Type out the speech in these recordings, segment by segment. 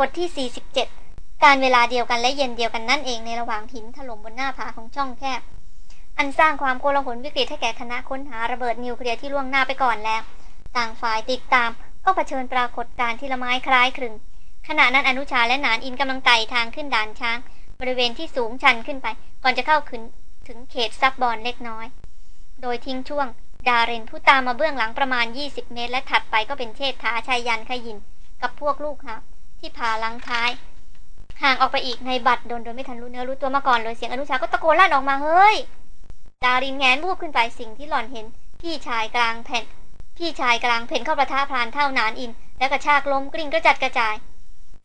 บทที่ 47 กาลเวลาเดียวกันและเย็นเดียวกันนั่นเองในระหว่างหินถล่มบนหน้าผาของช่องแคบ อันสร้างความโกลาหลวิกฤตให้แก่คณะค้นหาระเบิดนิวเคลียร์ที่ล่วงหน้าไปก่อนแล้ว ต่างฝ่ายติดตาม ก็เผชิญปรากฏการณ์ที่ละม้ายคล้ายคลึง ขณะนั้นอนุชาและหนานอินกำลังไต่ทางขึ้นด่านช้าง บริเวณที่สูงชันขึ้นไป ก่อนจะเข้าขึ้นถึงเขตซับบอลเล็กน้อย โดยทิ้งช่วง ดารินผู้ตามมาเบื้องหลังประมาณ 20 เมตร และถัดไปก็เป็นเชษฐาชายยันขยิน กับพวกลูกครับ ที่พาลังท้าย ห่างออกไปอีกในบัตรโดนโดยไม่ทันรู้เนื้อรู้ตัวมาก่อนเลยเสียงอนุชาก็ตะโกนลั่นออกมาเฮ้ยดารินแงนบูบขึ้นไปสิ่งที่หล่อนเห็น พี่ชายกลางแผ่น พี่ชายกลางเพ่นเข้าประท่าพรานเท่านานอิน แล้วกระชากล้มกลิ้งกระจัดกระจาย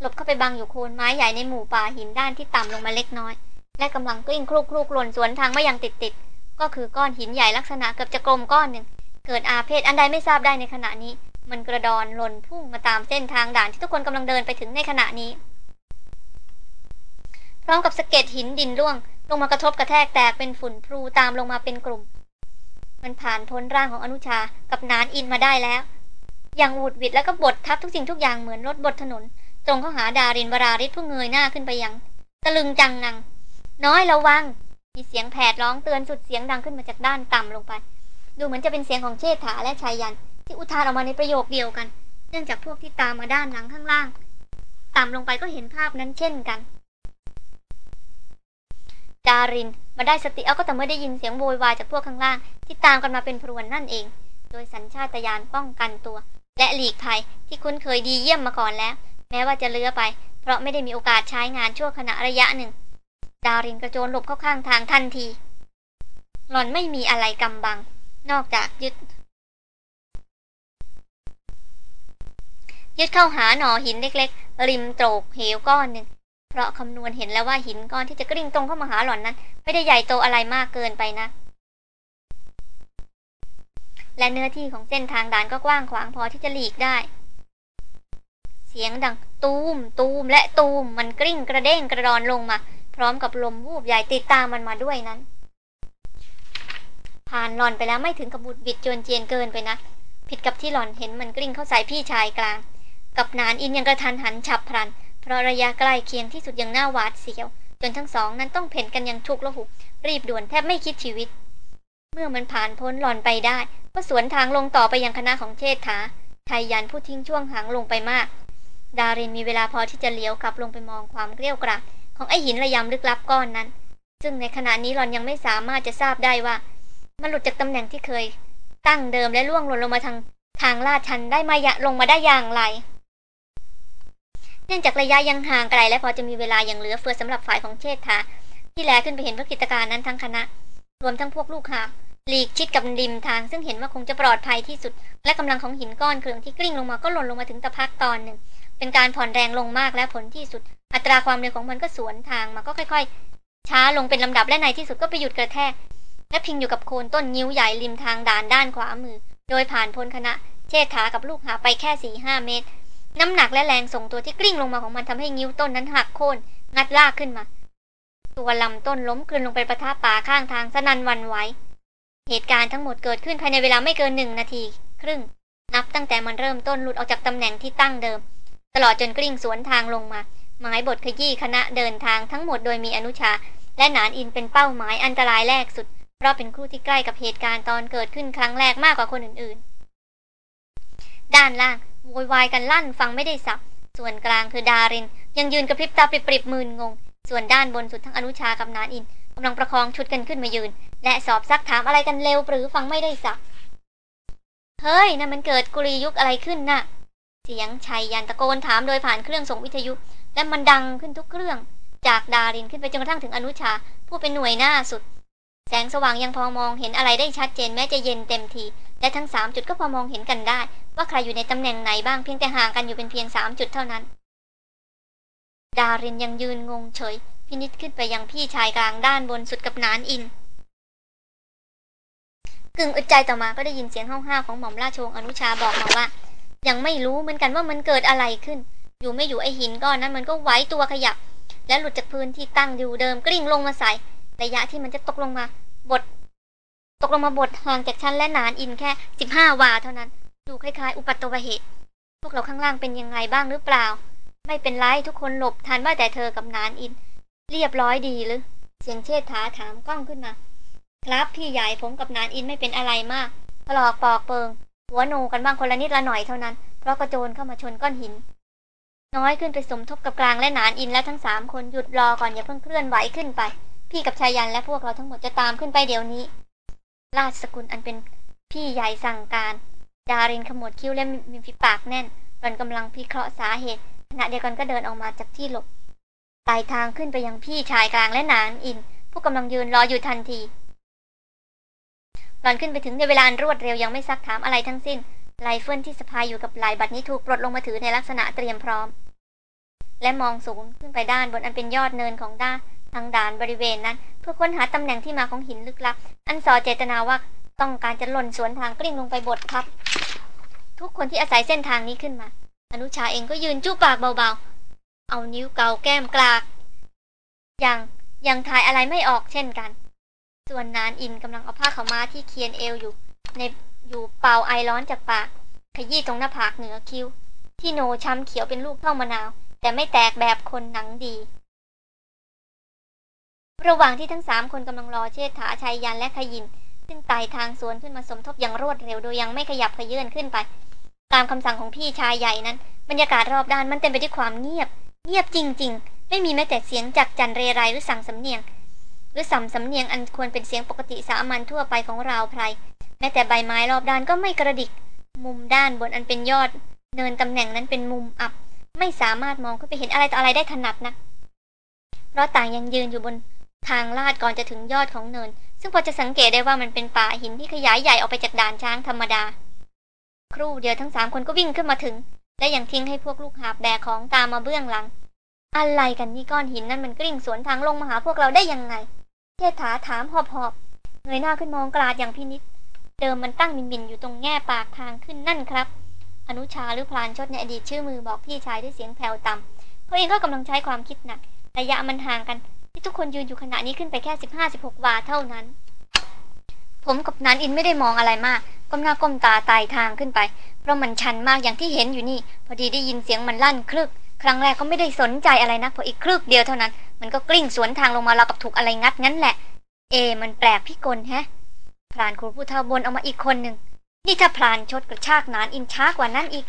หลบเข้าไปบังอยู่โคนไม้ใหญ่ในหมู่ป่าหินด้านที่ต่ำลงมาเล็กน้อย และกำลังกลิ้งคลุกคลุกหล่นสวนทางมาอยังติดติดก็คือก้อนหินใหญ่ลักษณะเกือบจะกลมก้อนหนึ่งเกิดอาเพศอันใดไม่ทราบได้ในขณะนี้ มันกระดอนหล่นพุ่งมาตามเส้นทางด่านที่ทุกคนกำลังเดินไปถึงในขณะนี้ พร้อมกับสะเก็ดหินดินร่วง ลงมากระทบกระแทกแตกเป็นฝุ่นพลูตามลงมาเป็นกลุ่ม มันผ่านพ้นร่างของอนุชากับนานอินมาได้แล้ว อย่างหวุดหวิดแล้วก็บดทับทุกสิ่งทุกอย่างเหมือนรถบดถนน ตรงเข้าหาดารินวราริศผู้เงยหน้าขึ้นไปยังตะลึงจังนัง น้อยระวัง มีเสียงแผดร้องเตือนสุดเสียงดังขึ้นมาจากด้านต่ำลงไป ดูเหมือนจะเป็นเสียงของเชษฐาและชายยัน ที่อุทานออกมาในประโยคเดียวกัน เนื่องจากพวกที่ตามมาด้านหลังข้างล่าง ต่ำลงไปก็เห็นภาพนั้นเช่นกัน ดารินมาได้สติเอาก็แต่เมื่อได้ยินเสียงโวยวายจากพวกข้างล่าง ที่ตามกันมาเป็นพรวนนั่นเอง โดยสัญชาตญาณป้องกันตัว และหลีกภัยที่คุ้นเคยดีเยี่ยมมาก่อนแล้ว แม้ว่าจะเลือไป เพราะไม่ได้มีโอกาสใช้งานชั่วขณะระยะหนึ่ง ดารินกระโจนหลบเข้าข้างทางทันที หล่อนไม่มีอะไรกำบัง นอกจากยึด ยึดเข้าหาหนอหินเล็กๆ ริมโตรกเหวก้อนหนึ่งเพราะคำนวณเห็นแล้วว่าหินก้อนที่จะกริ่งตรงเข้ามาหาหล่อนนั้น ไม่ได้ใหญ่โตอะไรมากเกินไปนะ และเนื้อที่ของเส้นทางด่านก็กว้างขวางพอที่จะหลีกได้ เสียงดังตูมตูมและตูมมันกริ่งกระเด้งกระดอนลงมา พร้อมกับลมวูบใหญ่ติดตามมันมาด้วยนั้น ผ่านหล่อนไปแล้วไม่ถึงกับบุดบิดจนเจียนเกินไปนะผิดกับที่หล่อนเห็นมันกลิ้งเข้าใส่พี่ชายกลาง กับนานอินยังกระทันหันฉับพลัน เพราะระยะใกล้เคียงที่สุดยังหน้าหวาดเสียว จนทั้งสองนั้นต้องเพ่นกันอย่างชุกละหุกรีบด่วนแทบไม่คิดชีวิต เมื่อมันผ่านพ้นหล่อนไปได้ ก็สวนทางลงต่อไปยังคณะของเชษฐาไทยยันผู้ทิ้งช่วงหางลงไปมาก ดารินมีเวลาพอที่จะเลี้ยวกลับลงไปมองความเกลี้ยกล่อมของไอหินระยำลึกลับก้อนนั้น ซึ่งในขณะนี้หล่อนยังไม่สามารถจะทราบได้ว่า มันหลุดจากตำแหน่งที่เคย ตั้งเดิมและล่วงหล่นลงมาทางทางลาดชันได้มายะลงมาได้อย่างไร เนื่องจากระยะยังห่างไกลและพอจะมีเวลาอย่างเหลือเฟือสำหรับฝ่ายของเชษฐา ที่แลขึ้นไปเห็นพระกิจการนั้นทั้งคณะ รวมทั้งพวกลูกหาบหลีกชิดกับริมทาง ซึ่งเห็นว่าคงจะปลอดภัยที่สุด และกำลังของหินก้อนเครื่องที่กลิ้งลงมาก็หล่นลงมาถึงตะพักตอนหนึ่ง เป็นการผ่อนแรงลงมากและผลที่สุด อัตราความเร็วของมันก็สวนทางมาก็ค่อย ๆ ช้าลงเป็นลำดับและในที่สุดก็ไปหยุดกระแทก และพิงอยู่กับโคนต้นนิ้วใหญ่ริมทางด่านด้านขวามือ โดยผ่านพ้นคณะ เชษฐากับลูกหาไปแค่สี่ห้าเมตร น้ำหนักและแรงส่งตัวที่กลิ้งลงมาของมันทำให้นิ้วต้นนั้นหักโค่นงัดลากขึ้นมา ตัวลำต้นล้มกลืนลงไปประทับป่าข้างทางสนันวันไหวเหตุการณ์ทั้งหมดเกิดขึ้นภายในเวลาไม่เกินหนึ่งนาที ครึ่ง นับตั้งแต่มันเริ่มต้นหลุดออกจากตำแหน่งที่ตั้งเดิม ตลอดจนกลิ้งสวนทางลงมาหมายบทขยี้คณะเดินทางทั้งหมดโดยมีอนุชา และหนานอินเป็นเป้าหมายอันตรายแรกสุด เพราะเป็นคู่ที่ใกล้กับเหตุการณ์ตอนเกิดขึ้นครั้งแรกมากกว่าคนอื่นๆ ด้านล่างโวยวายกันลั่นฟังไม่ได้สับ ส่วนกลางคือดาริน ยังยืนกระพริบตาปริบๆมืนงง ส่วนด้านบนสุดทั้งอนุชากับนานอินกำลังประคองชุดกันขึ้นมายืน และสอบซักถามอะไรกันเร็วหรือฟังไม่ได้สับ เฮ้ยนั่นมันเกิดกุลียุคอะไรขึ้นน่ะ เสียงชัยยันตะโกนถามโดยผ่านเครื่องส่งวิทยุ และมันดังขึ้นทุกเครื่อง จากดารินขึ้นไปจนกระทั่งถึงอนุชา ผู้เป็นหน่วยหน้าสุด แสงสว่างยังพอมองเห็นอะไรได้ชัดเจนแม้จะเย็นเต็มที และทั้งสามจุดก็พอมองเห็นกันได้ ว่าใครอยู่ในตำแหน่งไหนบ้างเพียงแต่ห่างกันอยู่เป็นเพียงสามจุดเท่านั้น ดารินยังยืนงงเฉย พินิษขึ้นไปยังพี่ชายกลางด้านบนสุดกับนานอิน กึ่งอึดใจต่อมาก็ได้ยินเสียงห้าวๆของหม่อมราชวงศ์อนุชาบอกมาว่า ยังไม่รู้เหมือนกันว่ามันเกิดอะไรขึ้น อยู่ไม่อยู่ไอหินก้อนนั้นมันก็ไหวตัวขยับ และหลุดจากพื้นที่ตั้งอยู่เดิมกลิ้งลงมาใส่ ระยะที่มันจะตกลงมาบท ตกลงมาบทห่างจากชั้นและนานอินแค่สิบห้าวาเท่านั้น ดูคล้ายๆ อุปัตวเหตุ พวกเราข้างล่างเป็นยังไงบ้างหรือเปล่า ไม่เป็นไรทุกคนหลบทันว่าแต่เธอกับนานอิน เรียบร้อยดีหรือ เสียงเชษฐาถามกล้องขึ้นมา ครับพี่ใหญ่ผมกับนานอินไม่เป็นอะไรมากถลอกปอกเปิง หัวโนกันบ้างคนละนิดละหน่อยเท่านั้น เพราะกระโจนเข้ามาชนก้อนหิน น้อยขึ้นไปสมทบกับกลางและนานอินและทั้งสามคนหยุดรอก่อนอย่าเพิ่งเคลื่อนไหวขึ้นไป พี่กับไชยันต์และพวกเราทั้งหมดจะตามขึ้นไปเดี๋ยวนี้ ราชสกุลอันเป็นพี่ใหญ่สั่งการ ดารินขมวดคิ้วและเม้มริมฝีปากแน่นหล่อนกำลังพิเคราะห์สาเหตุ ขณะเดียวกันก็เดินออกมาจากที่หลบไต่ทางขึ้นไปยังพี่ชายกลางและหนานอิน ผู้กำลังยืนรออยู่ทันทีหล่อนขึ้นไปถึงในเวลาอันรวดเร็วยังไม่ซักถามอะไรทั้งสิ้นไรเฟิลที่สะพายอยู่กับไหล่บัดนี้ถูกปลดลงมาถือในลักษณะเตรียมพร้อม และมองสูงขึ้นไปด้านบนอันเป็นยอดเนินของด้าน ทางด่านบริเวณนั้น เพื่อค้นหาตำแหน่งที่มาของหินลึกลับ อันสอเจตนาว่าต้องการจะหล่นสวนทางกลิ้งลงไปบดครับ ทุกคนที่อาศัยเส้นทางนี้ขึ้นมา อนุชาเองก็ยืนจู้ปากเบาๆ เอานิ้วเกาแก้มกลากยังยังทายอะไรไม่ออกเช่นกัน ส่วนนานอินกำลังเอาผ้าขาวม้าที่เคียนเอวอยู่ ในอยู่เป่าไอร้อนจากปาก ขยี้ตรงหน้าผากเหนือคิ้ว ที่โนช้ำเขียวเป็นลูกเท่ามะนาว แต่ไม่แตกแบบคนหนังดี ระหว่างที่ทั้งสามคนกำลังรอเชษฐาชัยยันและขยิน ซึ่งไต่ทางสวนขึ้นมาสมทบอย่างรวดเร็วโดยยังไม่ขยับขยื่นขึ้นไป ตามคำสั่งของพี่ชายใหญ่นั้น บรรยากาศรอบด้านมันเต็มไปด้วยความเงียบ เงียบจริง ๆ ไม่มีแม้แต่เสียงจากจันเรไรหรือสั่งสำเนียง หรือสัมสำเนียงอันควรเป็นเสียงปกติสามัญทั่วไปของราวไพรแม้แต่ใบไม้รอบด้านก็ไม่กระดิก มุมด้านบนอันเป็นยอด เนินตำแหน่งนั้นเป็นมุมอับ ไม่สามารถมองขึ้นไปเห็นอะไรต่ออะไรได้ถนัดนะเพราะต่างยังยืนอยู่บน ทางลาดก่อนจะถึงยอดของเนิน ซึ่งพอจะสังเกตได้ว่ามันเป็นป่าหินที่ขยายใหญ่ออกไปจากด่านช้างธรรมดา ครู่เดียวทั้งสามคนก็วิ่งขึ้นมาถึง และยังทิ้งให้พวกลูกหาบแบกของตามมาเบื้องหลัง อะไรกันนี่ก้อนหินนั่นมันกลิ้งสวนทางลงมาหาพวกเราได้ยังไงเทษฐาถามหอบหอบเงยหน้าขึ้นมองกลาดอย่างพินิษเดิมมันตั้งมินมินอยู่ตรงแง่ปากทางขึ้นนั่นครับ อนุชาหรือพลานชดในอดีตชื่อมือบอกพี่ชายด้วยเสียงแผ่วต่ำเขาเองก็กำลังใช้ความคิดหนักระยะมันห่างกัน ที่ทุกคนยืนอยู่ขณะนี้ขึ้นไปแค่สิบห้าสิบหกวาเท่านั้น ผมกับนันอินไม่ได้มองอะไรมากก้มหน้าก้มตาไต่ทางขึ้นไป เพราะมันชันมากอย่างที่เห็นอยู่นี่ พอดีได้ยินเสียงมันลั่นคลึก ครั้งแรกก็ไม่ได้สนใจอะไรนะพออีกคลึกเดียวเท่านั้น มันก็กลิ้งสวนทางลงมาเรากับถูกอะไรงัดงั้นแหละ เอ มันแปลกพิกลแฮะพรานครูผู้เท่าบนเอามาอีกคนหนึ่งนี่ถ้าพรานชดกระชากนานอินช้ากว่านั้นอีก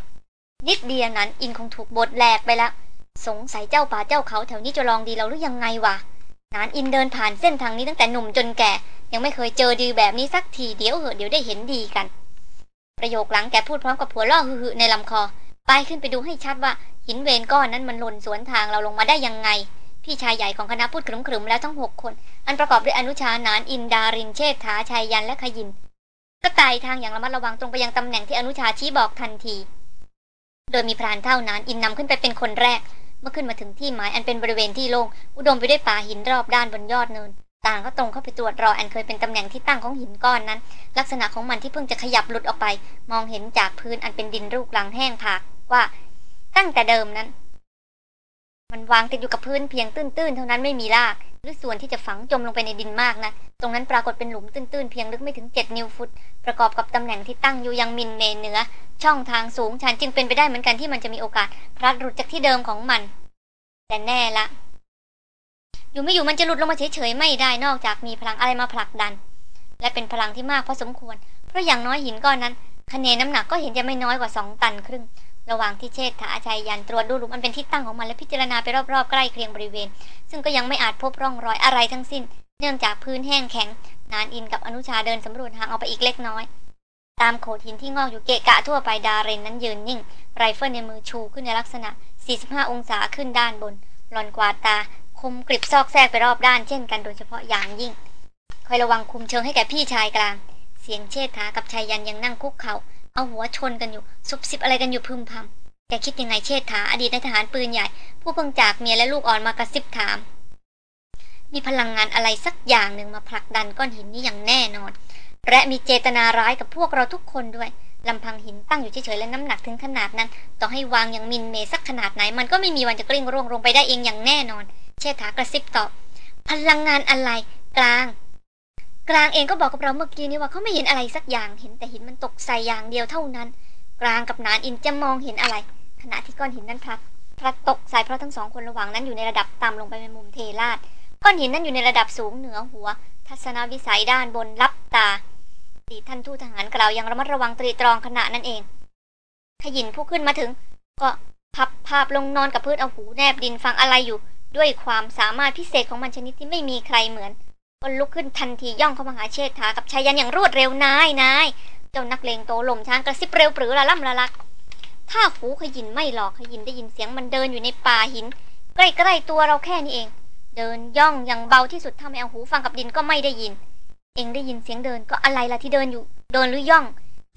นิดเดียวนั้นอินคงถูกบดแหลกไปแล้ว สงสัยเจ้าป่าเจ้าเขาแถวนี้จะลองดีเราหรือยังไงวะนานอินเดินผ่านเส้นทางนี้ตั้งแต่หนุ่มจนแก่ ยังไม่เคยเจอดีแบบนี้สักทีเดี๋ยวเหอะเดี๋ยวได้เห็นดีกัน ประโยคหลังแกพูดพร้อมกับผัวล่อหือในลำคอ ไปขึ้นไปดูให้ชัดว่า หินเวนก้อนนั้นมันหล่นสวนทางเราลงมาได้ยังไง พี่ชายใหญ่ของคณะพูดขรึมๆแล้วทั้งหกคน อันประกอบด้วยอนุชานานอินดารินเชษฐาชัยยันและขยิน ก็ไต่ทางอย่างระมัดระวังตรงไปยังตำแหน่งที่อนุชาชี้บอกทันที โดยมีพรานเท่านั้นอินนำขึ้นไปเป็นคนแรก เมื่อขึ้นมาถึงที่หมายอันเป็นบริเวณที่โล่งอุดมไปด้วยป่าหินรอบด้านบนยอดเนิน ต่างก็ตรงเข้าไปตรวจรออันเคยเป็นตำแหน่งที่ตั้งของหินก้อนนั้น ลักษณะของมันที่เพิ่งจะขยับหลุดออกไป มองเห็นจากพื้นอันเป็นดินรูกลังแห้งผากว่า ตั้งแต่เดิมนั้น มันวางติดอยู่กับพื้นเพียงตื้นๆ เท่านั้นไม่มีราก หรือส่วนที่จะฝังจมลงไปในดินมากนะตรงนั้นปรากฏเป็นหลุมตื้นๆ เพียงลึกไม่ถึงเจ็ดนิ้วฟุต ประกอบกับตำแหน่งที่ตั้งอยู่ยังมินเมนเหนือ ช่องทางสูงชันจึงเป็นไปได้เหมือนกันที่มันจะมีโอกาสพลัดหลุดจากที่เดิมของมัน แต่แน่ละ อยู่ไม่อยู่มันจะหลุดลงมาเฉยๆ ไม่ได้นอกจากมีพลังอะไรมาผลักดัน และเป็นพลังที่มากพอสมควร เพราะอย่างน้อยหินก้อนนั้นคะเนน้ำหนักก็เห็นจะไม่น้อยกว่าสองตันครึ่ง ระหว่างที่เชษฐาไชยันต์ตรวจดูหลุมมันเป็นที่ตั้งของมันและพิจารณาไปรอบๆใกล้เคียงบริเวณ ซึ่งก็ยังไม่อาจพบร่องรอยอะไรทั้งสิ้น เนื่องจากพื้นแห้งแข็ง หนานอินกับอนุชาเดินสำรวจห่างออกไปอีกเล็กน้อย ตามโขดหินที่งอกอยู่เกะกะทั่วไปดารินนั้นยืนนิ่ง ไรเฟิลในมือชูขึ้นในลักษณะ 45 องศาขึ้นด้านบน หล่อนกวาดตา คมกริบซอกแซกไปรอบด้านเช่นกันโดยเฉพาะอย่างยิ่งคอยระวังคุมเชิงให้แก่พี่ชายกลาง เสียงเชษฐากับชายยันยังนั่งคุกเขา่า เอาหัวชนกันอยู่ซุบซิบอะไรกันอยู่พึมพำแกคิดยังไงเชษฐาอดีตนายทหารปืนใหญ่ ผู้เพิ่งจากเมียและลูกอ่อนมากระซิบถาม มีพลังงานอะไรสักอย่างหนึ่งมาผลักดันก้อนหินนี้อย่างแน่นอน และมีเจตนาร้ายกับพวกเราทุกคนด้วยลำพังหินตั้งอยู่เฉยๆและน้ำหนักถึงขนาดนั้น ต่อให้วางอย่างมินเมสักขนาดไหน มันก็ไม่มีวันจะกลิ้งร่วงลงไปได้เองอย่างแน่นอน เชษฐากระซิบตอบ พลังงานอะไร กลาง กลางเองก็บอกกับเราเมื่อกี้นี้ว่าเขาไม่เห็นอะไรสักอย่างเห็นแต่หินมันตกใส่อย่างเดียวเท่านั้น กลางกับนานอินจะมองเห็นอะไร ขณะที่ก้อนหินนั้นพลัดพลัดตกใส่เพราะทั้งสองคนระหว่างนั้นอยู่ในระดับต่ำลงไปในมุมเทลาดก้อนหินนั้นอยู่ในระดับสูงเหนือหัว ทัศนวิสัยด้านบนลับตาดีท่านทูตทหารกล่าวยังระมัดระวังตรีตรองขณะนั้นเองขยินผู้ขึ้นมาถึง ก็พับภาพลงนอนกับพื้นเอาหูแนบดินฟังอะไรอยู่ ด้วยความสามารถพิเศษของมันชนิดที่ไม่มีใครเหมือน ก็ลุกขึ้นทันทีย่องเข้ามาหาเชษฐากับชายันอย่างรวดเร็วนายนายเจ้านักเลงโตหล่มช้างกระซิบเร็วปรือละล่ำละลัก ถ้าหูขยินไม่หลอกขยินได้ยินเสียงมันเดินอยู่ในป่าหิน ใกล้ๆตัวเราแค่นี้เอง เดินย่องอย่างเบาที่สุดถ้าไม่เอาหูฟังกับดินก็ไม่ได้ยิน เองได้ยินเสียงเดินก็อะไรล่ะที่เดินอยู่ เดินหรือย่อง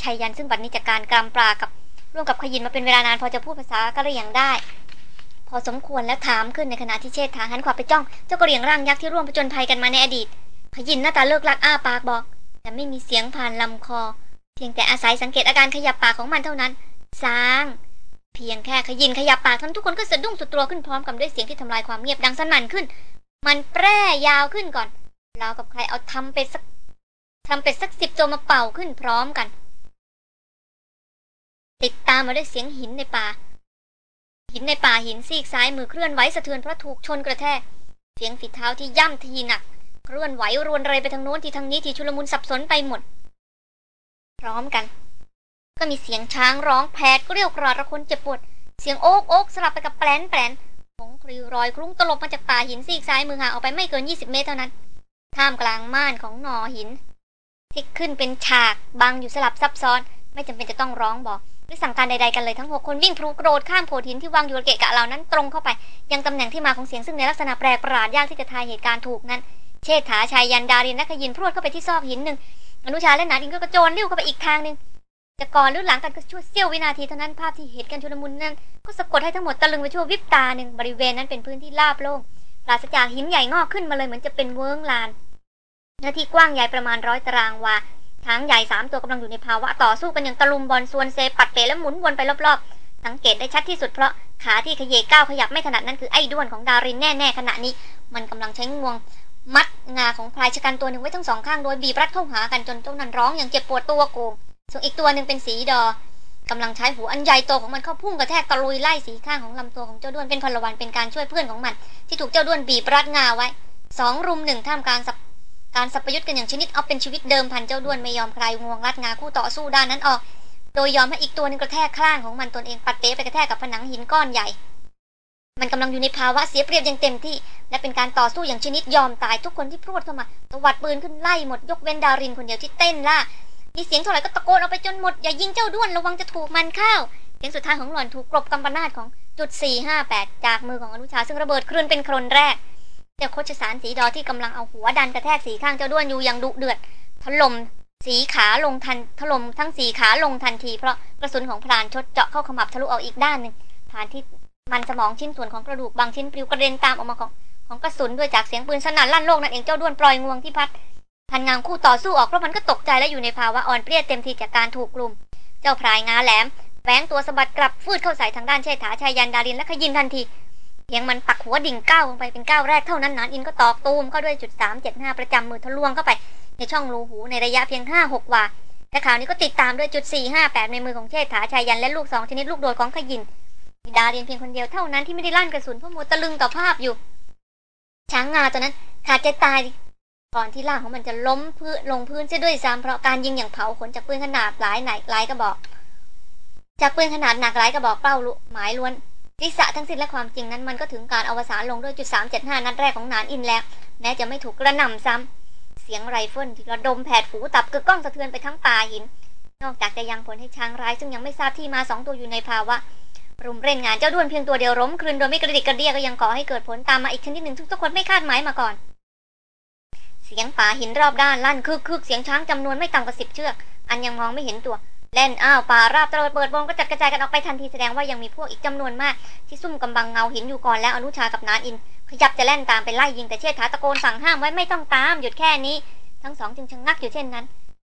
ชายันซึ่งบัดนี้จากการกรามปลากับร่วมกับขยินมาเป็นเวลานานพอจะพูดภาษากะเหรี่ยงได้ อสมควรแล้วถามขึ้นในขณะที่เชษฐาหันขวาไปจ้องเจ้ากระเหรี่ยงร่างยักษ์ที่ร่วมผจญภัยกันมาในอดีตขยินหน้าตาเลิกลักอ้าปากบอก แต่ไม่มีเสียงผ่านลำคอ เพียงแต่อาศัยสังเกตอาการขยับปากของมันเท่านั้นสางเพียงแค่ขยินขยับปากทั้งทุกคนก็สะดุ้งสุดตัวขึ้นพร้อมกับด้วยเสียงที่ทำลายความเงียบดังสนั่นขึ้น มันแปร่ยาวขึ้นก่อนราวกับใครเอาทำเป็ดสักทำเป็ดสักสิบตัวมาเป่าขึ้นพร้อมกัน ติดตามมาด้วยเสียงหินในป่า หินในป่าหินซีกซ้ายมือเคลื่อนไหวสะเทือนเพราะถูกชนกระแทก เสียงฝีเท้าที่ย่ำทีหนัก เคลื่อนไหวรวนเรไปทางโน้นทีทางนี้ทีชุลมุนสับสนไปหมด พร้อมกัน ก็มีเสียงช้างร้องแผดเกลียวกราดระคนเจ็บปวด เสียงโอ๊กโอ๊กสลับไปกับแปลนแปลนผงคลีรอยคลุ้งตลบมาจากป่าหินซีกซ้ายมือห่างออกไปไม่เกิน 20 เมตรเท่านั้น ท่ามกลางม่านของหนอหินที่ขึ้นเป็นฉากบังอยู่สลับซับซ้อน ไม่จำเป็นจะต้องร้องบอก หรือสั่งการใดๆกันเลยทั้งหกคนวิ่งพลูกระโดดข้ามโขดหินที่วางอยู่ระเกะกะเหล่านั้นตรงเข้าไป ยังตำแหน่งที่มาของเสียงซึ่งในลักษณะแปลกประหลาดยากที่จะทายเหตุการณ์ถูกนั้น เชษฐาชายยันดารินและขยินพรวดเข้าไปที่ซอกหินหนึ่งอนุชาและนาดินก็กระโจนลิ้ยวเข้าไปอีกทางหนึ่งจะก่อนหรือหลังกันก็ชั่วเสี้ยววินาทีเท่านั้นภาพที่เห็นกันชุลมุนนั้นก็สะกดให้ทั้งหมดตะลึงไปชั่ววิบตาหนึ่งบริเวณนั้นเป็นพื้นที่ราบโล่งปราศจากหินใหญ่งอกขึ้นมาเลยเหมือนจะเป็นเวิ้งลานเนื้อที่กว้างใหญ่ประมาณร้อยตารางวา ช้างใหญ่สามตัวกำลังอยู่ในภาวะต่อสู้กันอย่างตะลุมบอลส่วนเซปัดเปและหมุนวนไปรอบๆ สังเกตได้ชัดที่สุดเพราะขาที่ขยเยก้าวขยับไม่ถนัดนั่นคือไอ้ด้วนของดารินแน่ๆขณะนี้ มันกำลังใช้งวง มัดงาของพลายชะกันตัวหนึ่งไว้ทั้งสองข้างโดยบีบรัดเข้าหากันจนเจ้านั้นร้องอย่างเจ็บปวดตัวโกงส่วนอีกตัวหนึ่งเป็นสีดอกำลังใช้หูอันใหญ่โตของมันเข้าพุ่งกระแทกตะลุยไล่สีข้างของลำตัวของเจ้าด้วนเป็นพลวันเป็นการช่วยเพื่อนของมัน ที่ถูกเจ้าด้วนบีบรัดงาไว้สองรุมหนึ่งท่ามกลางสับ การสับปยุทธ์กันอย่างชนิดเอาเป็นชีวิตเดิมพันเจ้าด้วนไม่ยอมใคลายงวงรัดงาคู่ต่อสู้ด้านนั้นออก โดยยอมให้อีกตัวหนึงกระแทกข้างของมันตนเองปัดเป๊ไปกระแทกกับผนังหินก้อนใหญ่ มันกำลังอยู่ในภาวะเสียเปรียบอย่างเต็มที่ และเป็นการต่อสู้อย่างชนิดยอมตายทุกคนที่พรวดเข้ามาตวัดปืนขึ้นไล่หมดยกเว้นดารินคนเดียวที่เต้นล่ามีเสียงเท่าไหร่ก็ตะโกนเอาไปจนหมดอย่ายิงเจ้าด้วนระวังจะถูกมันเข้าเสียงสุดท้ายของหล่อนถูกกลบกำปนาตของจุด458จากมือของอนุชาซึ่งระเบิดคลื่นเป็นครนแรก จ้าโคชสารสีดอที่กำลังเอาหัวดันกระแทกสีข้างเจ้าด้วนอยู่อย่างดุเดือด ถล่มสีขาลงทันถล่มทั้งสีขาลงทันที เพราะกระสุนของพรานชดเจาะเข้าขมับทะลุออกอีกด้านหนึ่งผ่านที่มันสมองชิ้นส่วนของกระดูกบางชิ้นปลิวกระเด็นตามออกมาของของกระสุนด้วยจากเสียงปืนสนั่นลั่นโลกนั่นเองเจ้าด้วนปล่อยงวงที่พัดพันงางคู่ต่อสู้ออกเพราะมันก็ตกใจและอยู่ในภาวะอ่อนเปรี้ยเต็มทีจากการถูกกลุ่ม เจ้าพรายงาแหลมแหวงตัวสะบัดกลับฟืดเข้าใส่ทางด้านเชษฐาชายยันดารินและขยินทันที เพียงมันปักหัวดิ่งก้าวลงไปเป็นก้าวแรกเท่านั้นนานอินก็ตอกตูมเข้าด้วยจุดสามเจ็ดห้าประจำมือทะลวงเข้าไปในช่องรูหูในระยะเพียงห้าหกวาและข่าวนี้ก็ติดตามด้วยจุดสี่ห้าแปดในมือของเชษฐาชายยันและลูกสองชนิดลูกโดดของขยินมีดาเรียนเพียงคนเดียวเท่านั้นที่ไม่ได้ลั่นกระสุนเพราะมัวตะลึงต่อภาพอยู่ ช้างงาตัวนั้นขาดใจตายก่อนที่ร่างของมันจะล้มพื้นลงพื้นเสียด้วยซ้ำเพราะการยิงอย่างเผาขนจากปืนขนาดหลายไหนหลายกระบอก จากปืนขนาดหนักหลายกระบอกเป้าหมายล้วน ที่ศีรษะทั้งสิ้นและความจริงนั้นมันก็ถึงการอวสานลงด้วยจุดสามเจ็ดห้านัดแรกของหนานอินแล้ว แม้จะไม่ถูกกระหน่ำซ้ำเสียงไรเฟิลที่ระดมแผดหูดับกึกก้องสะเทือนไปทั้งป่าหิน นอกจากจะยังผลให้ช้างร้ายซึ่งยังไม่ทราบที่มาสองตัวอยู่ในภาวะรุมเร่นงานเจ้าด้วนเพียงตัวเดียวล้มคลืนโดยไม่กระดิกกระเดียก็ยังก่อให้เกิดผลตามมาอีกชนิดหนึ่งซึ่งทุกคนไม่คาดหมายมาก่อน เสียงป่าหินรอบด้านลั่นคึกคึกเสียงช้างจำนวนไม่ต่ำกว่าสิบเชือก อันยังมองไม่เห็นตัว แล่นอ้าวป่าราบตะเลิดเปิดวงก็จัดกระจายกันออกไปทันทีแสดงว่ายังมีพวกอีกจำนวนมาก ที่ซุ่มกำบังเงาหินอยู่ก่อนแล้วอนุชากับนานอิน ขยับจะแล่นตามไปไล่ยิงแต่เชษฐาตะโกนสั่งห้ามไว้ไม่ต้องตามหยุดแค่นี้ ทั้งสองจึงชะงงักอยู่เช่นนั้น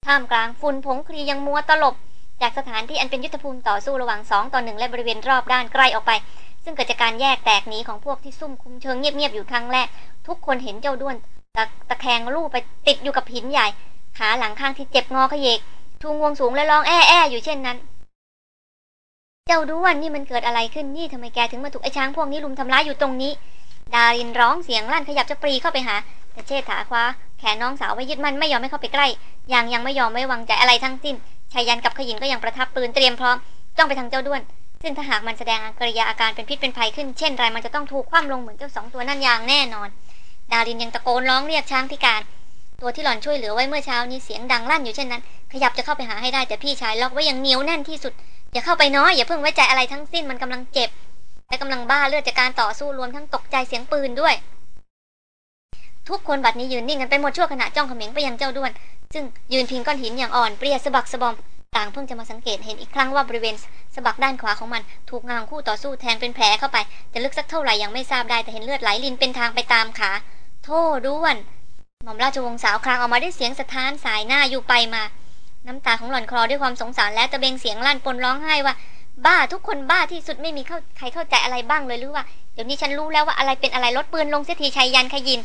ท่ามกลางฝุ่นผงคลียังมัวตลบ จากสถานที่อันเป็นยุทธภูมิต่อสู้ระหว่างสองต่อหนึ่งและบริเวณรอบด้านใกล้ออกไป ซึ่งเกิดจากการแยกแตกหนีของพวกที่ซุ่มคุมเชิงเงียบๆอยู่ครั้งแรกทุกคนเห็นเจ้าด้วนตะตะแคงลู่ไปติดอยู่กับหินใหญ่ ขาหลังข้างที่เจ็บงอขยเยก ทูงวงสูงและร้องแอ้แออยู่เช่นนั้น เจ้าด้วนนี่มันเกิดอะไรขึ้นนี่ทำไมแกถึงมาถูกไอ้ช้างพวกนี้ลุมทำร้ายอยู่ตรงนี้ ดารินร้องเสียงลั่นขยับจะปรีเข้าไปหา แต่เชษฐาคว้าแขนน้องสาวไว้ยึดมันไม่ยอมให้เข้าไปใกล้ยังยังไม่ยอมไม่วางใจอะไรทั้งสิ้นชายันกับขยินก็ยังประทับปืนเตรียมพร้อมจ้องไปทางเจ้าด้วน ซึ่งถ้าหากมันแสดงกริยาอาการเป็นพิษเป็นภัยขึ้นเช่นไรมันจะต้องถูกคว่ำลงเหมือนเจ้าสองตัวนั่นอย่างแน่นอน ดารินยังตะโกนร้องเรียกช้างพิการ ตัวที่หล่อนช่วยเหลือไว้เมื่อเช้านี้เสียงดังลั่นอยู่เช่นนั้น ขยับจะเข้าไปหาให้ได้แต่พี่ชายล็อกไว้อย่างเหนียวแน่นที่สุด อย่าเข้าไปน้อยอย่าเพิ่งไว้ใจอะไรทั้งสิ้นมันกำลังเจ็บและกำลังบ้าเลือดจากการต่อสู้รวมทั้งตกใจเสียงปืนด้วย ทุกคนบัดนี้ยืนนิ่งกันไปหมดชั่วขณะจ้องเขม็งไปยังเจ้าด้วน ซึ่งยืนพิงก้อนหินอย่างอ่อนเปรียสะบักสะบอมต่างเพิ่งจะมาสังเกตเห็นอีกครั้งว่าบริเวณสะบักด้านขวาของมัน ถูกงางคู่ต่อสู้แทงเป็นแผลเข้าไป จะลึกสักเท่าไหร่ยังไม่ทราบได้แต่เห็นเลือดไหลลินเป็นทางไปตามขาโทษด้วน หม่อมราชวงศ์สาวครางออกมาด้วยเสียงสะท้านสายหน้าอยู่ไปมา น้ำตาของหล่อนคลอด้วยความสงสารและตะเบงเสียงลั่นปนร้องไห้ว่า บ้าทุกคนบ้าที่สุดไม่มีเข้าใครเข้าใจอะไรบ้างเลยหรือว่าเดี๋ยวนี้ฉันรู้แล้วว่าอะไรเป็นอะไรลดปืนลงเสียทีชัยยันขยิน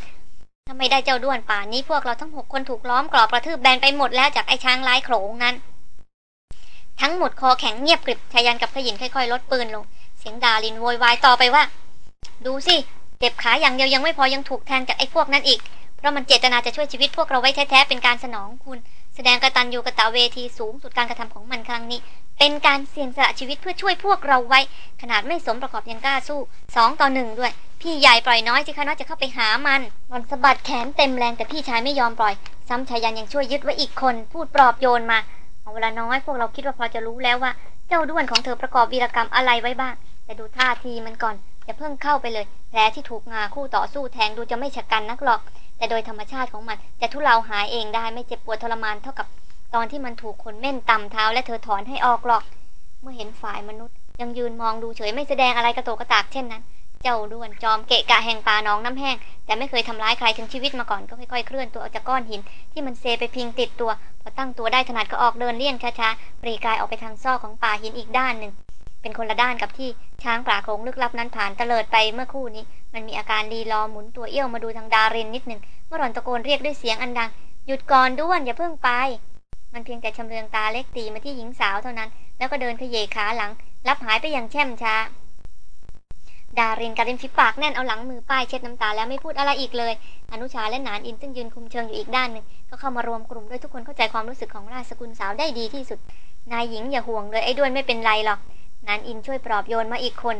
ทำไมได้เจ้าด้วนป่านนี้พวกเราทั้งหกคนถูกล้อมกรอบกระทืบแบนไปหมดแล้วจากไอ้ช้างลายโขงนั้น ทั้งหมดคอแข็งเงียบกริบชายันกับขยินค่อยๆ ลดปืนลง เสียงดาลินโวยวายต่อไปว่า ดูสิเจ็บขาอย่างเดียวยังไม่พอยังถูกแทงจากไอ้พวกนั้นอีก เพราะมันเจตนาจะช่วยชีวิตพวกเราไว้แท้ๆเป็นการสนองคุณ แสดงกตัญญูกะตเวทีสูงสุดการกระทำของมันครั้งนี้ เป็นการเสี่ยงสละชีวิตเพื่อช่วยพวกเราไว้ ขนาดไม่สมประกอบยังกล้าสู้สองต่อหนึ่งด้วย พี่ใหญ่ปล่อยน้อยสิคะน้อยจะเข้าไปหามันมันสะบัดแขนเต็มแรงแต่พี่ชายไม่ยอมปล่อย ซ้ำชายันยังช่วยยึดไว้อีกคน พูดปลอบโยนมาเอาเวลาน้อยพวกเราคิดว่าพอจะรู้แล้วว่า เจ้าด้วนของเธอประกอบวีรกรรมอะไรไว้บ้าง แต่ดูท่าทีมันก่อน อย่าเพิ่งเข้าไปเลย แผลที่ถูกงาคู่ต่อสู้แทงดูจะไม่ชะกันนักหรอก แต่โดยธรรมชาติของมัน จะทุเลาหายเองได้ไม่เจ็บปวดทรมานเท่ากับ ตอนที่มันถูกคนเม่นต่ำเท้าและเธอถอนให้ออกหรอก เมื่อเห็นฝ่ายมนุษย์ ยังยืนมองดูเฉยไม่แสดงอะไรกระโตกกระตากเช่นนั้น เจ้าด้วนจอมเกะกะแห่งป่าน้องน้ำแห้ง แต่ไม่เคยทำร้ายใครถึงชีวิตมาก่อนก็ค่อยๆเคลื่อนตัวออกจากก้อนหิน ที่มันเซไปพิงติดตัวพอตั้งตัวได้ถนัดก็ออกเดินเลี่ยงช้าๆปรีกายออกไปทางซอกของป่าหินอีกด้านหนึ่ง เป็นคนละด้านกับที่ช้างป่าโขงลึกลับนั้นผ่านเตลิดไปเมื่อคู่นี้ มันมีอาการรีรอหมุนตัวเอี้ยวมาดูทางดารินนิดหนึ่งเมื่อหล่อนตะโกนเรียกด้วยเสียงอันดัง หยุดก่อนด้วนอย่าเพิ่งไป มันเพียงแต่ชำเลืองตาเล็กตีมาที่หญิงสาวเท่านั้น แล้วก็เดินขยเยขาหลัง รับหายไปอย่างแช่มช้า ดารินกัดริมฝีปากแน่นเอาหลังมือป้ายเช็ดน้ำตาแล้วไม่พูดอะไรอีกเลย อนุชาและนานอินซึ่งยืนคุมเชิงอยู่อีกด้านหนึ่งก็เข้ามารวมกลุ่มด้วยทุกคนเข้าใจความรู้สึกของราชสกุลสาวได้ดีที่สุด นายหญิงอย่าห่วงเลยไอ้ด้วนไม่เป็นไรหรอก นานอินช่วยปลอบโยนมาอีกคน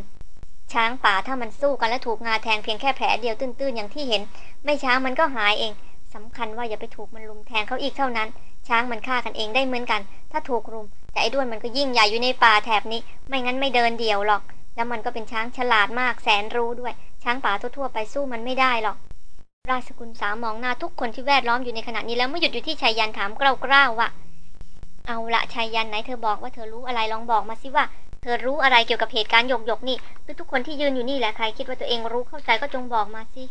ช้างป่าถ้ามันสู้กันและถูกงาแทงเพียงแค่แผลเดียวตื้นๆอย่างที่เห็น ไม่ช้ามันก็หายเองสำคัญว่าอย่าไปถูกมันลุมแทงเขาอีกเท่านั้น ช้างมันฆ่ากันเองได้เหมือนกัน ถ้าถูกรุม แต่ไอ้ด้วนมันก็ยิ่งใหญ่อยู่ในป่าแถบนี้ ไม่งั้นไม่เดินเดี่ยวหรอก แล้วมันก็เป็นช้างฉลาดมากแสนรู้ด้วย ช้างป่าทั่วๆไปสู้มันไม่ได้หรอก ราชกุลสาวมองหน้าทุกคนที่แวดล้อมอยู่ในขณะนี้แล้วเมื่อหยุดอยู่ที่ชายยันถามกล้าวๆว่าเอาละชายยันไหนเธอบอกว่าเธอรู้อะไรลองบอกมาสิว่า เธอรู้อะไรเกี่ยวกับเหตุการณ์หยกหยกนี่หรือทุกคนที่ยืนอยู่นี่แหละใครคิดว่าตัวเองรู้เข้าใจก็จงบอกมาสิ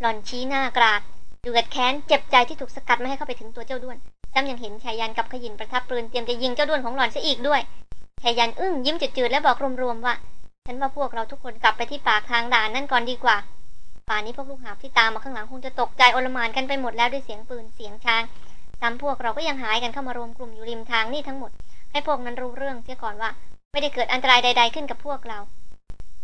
หล่อนชี้หน้ากราดเดือดแค้นเจ็บใจที่ถูกสกัดไม่ให้เข้าไปถึงตัวเจ้าด้วนซ้ำยังเห็นชายยันกับขยินประทับปืนเตรียมจะยิงเจ้าด้วนของหล่อนซะอีกด้วยชายยันอึ้งยิ้มจืดๆและบอกรวมๆว่าฉันว่าพวกเราทุกคนกลับไปที่ปากทางด่านนั่นก่อนดีกว่าป่านนี้พวกลูกหาบที่ตามมาข้างหลังคงจะตกใจโอลมานกันไปหมดแล้วด้วยเสียงปืนเสียงช้างซ้ำพวกเราก็ยังหายกันเข้ามารวมกลุ่มอยู่ริมทางนี่ทั้งหมด ให้พวกนั้นรู้เรื่องเสียก่อนว่า ไม่ได้เกิดอันตรายใด ๆ ขึ้นกับพวกเรา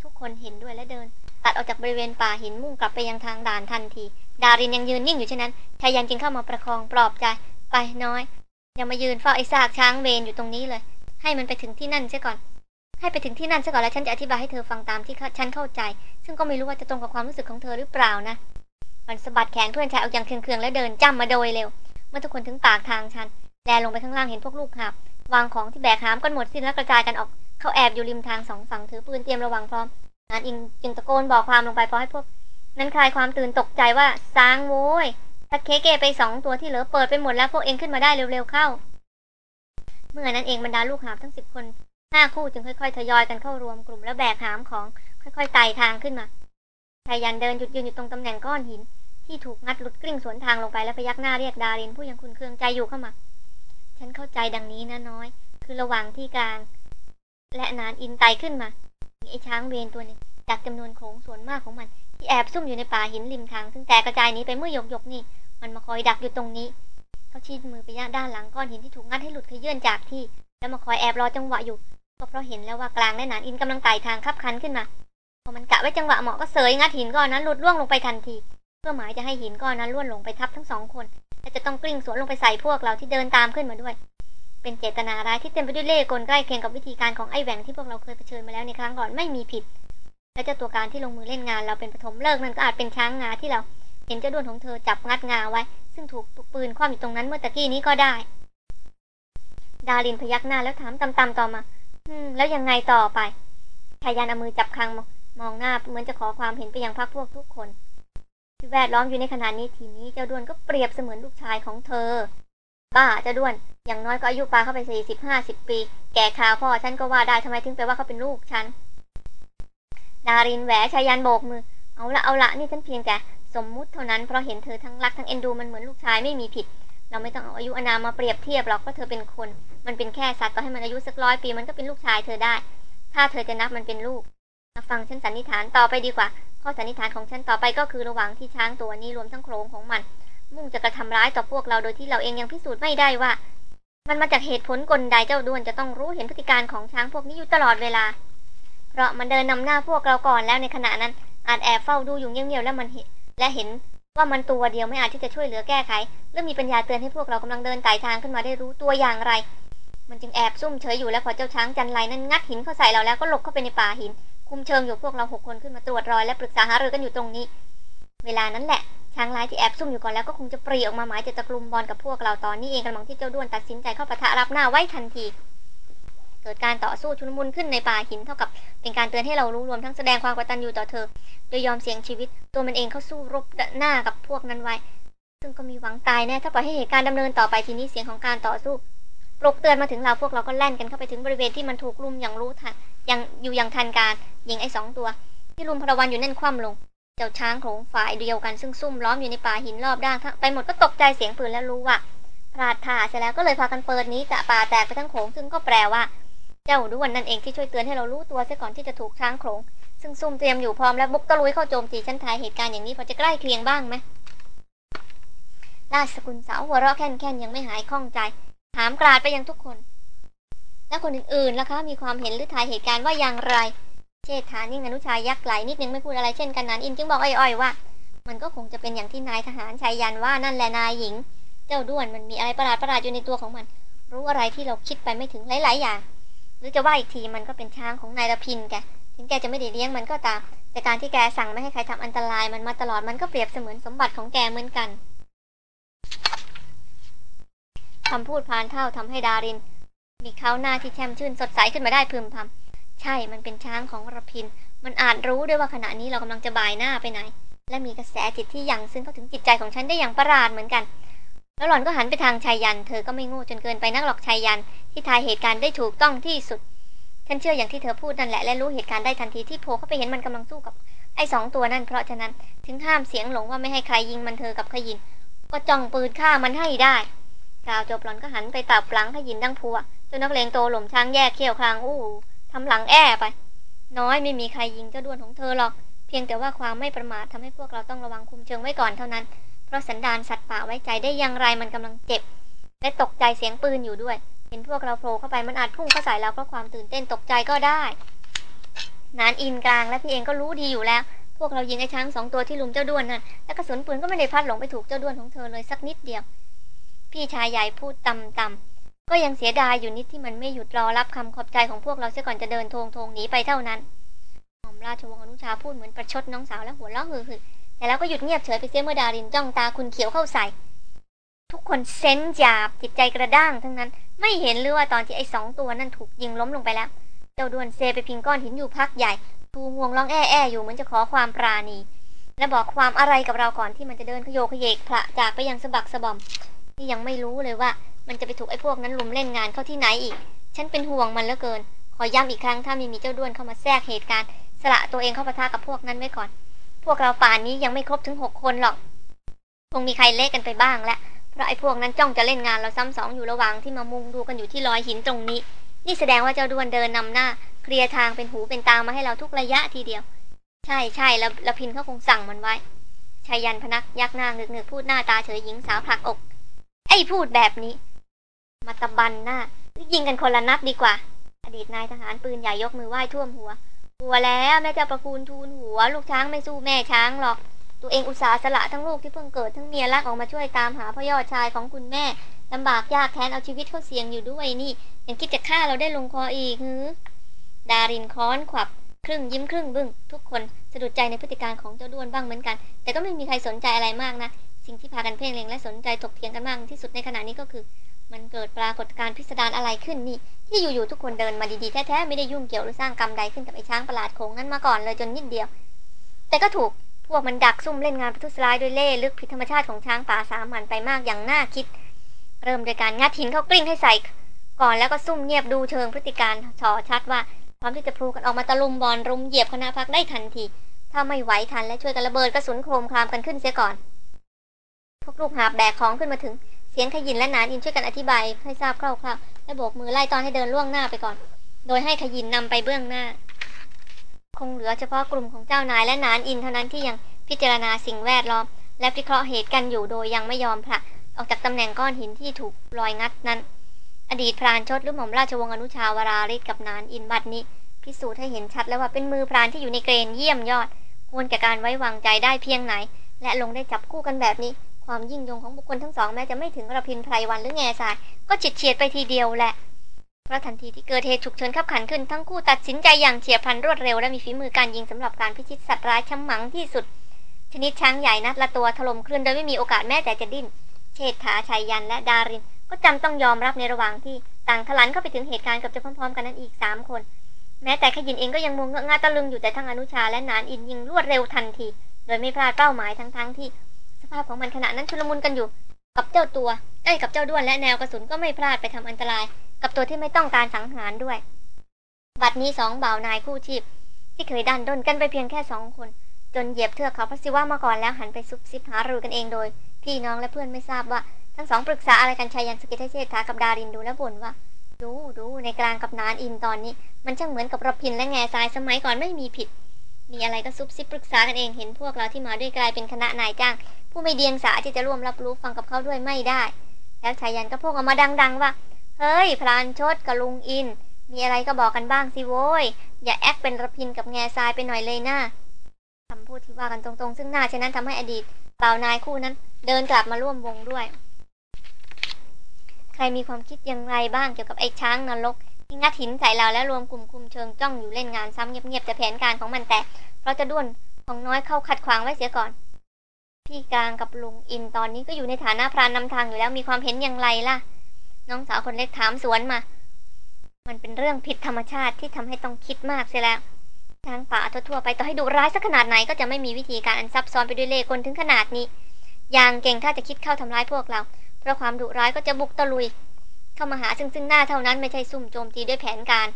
ทุกคนเห็นด้วยและเดิน ตัดออกจากบริเวณป่าหินมุ่งกลับไปยังทางด่านทันที ดารินยังยืนนิ่งอยู่เช่นนั้นชายันจึงเข้ามาประคองปลอบใจไปน้อยอย่ามายืนเฝ้าไอ้ซากช้างเวรอยู่ตรงนี้เลย ให้มันไปถึงที่นั่นเสียก่อน ให้ไปถึงที่นั่นเสียก่อนแล้วฉันจะอธิบายให้เธอฟังตามที่ฉันเข้าใจ ซึ่งก็ไม่รู้ว่าจะตรงกับความรู้สึกของเธอหรือเปล่านะมันสะบัดแขนเพื่อนชายออกอย่างเคืองๆและเดินจ้ำมาโดยเร็ว เมื่อทุกคนถึงปากทางชันแลลงไปข้างล่างเห็นพวกลูกหาบ วางของที่แบกหามกันหมดสิ้นแล้วกระจายกันออกเขาแอบอยู่ริมทางสองฝั่งถือปืนเตรียมระวังพร้อมนานอิงจึงตะโกนบอกความลงไปพอให้พวก นั้นคลายความตื่นตกใจว่าสางโว้ยถ้าเคเกไปสองตัวที่เหลือเปิดไปหมดแล้วพวกเองขึ้นมาได้เร็วๆเข้า เมื่อนั้นเองบรรดาลูกหาบทั้งสิบคนห้าคู่จึงค่อยๆทยอยกันเข้ารวมกลุ่มแล้วแบกหามของค่อยๆไต่ทางขึ้นมาชายันเดินหยุดยืนอยู่ตรงตำแหน่งก้อนหิน ที่ถูกงัดหลุดกลิ้งสวนทางลงไปแล้วพยักหน้าเรียกดารินผู้ยังคุนเคืองใจอยู่เข้ามา ฉันเข้าใจดังนี้นะน้อย คือระหว่างที่กลาง และนานอินไตขึ้นมาไอ้ช้างเวรตัวหนึงจากจำนวนโขงส่วนมากของมัน ที่แอบซุ่มอยู่ในป่าหินริมทาง ซึ่งแตกกระจายนี้ไปเมื่อยกยกๆนี่ มันมาคอยดักอยู่ตรงนี้ เขาชี้มือไปย่างด้านหลังก้อนหินที่ถูกงัดให้หลุดขยื่นจากที่ แล้วมาคอยแอบรอจังหวะอยู่ ก็เพราะเห็นแล้วว่ากลางและหนานอินกำลังไต่ทางคับคันขึ้นมา พอมันกะไว้จังหวะเหมาะก็เสยงัดหินก้อนนั้นหลุดล่วงลงไปทันที เพื่อหมายจะให้หินก้อนนั้นล่วงลงไปทับทั้งสองคน และจะต้องกลิ้งสวนลงไปใส่พวกเราที่เดินตามขึ้นมาด้วย เป็นเจตนาร้ายที่เต็มไปด้วยเล่ห์กลใกล้เคียงกับวิธีการของไอ้แหวงที่พวกเราเคยเผชิญมาแล้วในครั้งก่อนไม่มีผิด และเจ้าตัวการที่ลงมือเล่นงาน เราเป็นปฐมเลิกนั่นก็อาจเป็นช้างงาที่เรา เห็นเจ้าด้วนของเธอจับงัดงาไว้ ซึ่งถูกปืนคว่ำอยู่ตรงนั้นเมื่อตะกี้นี้ก็ได้ ดารินพยักหน้าแล้วถามตำๆต่อมา อืม แล้วยังไงต่อไปชายันเอามือจับคางมองหน้าเหมือนจะขอความเห็นไปยังพักพวกทุกคน ที่แวดล้อมอยู่ในขณะนี้ทีนี้เจ้าด้วนก็เปรียบเสมือนลูกชายของเธอ บ้าเจ้าด้วน อย่างน้อยก็อายุปาเข้าไปสี่สิบห้าสิบปี แก่ข่าวพ่อฉันก็ว่าได้ทำไมถึงไปว่าเขาเป็นลูกฉัน ดารินแหวชายันโบกมือ เอาละเอาละนี่ฉันเพียงแต่สมมุติเท่านั้นเพราะเห็นเธอทั้งรักทั้งเอ็นดูมันเหมือนลูกชายไม่มีผิด เราไม่ต้องเอาอายุอานามมาเปรียบเทียบหรอกเพราะเธอเป็นคน มันเป็นแค่สัตว์ก็ให้มันอายุสักร้อยปีมันก็เป็นลูกชายเธอได้ ถ้าเธอจะนับมันเป็นลูก มาฟังฉันสันนิษฐานต่อไปดีกว่า ข้อสันนิษฐานของฉันต่อไปก็คือระหว่างที่ช้างตัวนี้รวมทั้งโครงของมัน มุ่งจะกระทำร้ายต่อพวกเราโดยที่เราเองยังพิสูจน์ไม่ได้ว่า มันมาจากเหตุผลกลใดเจ้าด้วนจะต้องรู้เห็นพฤติการของช้างพวกนี้อยู่ตลอดเวลา เพราะมันเดินนำหน้าพวกเราก่อนแล้วในขณะนั้น อาจแอบเฝ้าดูอยู่เงียบๆแล้วมันเห็นและเห็นว่ามันตัวเดียวไม่อาจที่จะช่วยเหลือแก้ไขและมีปัญญาเตือนให้พวกเรากำลังเดินไต่ทางขึ้นมาได้รู้ตัวอย่างไร มันจึงแอบซุ่มเฉยอยู่แล้วพอเจ้าช้างจันไรนั้นงัดหินเข้าใส่เราแล้วก็หลบเข้าไปในป่าหิน คุมเชิงอยู่พวกเราหกคนขึ้นมาตรวจรอยและปรึกษาหารือกันอยู่ตรงนี้ เวลานั้นแหละ ช้างร้ายที่แอบซุ่มอยู่ก่อนแล้วก็คงจะปรีออกมาหมายจะตะกลุมบอลกับพวกเราตอนนี้เองกำลังที่เจ้าด้วนตัดสินใจเข้าปะทะรับหน้าไว้ทันที เกิดการต่อสู้ชุลมุนขึ้นในป่าหินเท่ากับ เป็นการเตือนให้เรารู้รวมทั้งแสดงความกตัญญูต่อเธอ โดยยอมเสี่ยงชีวิต ตัวมันเองเข้าสู้รบหน้ากับพวกนั้นไว้ ซึ่งก็มีหวังตายแน่ถ้าปล่อยให้เหตุการณ์ดำเนินต่อไปทีนี้เสียงของการต่อสู้ปลุกเตือนมาถึงเราพวกเราก็แล่นกันเข้าไปถึงบริเวณที่มันถูกลุมอย่างรู้ทัน ยังอยู่อย่างทันการยิงไอ้สองตัว ที่ลุมพลวันอยู่นั่นคว่ำลง เจ้าช้างโขงฝ่ายเดียวกันซึ่งซุ่มล้อมอยู่ในป่าหินรอบด้านไปหมดก็ตกใจเสียงปืนแล้วรู้ว่าพลาดท่าเสร็จแล้วก็เลยพากันเปิดนี้จะป่าแตกไปทั้งโขงซึ่งก็แปลว่า เจ้าด้วนนั่นเองที่ช่วยเตือนให้เรารู้ตัวเสียก่อนที่จะถูกช้างโขงซึ่งซุ่มเตรียมอยู่พร้อมแล้วบุกตะลุยเข้าโจมตีชั้นท้ายเหตุการณ์อย่างนี้พอจะใกล้เคียงบ้างไหมราชสกุลสาวหัวเราะแค่นแค่นยังไม่หายข้องใจ ถามกราดไปยังทุกคน และคนอื่นๆล่ะคะมีความเห็นหรือทายเหตุการณ์ว่าอย่างไร เชษฐานิ่งอนุชายยักไหลนิดนึงไม่พูดอะไรเช่นกันนั้นอินจึงบอกอ่อยๆว่า มันก็คงจะเป็นอย่างที่นายทหารชายยันว่านั่นแหละนายหญิง เจ้าด้วนมันมีอะไรประหลาดประหลาดอยู่ในตัวของมัน รู้อะไรที่เราคิดไปไม่ถึงหลายๆอย่าง หรือจะว่าอีกทีมันก็เป็นช้างของนายระพินแกถึงแกจะไม่ได้เลี้ยงมันก็ตาม แต่การที่แกสั่งไม่ให้ใครทำอันตรายมันมาตลอดมันก็เปรียบเสมือนสมบัติของแกเหมือนกันคำพูดพานเท่าทำให้ดาริน มีเขาหน้าที่แช่มชื่นสดใสขึ้นมาได้พึมพำใช่มันเป็นช้างของระพิน มันอาจรู้ด้วยว่าขณะนี้เรากำลังจะบ่ายหน้าไปไหน และมีกระแสจิตที่ยังซึ่งเข้าถึงจิตใจของฉันได้อย่างประหลาดเหมือนกัน แล้วหล่อนก็หันไปทางชายยัน เธอก็ไม่โง่จนเกินไปนักหรอกชายยัน ที่ทายเหตุการณ์ได้ถูกต้องที่สุด ฉันเชื่ออย่างที่เธอพูดนั่นแหละและรู้เหตุการณ์ได้ทันทีที่โผล่เข้าไปเห็นมันกำลังสู้กับไอ้สองตัวนั่นเพราะฉะนั้นถึงห้ามเสียงหลงว่าไม่ให้ใครยิงมันเธอกับขยิน ก็จ้องปืนฆ่ามันให้ได้กล่าวจบหล่อนก็หันไปตับหลังขยินดังพัว จนนักเลงโตหล่มช้างแยกเขี้ยวคลางอู้ทำหลังแอ่ไป น้อยไม่มีใครยิงเจ้าด้วนของเธอหรอก เพียงแต่ว่าความไม่ประมาททำให้พวกเราต้องระวังคุมเชิงไว้ก่อนเท่านั้น เพราะสันดานสัตว์ป่าไว้ใจได้อย่างไรมันกำลังเจ็บ และตกใจเสียงปืนอยู่ด้วย เห็นพวกเราโผล่เข้าไปมันอาจพุ่งเข้าใส่เราเพราะความตื่นเต้นตกใจก็ได้ นานอินกลางและพี่เองก็รู้ดีอยู่แล้ว พวกเรายิงไอ้ช้างสองตัวที่ลุมเจ้าด้วนนั่นและกระสุนปืนก็ไม่ได้พัดหลงไปถูกเจ้าด้วนของเธอเลยสักนิดเดียว พี่ชายใหญ่พูดต่ำๆ ก็ยังเสียดายอยู่นิดที่มันไม่หยุดรอรับคำขอบใจของพวกเราเสียก่อนจะเดินทงทงหนีไปเท่านั้นหม่อมราชวงศ์อนุชาพูดเหมือนประชดน้องสาวและหัวเราะฮือๆแต่แล้วก็หยุดเงียบเฉยไปเสียเมื่อดารินจ้องตาคุณเขียวเข้าใส่ ทุกคนเซนหยาบจิตใจกระด้างทั้งนั้น ไม่เห็นหรือว่าตอนที่ไอ้สองตัวนั่นถูกยิงล้มลงไปแล้ว เจ้าดวนเซไปพิงก้อนหินอยู่พักใหญ่ทูงวงร้องแอ้แออยู่เหมือนจะขอความปราณีและบอกความอะไรกับเราก่อนที่มันจะเดินขยโยขยเยกพระจากไปยังสะบักสะบอม ที่ยังไม่รู้เลยว่า มันจะไปถูกไอ้พวกนั้นลุมเล่นงานเข้าที่ไหนอีก ฉันเป็นห่วงมันเหลือเกิน ขอย้ำอีกครั้งถ้ามีมีเจ้าด้วนเข้ามาแทรกเหตุการณ์ สละตัวเองเข้าปะทะกับพวกนั้นไว้ก่อน พวกเราป่านนี้ยังไม่ครบถึงหกคนหรอก คงมีใครเละกันไปบ้างแล้วเพราะไอ้พวกนั้นจ้องจะเล่นงานเราซ้ำสองอยู่ระหว่างที่มามุงดูกันอยู่ที่รอยหินตรงนี้ นี่แสดงว่าเจ้าด้วนเดินนำหน้า เคลียร์ทางเป็นหูเป็นตามาให้เราทุกระยะทีเดียว ใช่ใช่แล้วแล้วพินเขาคงสั่งมันไว้ชายันพนักยักหน้าเงึกเงือกพูดหน้าตาเฉยหญิงสาวผลักอก ไอ้พูดแบบนี้ มาตะบันหน้ายิงกันคนละนัดดีกว่า อดีตนายทหารปืนใหญ่ยกมือไหว้ท่วมหัวหัวแล้วแม่เจ้าประคุณทูลหัว ลูกช้างไม่สู้แม่ช้างหรอก ตัวเองอุตส่าห์สละทั้งลูกที่เพิ่งเกิดทั้งเมียรักออกมาช่วยตามหาพ่อยอดชายของคุณแม่ลำบากยากแค้นเอาชีวิตเขาเสี่ยงอยู่ด้วยนี่ยังคิดจะฆ่าเราได้ลงคออีกหือดารินค้อนขวับครึ่งยิ้มครึ่งบึง้งทุกคนสะดุดใจในพฤติการของเจ้าด้วนบ้างเหมือนกัน แต่ก็ไม่มีใครสนใจอะไรมากนะ สิ่งที่พากันเพ่งเล็งและสนใจถกเถียงกันมากที่สุดในขณะนี้ก็คือ มันเกิดปรากฏการณ์พิสดารอะไรขึ้นนี่ ที่อยู่ๆทุกคนเดินมาดีๆแท้ๆไม่ได้ยุ่งเกี่ยวหรือสร้างกรรมใดขึ้นกับไอ้ช้างประหลาดโขงนั้นมาก่อนเลยจนนิดเดียว แต่ก็ถูกพวกมันดักซุ่มเล่นงานประทุษร้ายด้วยเล่ห์ลึกผิดธรรมชาติของช้างป่าสามัญไปมากอย่างน่าคิด เริ่มโดยการงัดหินเข้ากลิ้งให้ใส่ก่อนแล้วก็ซุ่มเงียบดูเชิงพฤติการชอชัดว่าพร้อมที่จะพลูกันออกมาตะลุมบอลรุมเหยียบคณะพักได้ทันที ถ้าไม่ไหวทันและช่วยกันระเบิดกระสุนโครมครามกันขึ้นเสียก่อน พวกลูกหาแบกของขึ้นมาถึง เสียงขยินและนานอินช่วยกันอธิบายให้ทราบคร่าวๆและโบกมือไล่ตอนให้เดินล่วงหน้าไปก่อน โดยให้ขยินนำไปเบื้องหน้า คงเหลือเฉพาะกลุ่มของเจ้านายและนานอินเท่านั้นที่ยังพิจารณาสิ่งแวดล้อม และวิเคราะห์เหตุกันอยู่โดยยังไม่ยอมผละออกจากตำแหน่งก้อนหินที่ถูกรอยงัดนั้น อดีตพรานชดหรือหม่อมราชวงศ์อนุชาวราริศกับนานอินบัดนี้ พิสูจน์ให้เห็นชัดแล้วว่าเป็นมือพรานที่อยู่ในเกรนเยี่ยมยอดควรแก่การไว้วางใจได้เพียงไหน และลงได้จับคู่กันแบบนี้ ความยิ่งยงของบุคคลทั้งสองแม้จะไม่ถึงระพินไพรวันหรือแง่ทราย ก็จิตเฉียดไปทีเดียวแหละ เพราะทันทีที่เกิดเหตุฉุกเฉินขับขันขึ้นทั้งคู่ตัดสินใจอย่างเฉียบพลันรวดเร็วและมีฝีมือการยิงสำหรับการพิชิตสัตว์ร้ายช้ำหมังที่สุด ชนิดช้างใหญ่นัดละตัวถล่มคลื่นโดยไม่มีโอกาสแม้แต่จะดิ้น เชษฐาชัยยันและดาริน ก็จำต้องยอมรับในระหว่างที่ต่างทะลันเข้าไปถึงเหตุการณ์กับจะพร้อมๆ กันนั้นอีกสามคน แม้แต่ขยินเองก็ยังมัวเงงาตะลึงอยู่แต่ทั้งอนุชาและนานอินยิงรวดเร็วทันที โดยไม่พลาดเป้าหมายทั้งๆทที่ สภาพของมันขณะนั้นชุลมุนกันอยู่ กับเจ้าตัวเอ้กับเจ้าด้วนและแนวกระสุนก็ไม่พลาดไปทำอันตราย กับตัวที่ไม่ต้องการสังหารด้วย บัดนี้สองบ่าวนายคู่ชีพ ที่เคยดันด้นกันไปเพียงแค่สองคน จนเหยียบเทือกเขาพระศิวะมาก่อนแล้วหันไปซุบซิบหารือกันเองโดย พี่น้องและเพื่อนไม่ทราบว่าทั้งสองปรึกษาอะไรกันไชยันต์สะกิดเชษฐากับดารินดูและบ่นว่าดูดูนายกลางกับหนานอินตอนนี้ มันช่างเหมือนกับรพินและแง่ทรายสมัยก่อนไม่มีผิด มีอะไรก็ซุบซิบปรึกษากันเองเห็นพวกเราที่มาด้วยกลายเป็นคณะนายจ้าง ผู้ไม่เดียงสาที่จะร่วมรับรู้ฟังกับเขาด้วยไม่ได้ แล้วไชยันต์ก็พูดออกมาดัง ๆ ว่า เฮ้ยพรานชดกับลุงอิน มีอะไรก็บอกกันบ้างสิโว้ย อย่าแอคเป็นระพินกับแง่ทรายไปหน่อยเลยนะคำพูดที่ว่ากันตรงๆ ซึ่งหน้าฉะนั้นทำให้อดีตเปล่านายคู่นั้น เดินกลับมาร่วมวงด้วย ใครมีความคิดอย่างไรบ้างเกี่ยวกับไอ้ช้างนรก ที่งัดหินใส่เราแล้วรวมกลุ่มคุมเชิงจ้องอยู่เล่นงานซ้ำเงียบๆแต่แผนการของมันแต่เพราะจะด้วนของน้อยเข้าขัดขวางไว้เสียก่อน พี่กลางกับลุงอินตอนนี้ก็อยู่ในฐานะพรานนำทางอยู่แล้วมีความเห็นอย่างไรล่ะ น้องสาวคนเล็กถามสวนมา มันเป็นเรื่องผิดธรรมชาติที่ทำให้ต้องคิดมากเสียแล้วทางป่าทั่วๆไปต่อให้ดุร้ายสักขนาดไหนก็จะไม่มีวิธีการอันซับซ้อนไปด้วยเล่ห์กลถึงขนาดนี้ อย่างเก่งถ้าจะคิดเข้าทำร้ายพวกเรา เพราะความดุร้ายก็จะบุกตะลุย เข้ามาหาซึ่งซึ่งหน้าเท่านั้นไม่ใช่ซุ่มโจมตีด้วยแผนการ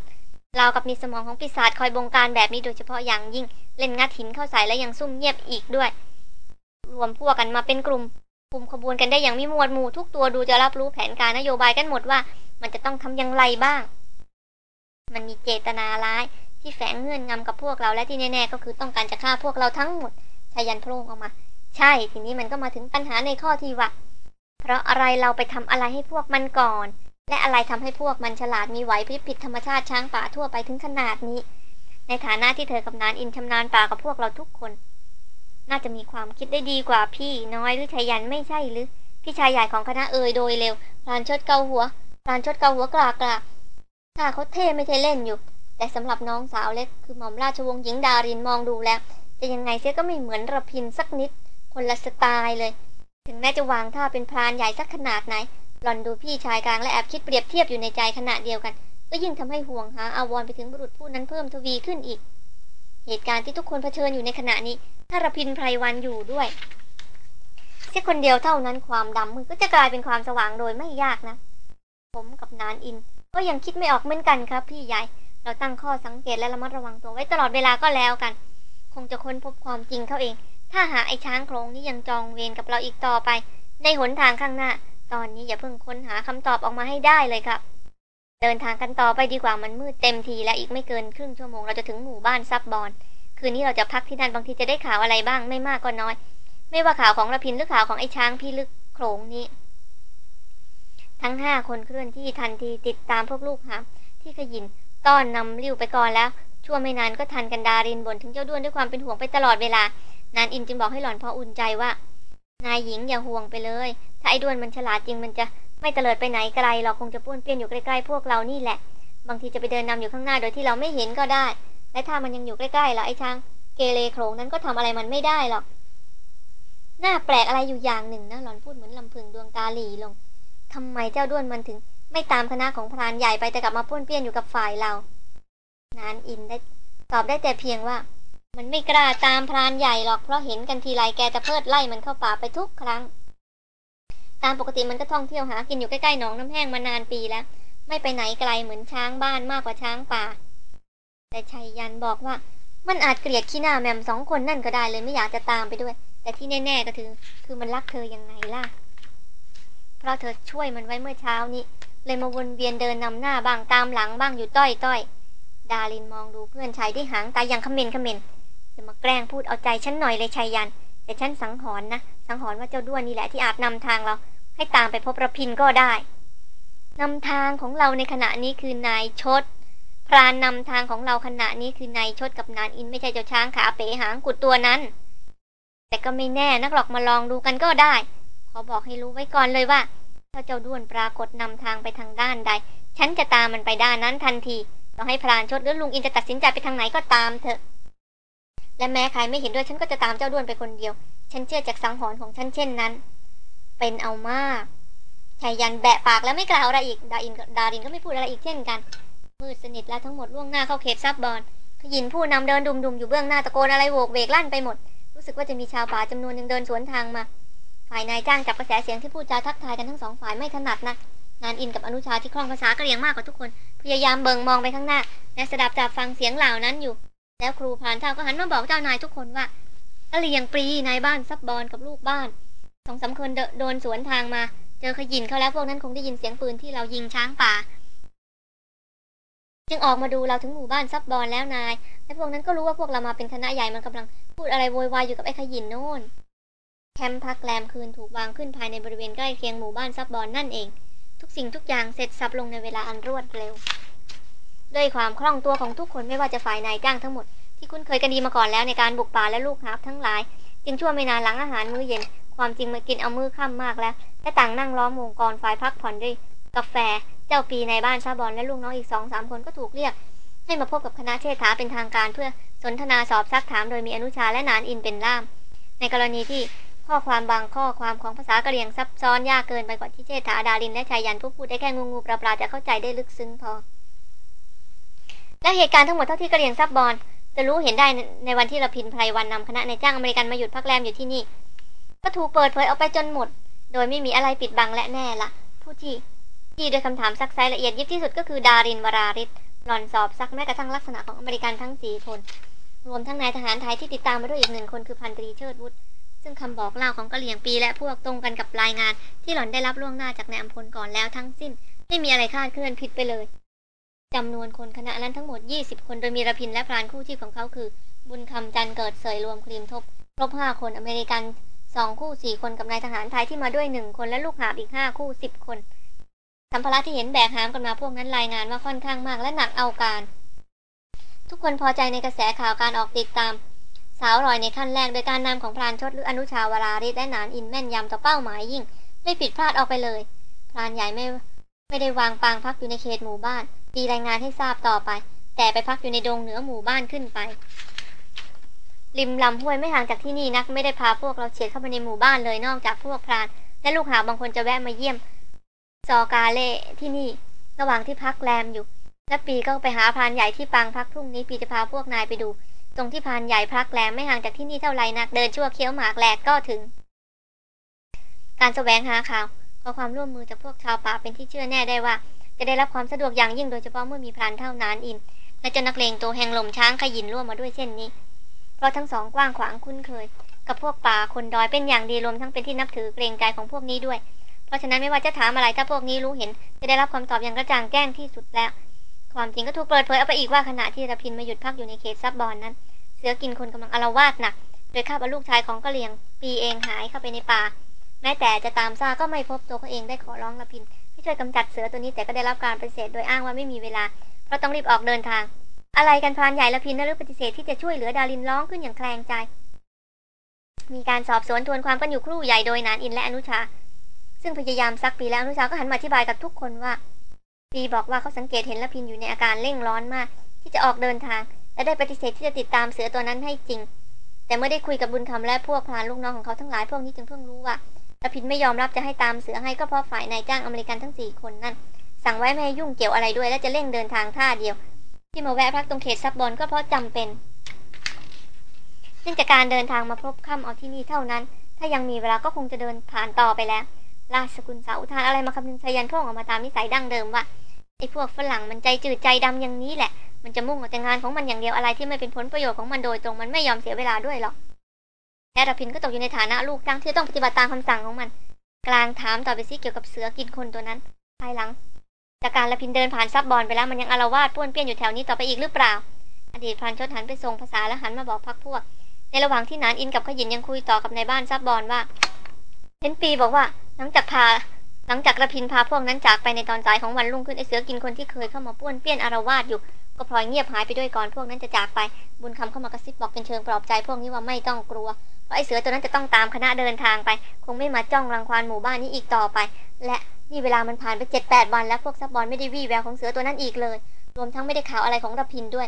เรากับมีสมองของปีศาจคอยบงการแบบนี้โดยเฉพาะอย่างยิ่ง เล่นงัดหินเข้าใส่และยังซุ่มเงียบอีกด้วย รวมพวกกันมาเป็นกลุ่มกลุ่มขบวนกันได้อย่างมีมวดหมู่ทุกตัวดูจะรับรู้แผนการนโยบายกันหมดว่า มันจะต้องทำอย่างไรบ้าง มันมีเจตนาร้ายที่แฝงเงื่อนงำกับพวกเราและที่แน่ๆก็คือต้องการจะฆ่าพวกเราทั้งหมดชายันโพร่งออกมา ใช่ทีนี้มันก็มาถึงปัญหาในข้อที่ว่าเพราะอะไรเราไปทำอะไรให้พวกมันก่อน และอะไรทำให้พวกมันฉลาดมีไหวพริบผิดธรรมชาติช้างป่าทั่วไปถึงขนาดนี้ ในฐานะที่เธอกับนานอินชำนาญป่ากับพวกเราทุกคน น่าจะมีความคิดได้ดีกว่าพี่น้อยหรือชายันไม่ใช่หรือพี่ชายใหญ่ของคณะเอ่ยโดยเร็วพลานชดเกาหัวพลานชดเกาหัวกลากลาถ้าเขาเท่ไม่ใช่เล่นอยู่ แต่สำหรับน้องสาวเล็กคือหม่อมราชวงศ์หญิงดารินมองดูแล้วจะยังไงเสียก็ไม่เหมือนระพินสักนิด คนละสไตล์เลย ถึงแม้จะวางท่าเป็นพรานใหญ่สักขนาดไหน หล่อนดูพี่ชายกลางและแอบคิดเปรียบเทียบอยู่ในใจขณะเดียวกัน ก็ยิ่งทำให้ห่วงหาอาวรไปถึงบุรุษผู้นั้นเพิ่มทวีขึ้นอีก เหตุการณ์ที่ทุกคนเผชิญอยู่ในขณะนี้ถ้ารพินไพรวันอยู่ด้วยเสียคนเดียวเท่านั้นความดำมือก็จะกลายเป็นความสว่างโดยไม่ยากนะ ผมกับนานอิน ก็ยังคิดไม่ออกเหมือนกันครับ พี่ใหญ่ เราตั้งข้อสังเกตและระมัดระวังตัวไว้ตลอดเวลาก็แล้วกัน คงจะค้นพบความจริงเขาเอง ถ้าหาไอ้ช้างโครงนี้ยังจองเวรกับเราอีกต่อไป ในหนทางข้างหน้า ตอนนี้อย่าเพิ่งค้นหาคำตอบออกมาให้ได้เลยครับ เดินทางกันต่อไปดีกว่ามันมืดเต็มทีและอีกไม่เกินครึ่งชั่วโมงเราจะถึงหมู่บ้านซับบอน คืนนี้เราจะพักที่นั่นบางทีจะได้ข่าวอะไรบ้างไม่มากก็น้อย ไม่ว่าข่าวของระพินหรือข่าวของไอ้ช้างพี่ลึกโขลงนี้ ทั้งห้าคนเคลื่อนที่ทันทีติดตามพวกลูกหาที่ขยินต้อนนำริ้วไปก่อนแล้ว ชั่วไม่นานก็ทันกันดารินบ่นถึงเจ้าด้วนด้วยความเป็นห่วงไปตลอดเวลานานอินจึงบอกให้หล่อนพออุ่นใจว่า นายหญิงอย่าห่วงไปเลย ถ้าไอ้ด้วนมันฉลาดจริงมันจะไม่เตลิดไปไหนไกลเราคงจะป้วนเปี้ยนอยู่ใกล้ๆพวกเรานี่แหละ บางทีจะไปเดินนำอยู่ข้างหน้าโดยที่เราไม่เห็นก็ได้ และถ้ามันยังอยู่ใกล้ๆล่ะไอ้ช้างเกเรโครงนั้นก็ทำอะไรมันไม่ได้หรอกหน่าแปลกอะไรอยู่อย่างหนึ่งนะหล่อนพูดเหมือนลำพึงดวงตาหลีลงทำไมเจ้าด้วนมันถึง ไม่ตามคณะของพรานใหญ่ไปแต่กลับมาป้วนเปี้ยนอยู่กับฝ่ายเรา นานอินได้ตอบได้แต่เพียงว่า มันไม่กล้าตามพรานใหญ่หรอกเพราะเห็นกันทีไรแกจะเพิดไล่มันเข้าป่าไปทุกครั้ง ตามปกติมันก็ท่องเที่ยวหากินอยู่ใกล้ๆหนองน้ำแห้งมานานปีแล้ว ไม่ไปไหนไกลเหมือนช้างบ้านมากกว่าช้างป่า แต่ชัยยันบอกว่ามันอาจเกลียดขี้หน้าแมมสองคนนั่นก็ได้เลยไม่อยากจะตามไปด้วย แต่ที่แน่ๆก็คือคือมันรักเธอยังไงล่ะ เพราะเธอช่วยมันไว้เมื่อเช้านี้เลยมาวนเวียนเดินนำหน้าบ้างตามหลังบ้างอยู่ต้อยต้อยดารินมองดูเพื่อนชายที่หางตายังขมินขมิน จะมาแกล้งพูดเอาใจฉันหน่อยเลยชัยยัน แต่ฉันสังหรณ์นะ สังหรณ์ว่าเจ้าด้วนนี่แหละที่อาจนำทางเรา ให้ตามไปพบระพินก็ได้นำทางของเราในขณะนี้คือนายชด พรานนำทางของเราขณะนี้คือนายชดกับนานอินไม่ใช่เจ้าช้างขาเป๋หางกุดตัวนั้น แต่ก็ไม่แน่นักหรอกมาลองดูกันก็ได้ ขอบอกให้รู้ไว้ก่อนเลยว่า ถ้าเจ้าด้วนปรากฏนำทางไปทางด้านใด ฉันจะตามมันไปด้านนั้นทันทีต้องให้พรานชดหรือลุงอินจะตัดสินใจไปทางไหนก็ตามเถอะ และแม้ใครไม่เห็นด้วยฉันก็จะตามเจ้าด้วนไปคนเดียว ฉันเชื่อจากสังหรณ์ของฉันเช่นนั้น เป็นเอามากชายยันแบะปากแล้วไม่กล่าวอะไรอีก ดาอินดารินก็ไม่พูดอะไรอีกเช่นกัน มืดสนิทแล้วทั้งหมดล่วงหน้าเข้าเขตซับบอลขยินผู้นำเดินดุมๆอยู่เบื้องหน้าตะโกนอะไรโวกเวกลั่นไปหมด รู้สึกว่าจะมีชาวป่าจำนวนหนึ่งเดินสวนทางมา ฝ่ายนายจ้างจับกระแสเสียงที่พูดจาทักทายกันทั้งสองฝ่ายไม่ถนัดนักหนานอินกับอนุชาที่คล่องภาษากะเหรี่ยงมากกว่าทุกคน พยายามเพ่งมองไปข้างหน้าและสดับจับฟังเสียงเหล่านั้นอยู่ แล้วครูพรานเฒ่าก็หันมาบอกเจ้านายทุกคนว่ากะเหรี่ยงปรีนายบ้านซับบอลกับลูกบ้านสองสามคนเดินสวนทางมา เจอขยินเขาแล้วพวกนั้นคงได้ยินเสียงปืนที่เรายิงช้างป่า จึงออกมาดูเราถึงหมู่บ้านซับบอลแล้วนายและพวกนั้นก็รู้ว่าพวกเรามาเป็นคณะใหญ่มันกำลังพูดอะไรโวยวายอยู่กับไอ้ขยินโน่นแคมป์พักแรมคืนถูกวางขึ้นภายในบริเวณใกล้เคียงหมู่บ้านซับบอลนั่นเอง ทุกสิ่งทุกอย่างเสร็จสับลงในเวลาอันรวดเร็ว ด้วยความคล่องตัวของทุกคนไม่ว่าจะฝ่ายนายจ้างทั้งหมด ที่คุ้นเคยกันดีมาก่อนแล้วในการบุกป่าและลูกหาบทั้งหลาย จึงชั่วไม่นานหลังอาหารมื้อเย็น ความจริงมากินเอามือค่ำมากแล้ว และต่างนั่งล้อมวงกรฝ่ายพักผ่อนด้วย กาแฟเจ้าปีในบ้านซาบอลและลูกน้องอีกสองสามคนก็ถูกเรียก ให้มาพบกับคณะเชษฐาเป็นทางการเพื่อสนทนาสอบซักถามโดยมีอนุชาและนานอินเป็นล่าม ในกรณีที่ข้อความบางข้อความของภาษากะเหรี่ยงซับซ้อนยากเกินไปกว่าที่เชษฐาดารินและชายยันผู้พูดได้แค่งูงูปลาปลาจะเข้าใจได้ลึกซึ้งพอ และเหตุการณ์ทั้งหมดเท่าที่กระเรียงซับบอลจะรู้เห็นได้ในวันที่เราพินไพรวันนำคณะในจ้างอเมริกันมาหยุดพักแรมอยู่ที่นี่ ก็ถูกเปิดเผยออกไปจนหมด โดยไม่มีอะไรปิดบังและแน่ละผู้ที่ที่โดยคำถามซักไซละเอียดยิบที่สุดก็คือดารินวราริศหล่อนสอบซักแม้กระทั่งลักษณะของอเมริกันทั้งสี่คนรวมทั้งนายทหารไทยที่ติดตามมาด้วยอีกหนึ่งคนคือพันตรีเชิดวุฒิซึ่งคำบอกเล่าของกะเหลี่ยงปีและพวกตรงกันกับรายงาน ที่หล่อนได้รับล่วงหน้าจากนายอัมพลก่อนแล้วทั้งสิ้น ไม่มีอะไรคาดเคลื่อนผิดไปเลย จำนวนคนคณะนั้นทั้งหมด 20 คน โดยมีระพินและพรานคู่ชีพของเขาคือ บุญคำจันเกิดเสยรวมครีมทบ ครบห้าคนอเมริกันสองคู่สี่คนกับนายทหารไทยที่มาด้วยหนึ่งคนและลูกหาบอีกห้าคู่สิบคน สัมภาระที่เห็นแบกหามกันมาพวกนั้นรายงานว่าค่อนข้างมากและหนักเอาการ ทุกคนพอใจในกระแสข่าวการออกติดตาม สาวรอยในขั้นแรกโดยการนำของพรานชดหรืออนุชาวราริศและนานอินแม่นยำต่อเป้าหมายยิ่ง ไม่ผิดพลาดออกไปเลยพรานใหญ่ไม่ไม่ได้วางปางพักอยู่ในเขตหมู่บ้าน ตีรายงานให้ทราบต่อไป แต่ไปพักอยู่ในดงเหนือหมู่บ้านขึ้นไป ริมลำห้วยไม่ห่างจากที่นี่นักไม่ได้พาพวกเราเฉียดเข้าไปในหมู่บ้านเลยนอกจากพวกพราน และลูกหาบางคนจะแวะมาเยี่ยม ซอกาเล่ที่นี่ ระหว่างที่พักแรมอยู่และปีก็ไปหาพรานใหญ่ที่ปางพักพรุ่งนี้ปีจะพาพวกนายไปดู ตรงที่พรานใหญ่พักแรมไม่ห่างจากที่นี่เท่าไรนักเดินชั่วเคี้ยวหมากแหลกก็ถึง การแสวงหาข่าวขอความร่วมมือจากพวกชาวป่าเป็นที่เชื่อแน่ได้ว่า จะได้รับความสะดวกอย่างยิ่งโดยเฉพาะเมื่อมีพรานเท่านานอิน และเจ้านักเลงตัวแห่งลมช้างขยินร่วมมาด้วยเช่นนี้ เพราะทั้งสองกว้างขวางคุ้นเคย กับพวกป่าคนดอยเป็นอย่างดีรวมทั้งเป็นที่นับถือเกรงใจของพวกนี้ด้วย เพราะฉะนั้นไม่ว่าจะถามอะไรถ้าพวกนี้รู้เห็น จะได้รับคำตอบอย่างกระจ่างแจ้งที่สุดแล้ว ความจริงก็ถูกเปิดเผยเอาไปอีกว่าขณะที่ระพินมาหยุดพักอยู่ในเขตซับบอนนั้น เสือกินคนกำลังอารวาสหนัก โดยคาดว่าลูกชายของกะเหลียง ปีเองหายเข้าไปในป่า แม้แต่จะตามซาก็ไม่พบตัวเขาเองได้ขอร้องระพิน ช่วยกำจัดเสือตัวนี้แต่ก็ได้รับการปฏิเสธโดยอ้างว่าไม่มีเวลา เพราะต้องรีบออกเดินทาง อะไรกันพรานใหญ่ละพินนฤปฏิเสธที่จะช่วยเหลือดารินร้องขึ้นอย่างแคลงใจ มีการสอบสวนทวนความกันอยู่ครู่ใหญ่โดยนานอินและอนุชา ซึ่งพยายามซักปีแล้วอนุชาก็หันมาอธิบายกับทุกคนว่า ปีบอกว่าเขาสังเกตเห็นละพินอยู่ในอาการเร่งร้อนมาก ที่จะออกเดินทาง และได้ปฏิเสธที่จะติดตามเสือตัวนั้นให้จริง แต่เมื่อได้คุยกับบุญคำและพวกพรานลูกน้องของเขาทั้งหลายพวกนี้จึงเพิ่งรู้ว่า ละพินไม่ยอมรับจะให้ตามเสือให้ก็เพราะฝ่ายนายจ้างอเมริกันทั้งสี่คนนั่น สั่งไว้ไม่ให้ยุ่งเกี่ยวอะไรด้วย และจะเร่งเดินทางท่าเดียว ที่มาแวะพักตรงเขตซับบอลก็เพราะจำเป็นเนื่องจากการเดินทางมาพบค่ำเอาที่นี่เท่านั้น ถ้ายังมีเวลาก็คงจะเดินผ่านต่อไปแล้ว ราชสกุลสาวทานอะไรมาคำนึงชายันพ่งออกมาตามนิสัยดั้งเดิมว่าไอ้พวกฝรั่งมันใจจืดใจดำอย่างนี้แหละ มันจะมุ่งเอาแต่งานของมันอย่างเดียวอะไรที่ไม่เป็นผลประโยชน์ของมันโดยตรงมันไม่ยอมเสียเวลาด้วยหรอก ไอ้รพินทร์ก็ตกอยู่ในฐานะลูกจ้างที่ต้องปฏิบัติตามคำสั่งของมัน กลางถามต่อไปซิเกี่ยวกับเสือกินคนตัวนั้นภายหลัง จากการรพินทร์เดินผ่านซับบอลไปแล้วมันยังอาละวาดป้วนเปี้ยนอยู่แถวนี้ต่อไปอีกหรือเปล่า อดีตพรานชดหันไปส่งภาษาแล้วหันมาบอกพรรคพวก ในระหว่างที่หนานอินกับขยินยังคุยต่อกับนายบ้านซับบอลว่าเห็นปีบอกว่าหลังจากพาหลังจากรพินทร์พาพวกนั้นจากไปในตอนสายของวันรุ่งขึ้นไอ้เสือกินคนที่เคยเข้ามาป้วนเปี้ยนอาละวาดอยู่ ก็พลอยเงียบหายไปด้วยก่อนพวกนั้นจะจากไป บุญคำเข้ามากระซิบบอกเป็นเชิงปลอบใจพวกนี้ว่าไม่ต้องกลัว ไอเสือตัวนั้นจะต้องตามคณะเดินทางไป คงไม่มาจ้องรังควานหมู่บ้านนี้อีกต่อไป และนี่เวลามันผ่านไปเจ็ดแปดวันแล้วพวกซับบอลไม่ได้วี่แววของเสือตัวนั้นอีกเลย รวมทั้งไม่ได้ข่าวอะไรของระพินด้วย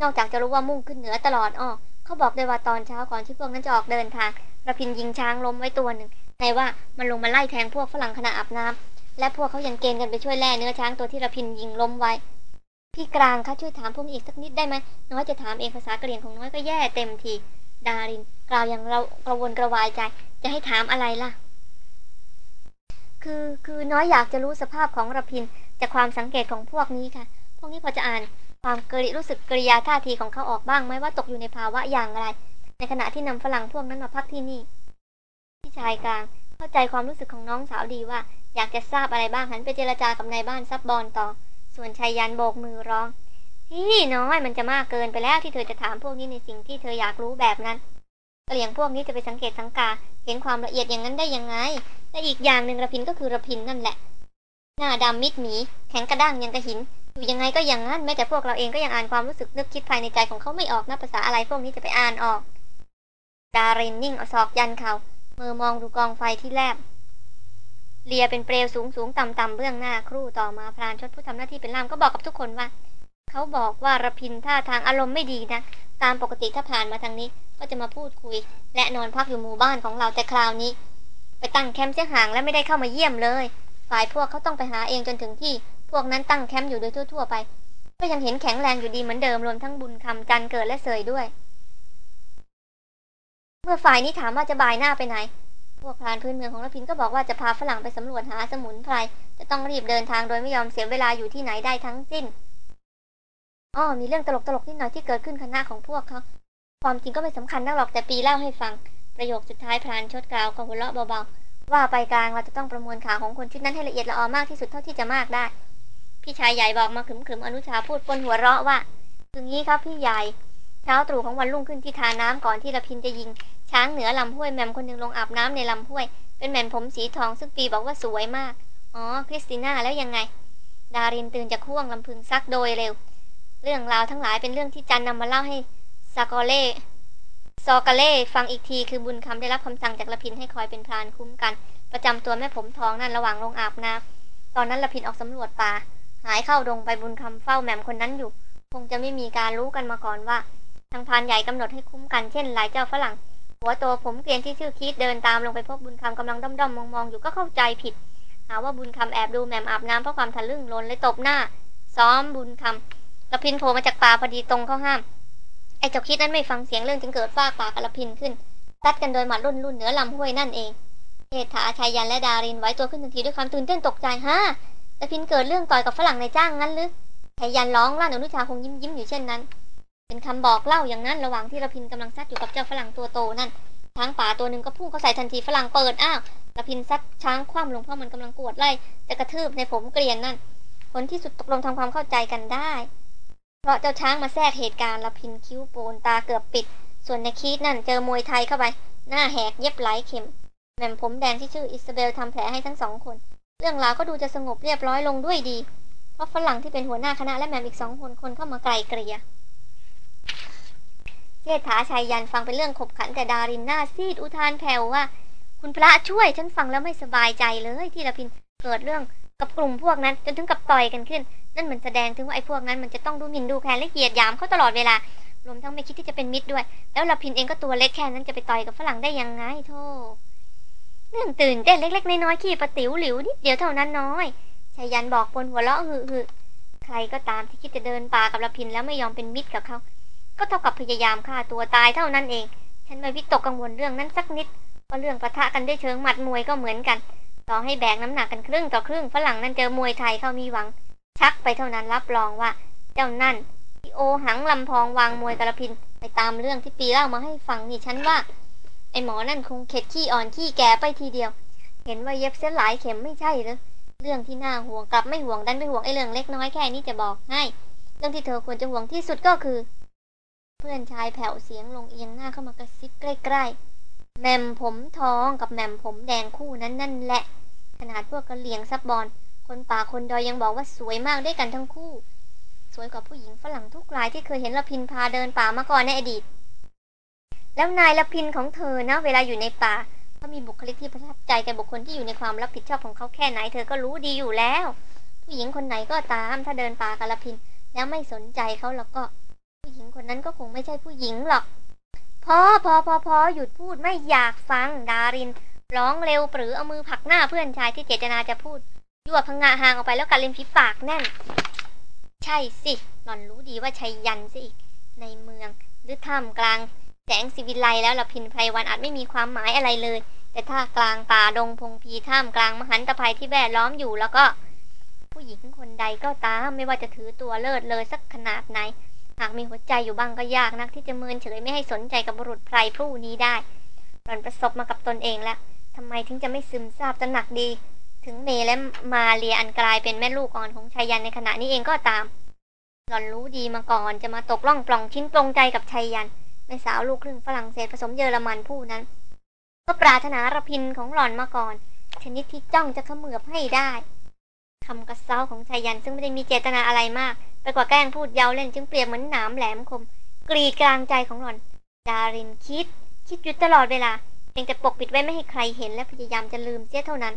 นอกจากจะรู้ว่ามุ่งขึ้นเหนือตลอดอ้อเขาบอกด้วยว่าตอนเช้าก่อนที่พวกนั้นจะออกเดินทางระพินยิงช้างล้มไว้ตัวหนึ่งในว่ามันลงมาไล่แทงพวกฝรั่งขณะอาบน้ำและพวกเขายังเกณฑ์กันไปช่วยแล่เนื้อช้างตัวที่ระพินยิงล้มไว้พี่กลางคะช่วยถามพวกอีกสักนิดได้ไหมน้อยจะถามเองภาษากะเหรี่ยงของน้อยก็แย่เต็มที ดาริน กล่าวอย่างเรากระวนกระวายใจ จะให้ถามอะไรล่ะ คือคือน้อยอยากจะรู้สภาพของระพินจากความสังเกตของพวกนี้ค่ะ พวกนี้พอจะอ่านความกริรู้สึกกริยาท่าทีของเขาออกบ้างไหมว่าตกอยู่ในภาวะอย่างไร ในขณะที่นำฝรั่งพวกนั้นมาพักที่นี่ พี่ชายกลางเข้าใจความรู้สึกของน้องสาวดีว่า อยากจะทราบอะไรบ้างหันไปเจรจากับนายบ้านซับบอลต่อ ส่วนชายยันโบกมือร้อง พี่น้อยมันจะมากเกินไปแล้วที่เธอจะถามพวกนี้ในสิ่งที่เธออยากรู้แบบนั้นกระเหลี่ยงพวกนี้จะไปสังเกตสังกา เห็นความละเอียดอย่างนั้นได้ยังไง และอีกอย่างหนึ่งระพินก็คือระพินนั่นแหละ หน้าดำมิดหมี แข็งกระด้างยังกระหิน อยู่ยังไงก็อย่างนั้นแม้แต่พวกเราเองก็ยังอ่านความรู้สึกนึกคิดภายในใจของเขาไม่ออกนะภาษาอะไรพวกนี้จะไปอ่านออก ดารินนิ่งเอาศอกยันเขามือมองดูกองไฟที่แลบเลียเป็นเปลวสูงสูงต่ำต่ำเบื้องหน้าครู่ต่อมาพรานชดผู้ทำหน้าที่เป็นล่ามก็บอกกับทุกคนว่า เขาบอกว่ารพินท่าทางอารมณ์ไม่ดีนะ ตามปกติถ้าผ่านมาทางนี้ ก็จะมาพูดคุย และนอนพักอยู่หมู่บ้านของเราแต่คราวนี้ ไปตั้งแคมป์เสียห่างและไม่ได้เข้ามาเยี่ยมเลย ฝ่ายพวกเขาต้องไปหาเองจนถึงที่ พวกนั้นตั้งแคมป์อยู่โดยทั่ว ๆ ไป ก็ยังเห็นแข็งแรงอยู่ดีเหมือนเดิมรวมทั้งบุญคำจันเกิดและเสยด้วย เมื่อฝ่ายนี้ถามว่าจะบายหน้าไปไหนพวกพรานพื้นเมืองของรพินก็บอกว่าจะพาฝรั่งไปสำรวจหาสมุนไพร จะต้องรีบเดินทางโดยไม่ยอมเสียเวลาอยู่ที่ไหนได้ทั้งสิ้น อ้อมีเรื่องตลกตลกนิดหน่อยที่เกิดขึ้นคณะของพวกเขา ความจริงก็ไม่สำคัญนักหรอกแต่ปีเล่าให้ฟัง ประโยคสุดท้ายพรานชดกล่าวกับหัวเราะเบาๆ ว่าไปกลางเราจะต้องประมวลข่าวของคนชุดนั้นให้ละเอียดละออมากที่สุดเท่าที่จะมากได้ พี่ชายใหญ่บอกมาขึ้มๆอนุชาพูดปนหัวเราะว่าคืองี้ครับพี่ใหญ่เช้าตรู่ของวันรุ่งขึ้นที่ท่าน้ำก่อนที่รพินทร์จะยิง ช้างเหนือลำห้วยแหม่มคนหนึ่งลงอาบน้ำในลำห้วย เป็นแหม่มผมสีทองซึ่งปีบอกว่าสวยมากอ๋อคริสติน่าแล้วยังไง ดารินตื่นจากห้วงรำพึงซักโดยเร็ว เรื่องราวทั้งหลายเป็นเรื่องที่จันนำมาเล่าให้ซากอเล่ซอกาเล่ฟังอีกทีคือบุญคำได้รับคำสั่งจากรพินทร์ให้คอยเป็นพรานคุ้มกัน ประจำตัวแหม่มผมทองนั่นระหว่างลงอาบน้ำตอนนั้นรพินทร์ออกสำรวจป่า หายเข้าดงไปบุญคำเฝ้าแหม่มคนนั้นอยู่ คงจะไม่มีการรู้กันมาก่อนว่า ทางพรานใหญ่กำหนดให้คุ้มกันเช่นหลายเจ้าฝรั่ง หัวโตผมเกรียนที่ชื่อคิดเดินตามลงไปพบบุญคำกำลังด้อมๆมมองๆอยู่ก็เข้าใจผิด หาว่าบุญคำแอบดูแหม่มอาบน้ำเพราะความทะลึ่งลนเลยตบหน้า ซ้อมบุญคำ ละพินโผล่มาจากป่าพอดีตรงเข้าห้าม ไอ้เจ้าคิดนั้นไม่ฟังเสียงเรื่องจึงเกิดฟากปากับละพินขึ้นซัดกันโดยหมัดรุ่นรุ่นเหนือลำห้วยนั่นเองเอถาชายยันและดารินไว้ตัวขึ้นทันทีด้วยความตื่นเต้นตกใจฮะละพินเกิดเรื่องต่อยกับฝรั่งในจ้างงั้นหรือชายยันร้องลั่นอนุชาคงยิ้มยิ้มอยู่เช่นนั้น เป็นคำบอกเล่าอย่างนั้นระหว่างที่ละพินกำลังซัดอยู่กับเจ้าฝรั่งตัวโตนั่นช้างป่าตัวหนึ่งก็พุ่งเข้าใส่ทันทีฝรั่งเปิดอ้าวละพินซัดช้างคว่ำลงเพราะมันกำลังกวดไล่จะกระทืบในผมเกลียนนั่นผลที่สุดตกลงทำความเข้าใจกันได้ เพราะเจ้าช้างมาแทรกเหตุการณ์ละพินคิ้วโปนตาเกือบปิด ส่วนในคีดนั่นเจอมวยไทยเข้าไป หน้าแหกเย็บไหลเข็มแหม่มผมแดงที่ชื่ออิสเบลทำแผลให้ทั้งสองคน เรื่องราวก็ดูจะสงบเรียบร้อยลงด้วยดี เพราะฝรั่งที่เป็นหัวหน้าคณะและแหม่มอีกสองคนคนเข้ามาไกลเกลี่ยเชษฐาชายยันฟังเป็นเรื่องขบขันแต่ดารินหน้าซีดอุทานแผ่วว่า คุณพระช่วยฉันฟังแล้วไม่สบายใจเลยที่ละพินเกิดเรื่องกับกลุ่มพวกนั้นจนถึงกับต่อยกันขึ้น นั่นเหมือนแสดงถึงว่าไอ้พวกนั้นมันจะต้องดูหมิ่นดูแคลนและเหยียดยามเขาตลอดเวลารวมทั้งไม่คิดที่จะเป็นมิตรด้วย แล้วละพินเองก็ตัวเล็กแค่นั้นจะไปต่อยกับฝรั่งได้ยังไงโธ่เรื่องตื่นเต้นเล็กๆน้อยๆขี้ประติ๋วหลิวนิดเดียวเท่านั้นน้อยชายันบอกบนหัวเราะหึหึใครก็ตามที่คิดจะเดินป่ากับละพินแล้วไม่ยอมเป็นมิตรกับเขา ก็เท่ากับพยายามฆ่าตัวตายเท่านั้นเอง ฉันไม่วิตกกังวลเรื่องนั้นสักนิดเพราะเรื่องปะทะกันด้วยเชิงหมัดมวยก็เหมือนกัน ต่อให้แบกน้ำหนักกันครึ่งต่อครึ่งฝรั่งนั้นเจอมวยไทยเขามีหวัง ชักไปเท่านั้นรับรองว่า เจ้านั่นที่โอหังลำพองวางมวยกระพินไปตามเรื่องที่ปีเล่ามาให้ฟังนี่ฉันว่า ไอหมอนั่นคงเข็ดขี้อ่อนขี้แก่ไปทีเดียว เห็นว่าเย็บเส้นหลายเข็มไม่ใช่หรือเรื่องที่น่าห่วงกลับไม่ห่วงดันไปห่วงไอเรื่องเล็กน้อยแค่นี้จะบอกให้ เรื่องที่เธอควรจะห่วงที่สุดก็คือ เพื่อนชายแผ่วเสียงลงเอียงหน้าเข้ามากระซิบใกล้ๆแหม่มผมทองกับแหม่มผมแดงคู่นั้นนั่นแหละ ขนาดพวกกระเลียงซับบอล คนป่าคนดอยยังบอกว่าสวยมากด้วยกันทั้งคู่ สวยกว่าผู้หญิงฝรั่งทุกรายที่เคยเห็นละพินพาเดินป่ามาก่อนในอดีต แล้วนายละพินของเธอนะ เวลาอยู่ในป่าเขามีบุคลิกที่ประทับใจแก่บุคคลที่อยู่ในความรับผิดชอบของเขาแค่ไหน เธอก็รู้ดีอยู่แล้ว ผู้หญิงคนไหนก็ตาม ถ้าเดินป่ากับละพิน แล้วไม่สนใจเขาแล้วก็ ผู้หญิงคนนั้นก็คงไม่ใช่ผู้หญิงหรอกพอพอพอพอหยุดพูดไม่อยากฟังดาริน ร้องเร็วปรือเอามือผักหน้าเพื่อนชายที่เจตนาจะพูด ยั่วพังงาห่างออกไปแล้วกัดริมฝีปากแน่น ใช่สิ หล่อนรู้ดีว่าชัยยันสิอีก ในเมืองหรือท่ามกลาง แสงสิวิไลแล้วละพินไพรวันอาจไม่มีความหมายอะไรเลย แต่ถ้ากลางป่าดงพงพีท่ามกลางมหันตภัยที่แวดล้อมอยู่แล้วก็ ผู้หญิงคนใดก็ตามไม่ว่าจะถือตัวเลิศเลยสักขนาดไหน หากมีหัวใจอยู่บ้างก็ยากนัก ที่จะเมินเฉยไม่ให้สนใจกับบุรุษไพรผู้นี้ได้หล่อนประสบมากับตนเองแล้วทำไมถึงจะไม่ซึมซาบตระหนักดี ถึงเมและมาเรียอันกลายเป็นแม่ลูกอ่อนของชายันในขณะนี้เองก็ตาม หล่อนรู้ดีมาก่อนจะมาตกล่องปล่องชิ้นปลงใจกับชายันแม่สาวลูกครึ่งฝรั่งเศสผสมเยอรมันผู้นั้น ก็ปรารถนาระพินของหล่อนมาก่อน ชนิดที่จ้องจะเขมือบให้ได้คำกระเซ้าของชายยันซึ่งไม่ได้มีเจตนาอะไรมากไปกว่าแกล้งพูดเย้าเล่นจึงเปรียบเหมือนหนามแหลมคม กรีดกลางใจของหล่อน ดารินคิด คิดอยู่ตลอดเวลาเพียงแต่ปกปิดไว้ไม่ให้ใครเห็นและพยายามจะลืมเสียเท่านั้น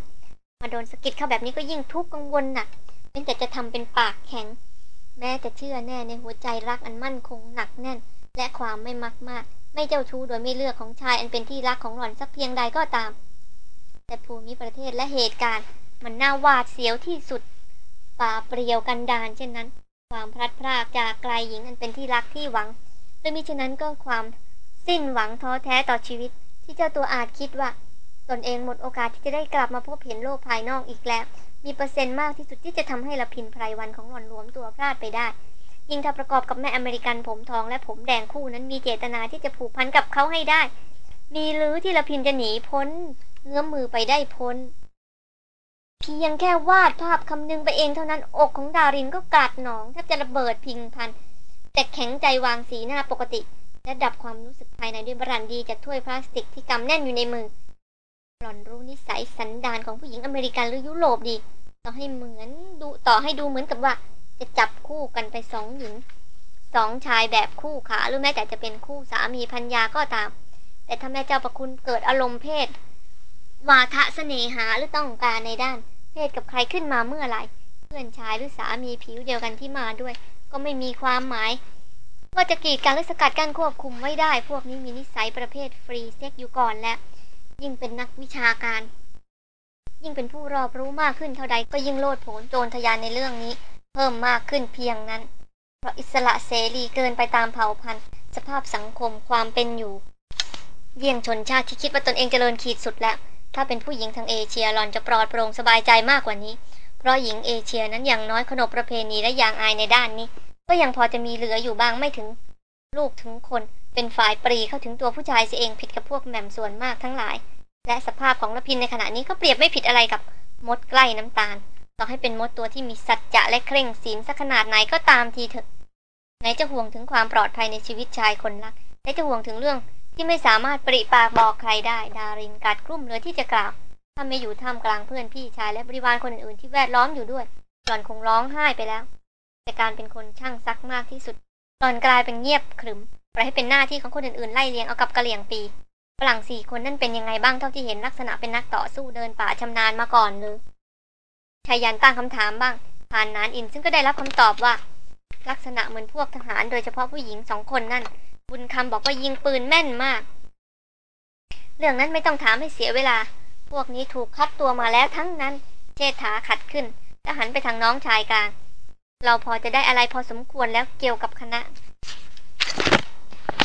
มาโดนสะกิดเข้าแบบนี้ก็ยิ่งทุกข์กังวลหนักเป็นแต่จะทำเป็นปากแข็ง แม้จะเชื่อแน่ในหัวใจรักอันมั่นคงหนักแน่น และความไม่มักมาก ไม่เจ้าชู้โดยไม่เลือกของชายอันเป็นที่รักของหล่อนสักเพียงใดก็ตาม แต่ภูมิประเทศและเหตุการณ์ มันน่าหวาดเสียวที่สุดป่าเปลี่ยวกันดานเช่นนั้น ความพลัดพรากจากไกลหญิงอันเป็นที่รักที่หวังโดยมิฉะนั้นก็ความสิ้นหวังท้อแท้ต่อชีวิต ที่เจ้าตัวอาจคิดว่า ตนเองหมดโอกาสที่จะได้กลับมาพบเห็นโลกภายนอกอีกแล้ว มีเปอร์เซ็นต์มากที่สุดที่จะทำให้ละพินไพรวันของหล่อนรวมตัวพลาดไปได้ ยิ่งถ้าประกอบกับแม่อเมริกันผมทองและผมแดงคู่นั้นมีเจตนาที่จะผูกพันกับเขาให้ได้ มีหรือที่ละพินจะหนีพ้นเงื้อมมือไปได้พ้น เพียงแค่วาดภาพคำนึงไปเองเท่านั้นอกของดารินก็กลัดหนองแทบจะระเบิดพิงพัน แต่แข็งใจวางสีหน้าปกติ และดับความรู้สึกภายในด้วยบรันดีจากถ้วยพลาสติกที่กำแน่นอยู่ในมือ หล่อนรู้นิสัยสันดานของผู้หญิงอเมริกันหรือยุโรปดีต่อให้เหมือนดูต่อให้ดูเหมือนกับว่า จะจับคู่กันไปสองหญิงสองชายแบบคู่ขาหรือแม้แต่จะเป็นคู่สามีพัญญาก็ตาม แต่ถ้าแม่เจ้าประคุณเกิดอารมณ์เพศ วาทะเสน่หาหรือต้องการในด้าน เพศกับใครขึ้นมาเมื่อไหร่เพื่อนชายหรือสามีผิวเดียวกันที่มาด้วย ก็ไม่มีความหมายว่าจะกีดกันหรือสกัดกั้นควบคุมไม่ได้ พวกนี้มีนิสัยประเภทฟรีเซ็กซ์อยู่ก่อนและ ยิ่งเป็นนักวิชาการ ยิ่งเป็นผู้รอบรู้มากขึ้นเท่าใดก็ยิ่งโลดโผนโจนทะยานในเรื่องนี้ เพิ่มมากขึ้นเพียงนั้น เพราะอิสระเสรีเกินไปตามเผ่าพันธุ์ สภาพสังคมความเป็นอยู่ เยี่ยงชนชาติที่คิดว่าตนเองจเจริญขีดสุดแล้ว ถ้าเป็นผู้หญิงทางเอเชียหล่อนจะปลอดโปร่งสบายใจมากกว่านี้ เพราะหญิงเอเชียนั้นอย่างน้อยขนบประเพณีและยางอายในด้านนี้ ก็ยังพอจะมีเหลืออยู่บ้างไม่ถึง ลูกถึงคน เป็นฝ่ายปรีเข้าถึงตัวผู้ชายเสียเองผิดกับพวกแหม่มส่วนมากทั้งหลาย และสภาพของละพินในขณะนี้ก็เปรียบไม่ผิดอะไรกับมดใกล้น้ำตาล ต่อให้เป็นมดตัวที่มีสัจจะและเคร่งศีลสักขนาดไหนก็ตามทีเถอะไหนจะห่วงถึงความปลอดภัยในชีวิตชายคนรักไหนจะห่วงถึงเรื่องที่ไม่สามารถปริปากบอกใครได้ ดารินกัดกลุ่มเลยที่จะกล่าว ถ้าไม่อยู่ท่ามกลางเพื่อนพี่ชายและบริวารคนอื่นๆที่แวดล้อมอยู่ด้วยหล่อนคงร้องไห้ไปแล้ว แต่การเป็นคนช่างซักมากที่สุดหล่อนกลายเป็นเงียบขรึม ปล่อยให้เป็นหน้าที่ของคนอื่นๆไล่เลียงเอากับกระเหลี่ยงปีฝรั่งสี่คนนั่นเป็นยังไงบ้างเท่าที่เห็นลักษณะเป็นนักต่อสู้เดินป่าชำนาญมาก่อนเลยชายันตั้งคำถามบ้างผ่านนานอินซึ่งก็ได้รับคำตอบว่า ลักษณะเหมือนพวกทหารโดยเฉพาะผู้หญิงสองคนนั่น บุญคำบอกว่ายิงปืนแม่นมาก เรื่องนั้นไม่ต้องถามให้เสียเวลา พวกนี้ถูกคัดตัวมาแล้วทั้งนั้น เชษฐาขัดขึ้นแล้วหันไปทางน้องชายกลาง เราพอจะได้อะไรพอสมควรแล้วเกี่ยวกับคณะ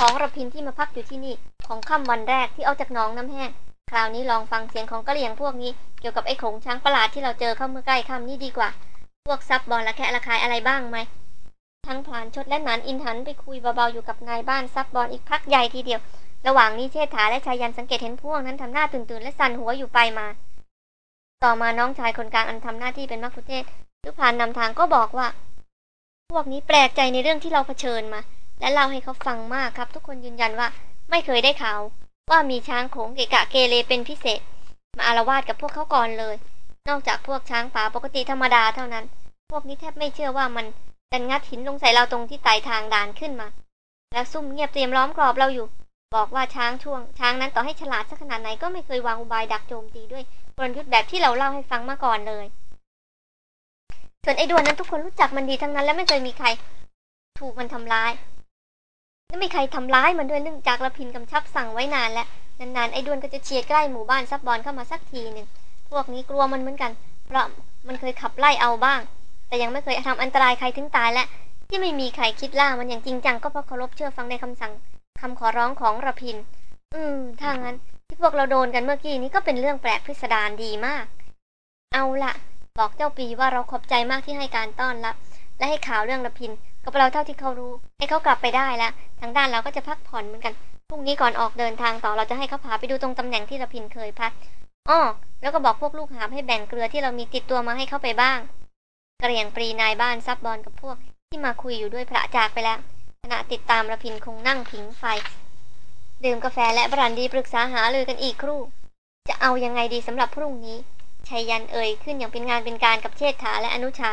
ของระพินที่มาพักอยู่ที่นี่ ของค่ำวันแรกที่เอาจากน้องน้ำแห้ง คราวนี้ลองฟังเสียงของกระเหลี่ยงพวกนี้ เกี่ยวกับไอ้โขงช้างประหลาดที่เราเจอเข้าเมื่อใกล้ค่ำนี้ดีกว่า พวกซับบอลละแคะระคายอะไรบ้างไหม ทั้งผานชดและหนานอินหันไปคุยเบาๆอยู่กับนายบ้านซับบอลอีกพักใหญ่ทีเดียว ระหว่างนี้เชษฐาและชายันสังเกตเห็นพวกนั้นทำหน้าตื่นๆและสั่นหัวอยู่ไปมา ต่อมาน้องชายคนกลางอันทำหน้าที่เป็นมักคุเทศก์หรือผ่านนำทางก็บอกว่า พวกนี้แปลกใจในเรื่องที่เราเผชิญมา และเล่าให้เขาฟังมากครับ ทุกคนยืนยันว่าไม่เคยได้ข่าวว่ามีช้างโขงเกะกะเกเรเป็นพิเศษ มาอารวาสกับพวกเขาก่อนเลย นอกจากพวกช้างป่าปกติธรรมดาเท่านั้น พวกนี้แทบไม่เชื่อว่ามันดันงัดหินลงใส่เราตรงที่ไต่ทางด่านขึ้นมา แล้วซุ่มเงียบเตรียมล้อมกรอบเราอยู่ บอกว่าช้างช่วง ช้างนั้นต่อให้ฉลาดสักขนาดไหนก็ไม่เคยวางอุบายดักโจมตีด้วยกลยุทธ์แบบที่เราเล่าให้ฟังมาก่อนเลยส่วนไอ้ดวนนั้นทุกคนรู้จักมันดีทั้งนั้นและไม่เคยมีใคร ถูกมันทำร้าย และไม่มีใครทำร้ายมันด้วยเนื่องจากละพินกำชับสั่งไว้นานแล้วนานๆไอ้ด้วนก็จะเฉียดใกล้หมู่บ้านซับบอลเข้ามาสักทีหนึ่งพวกนี้กลัวมันเหมือนกัน เพราะมันเคยขับไล่เอาบ้าง แต่ยังไม่เคยทำอันตรายใครถึงตายและ ที่ไม่มีใครคิดล่ามันอย่างจริงจังก็เพราะเคารพเชื่อฟังในคำสั่งคำขอร้องของระพิน อืมถ้างั้นที่พวกเราโดนกันเมื่อกี้นี้ก็เป็นเรื่องแปลกพิสดารดีมาก เอาละบอกเจ้าปีว่าเราขอบใจมากที่ให้การต้อนรับ และให้ข่าวเรื่องระพิน กับเราเท่าที่เขารู้ ให้เขากลับไปได้แล้วทางด้านเราก็จะพักผ่อนเหมือนกันพรุ่งนี้ก่อนออกเดินทางต่อเราจะให้เขาพาไปดูตรงตำแหน่งที่ระพินเคยพักอ้อแล้วก็บอกพวกลูกหาบให้แบ่งเกลือที่เรามีติดตัวมาให้เขาไปบ้างกระเรียงปรีนายบ้านซับบอลกับพวก ที่มาคุยอยู่ด้วยพระจากไปแล้วขณะติดตามระพินคงนั่งผิงไฟ ดื่มกาแฟและบรันดีปรึกษาหารือกันอีกครู่ จะเอายังไงดีสำหรับพรุ่งนี้ชัยยันเอ่ยขึ้นอย่างเป็นงานเป็นการกับเชษฐาและอนุชา